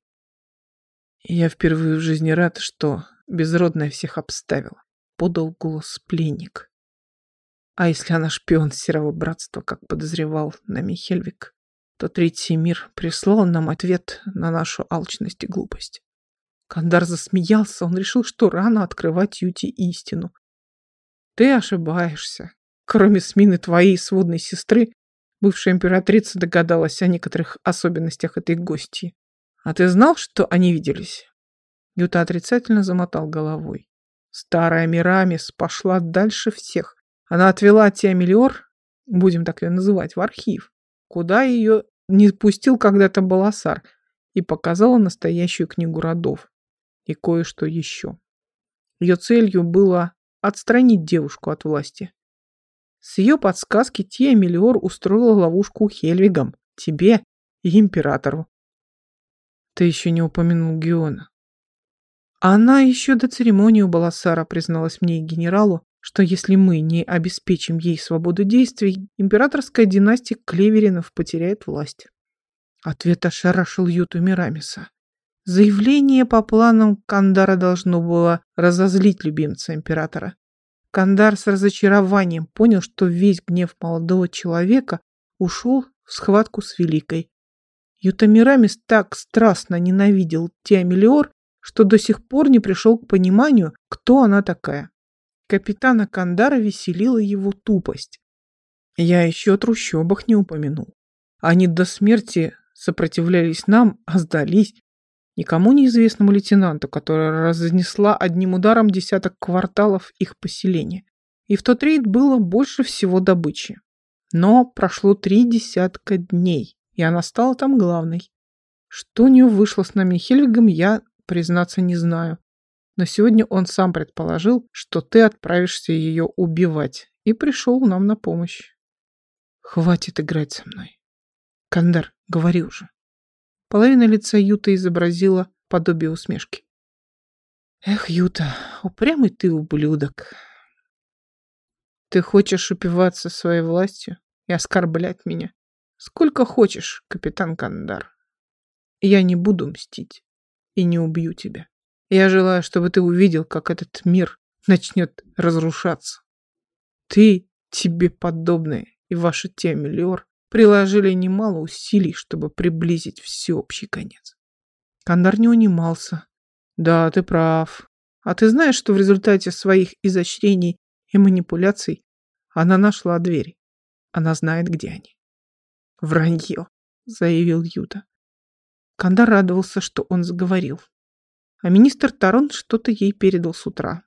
Я впервые в жизни рад, что безродная всех обставила, подал голос пленник. А если она шпион Серого Братства, как подозревал нами Хельвик, то Третий мир прислал нам ответ на нашу алчность и глупость. Кандар засмеялся, он решил, что рано открывать Юти истину. Ты ошибаешься. Кроме Смины твоей сводной сестры, бывшая императрица догадалась о некоторых особенностях этой гости. А ты знал, что они виделись? Юта отрицательно замотал головой. Старая Мирамис пошла дальше всех. Она отвела Тиамелиор, будем так ее называть, в архив, куда ее не пустил когда-то Баласар, и показала настоящую книгу родов и кое-что еще. Ее целью было отстранить девушку от власти. С ее подсказки Тия Мелиор устроила ловушку Хельвигам, тебе и императору. Ты еще не упомянул Геона. Она еще до церемонии у Баласара призналась мне и генералу, что если мы не обеспечим ей свободу действий, императорская династия Клеверинов потеряет власть. Ответ ошарашил Юту Мирамиса. Заявление по планам Кандара должно было разозлить любимца императора. Кандар с разочарованием понял, что весь гнев молодого человека ушел в схватку с Великой. Ютамирамис так страстно ненавидел Тиамелиор, что до сих пор не пришел к пониманию, кто она такая. Капитана Кандара веселила его тупость. Я еще о трущобах не упомянул. Они до смерти сопротивлялись нам, а сдались никому неизвестному лейтенанту, которая разнесла одним ударом десяток кварталов их поселения. И в тот рейд было больше всего добычи. Но прошло три десятка дней, и она стала там главной. Что у нее вышло с нами Хельвигом, я, признаться, не знаю. Но сегодня он сам предположил, что ты отправишься ее убивать, и пришел нам на помощь. Хватит играть со мной. Кандар, говори уже. Половина лица Юта изобразила подобие усмешки. Эх, Юта, упрямый ты ублюдок. Ты хочешь упиваться своей властью и оскорблять меня? Сколько хочешь, капитан Кандар. Я не буду мстить и не убью тебя. Я желаю, чтобы ты увидел, как этот мир начнет разрушаться. Ты, тебе подобные и ваша Темелиор приложили немало усилий, чтобы приблизить всеобщий конец. Кандар не унимался. Да, ты прав. А ты знаешь, что в результате своих изощрений и манипуляций она нашла двери. Она знает, где они. Вранье, заявил Юта. Кандар радовался, что он заговорил. А министр Тарон что-то ей передал с утра.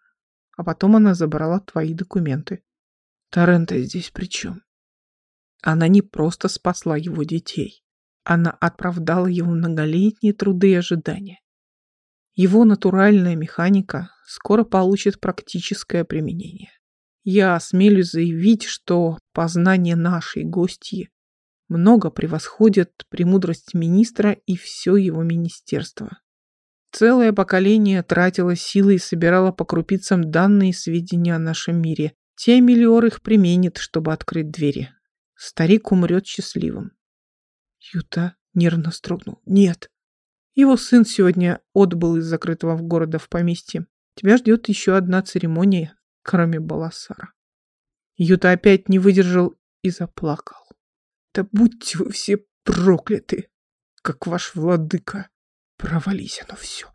А потом она забрала твои документы. Тарен-то здесь при чем? Она не просто спасла его детей. Она оправдала его многолетние труды и ожидания. Его натуральная механика скоро получит практическое применение. Я осмелюсь заявить, что познание нашей гостьи много превосходит премудрость министра и все его министерство. Целое поколение тратило силы и собирало по крупицам данные сведения о нашем мире. Те миллиор их применит, чтобы открыть двери. Старик умрет счастливым. Юта нервно строгнул. Нет. Его сын сегодня отбыл из закрытого в города в поместье. Тебя ждет еще одна церемония, кроме Баласара. Юта опять не выдержал и заплакал. Да будьте вы все прокляты, как ваш владыка. Провались оно все.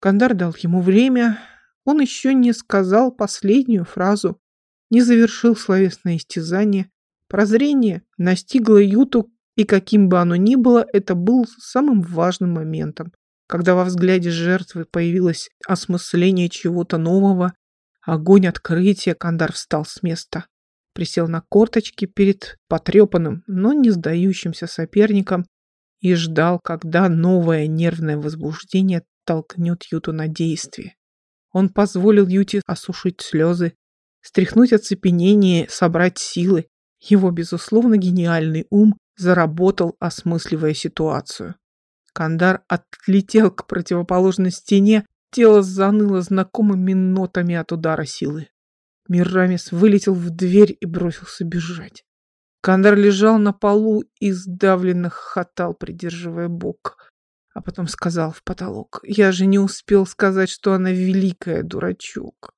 Кандар дал ему время, Он еще не сказал последнюю фразу, не завершил словесное истязание. Прозрение настигло Юту, и каким бы оно ни было, это был самым важным моментом, когда во взгляде жертвы появилось осмысление чего-то нового, огонь открытия, Кандар встал с места, присел на корточки перед потрепанным, но не сдающимся соперником и ждал, когда новое нервное возбуждение толкнет Юту на действие. Он позволил Юте осушить слезы, стряхнуть оцепенение, собрать силы. Его, безусловно, гениальный ум заработал, осмысливая ситуацию. Кандар отлетел к противоположной стене, тело заныло знакомыми нотами от удара силы. Мирамис вылетел в дверь и бросился бежать. Кандар лежал на полу и сдавленно хохотал, придерживая бок а потом сказал в потолок. Я же не успел сказать, что она великая, дурачок.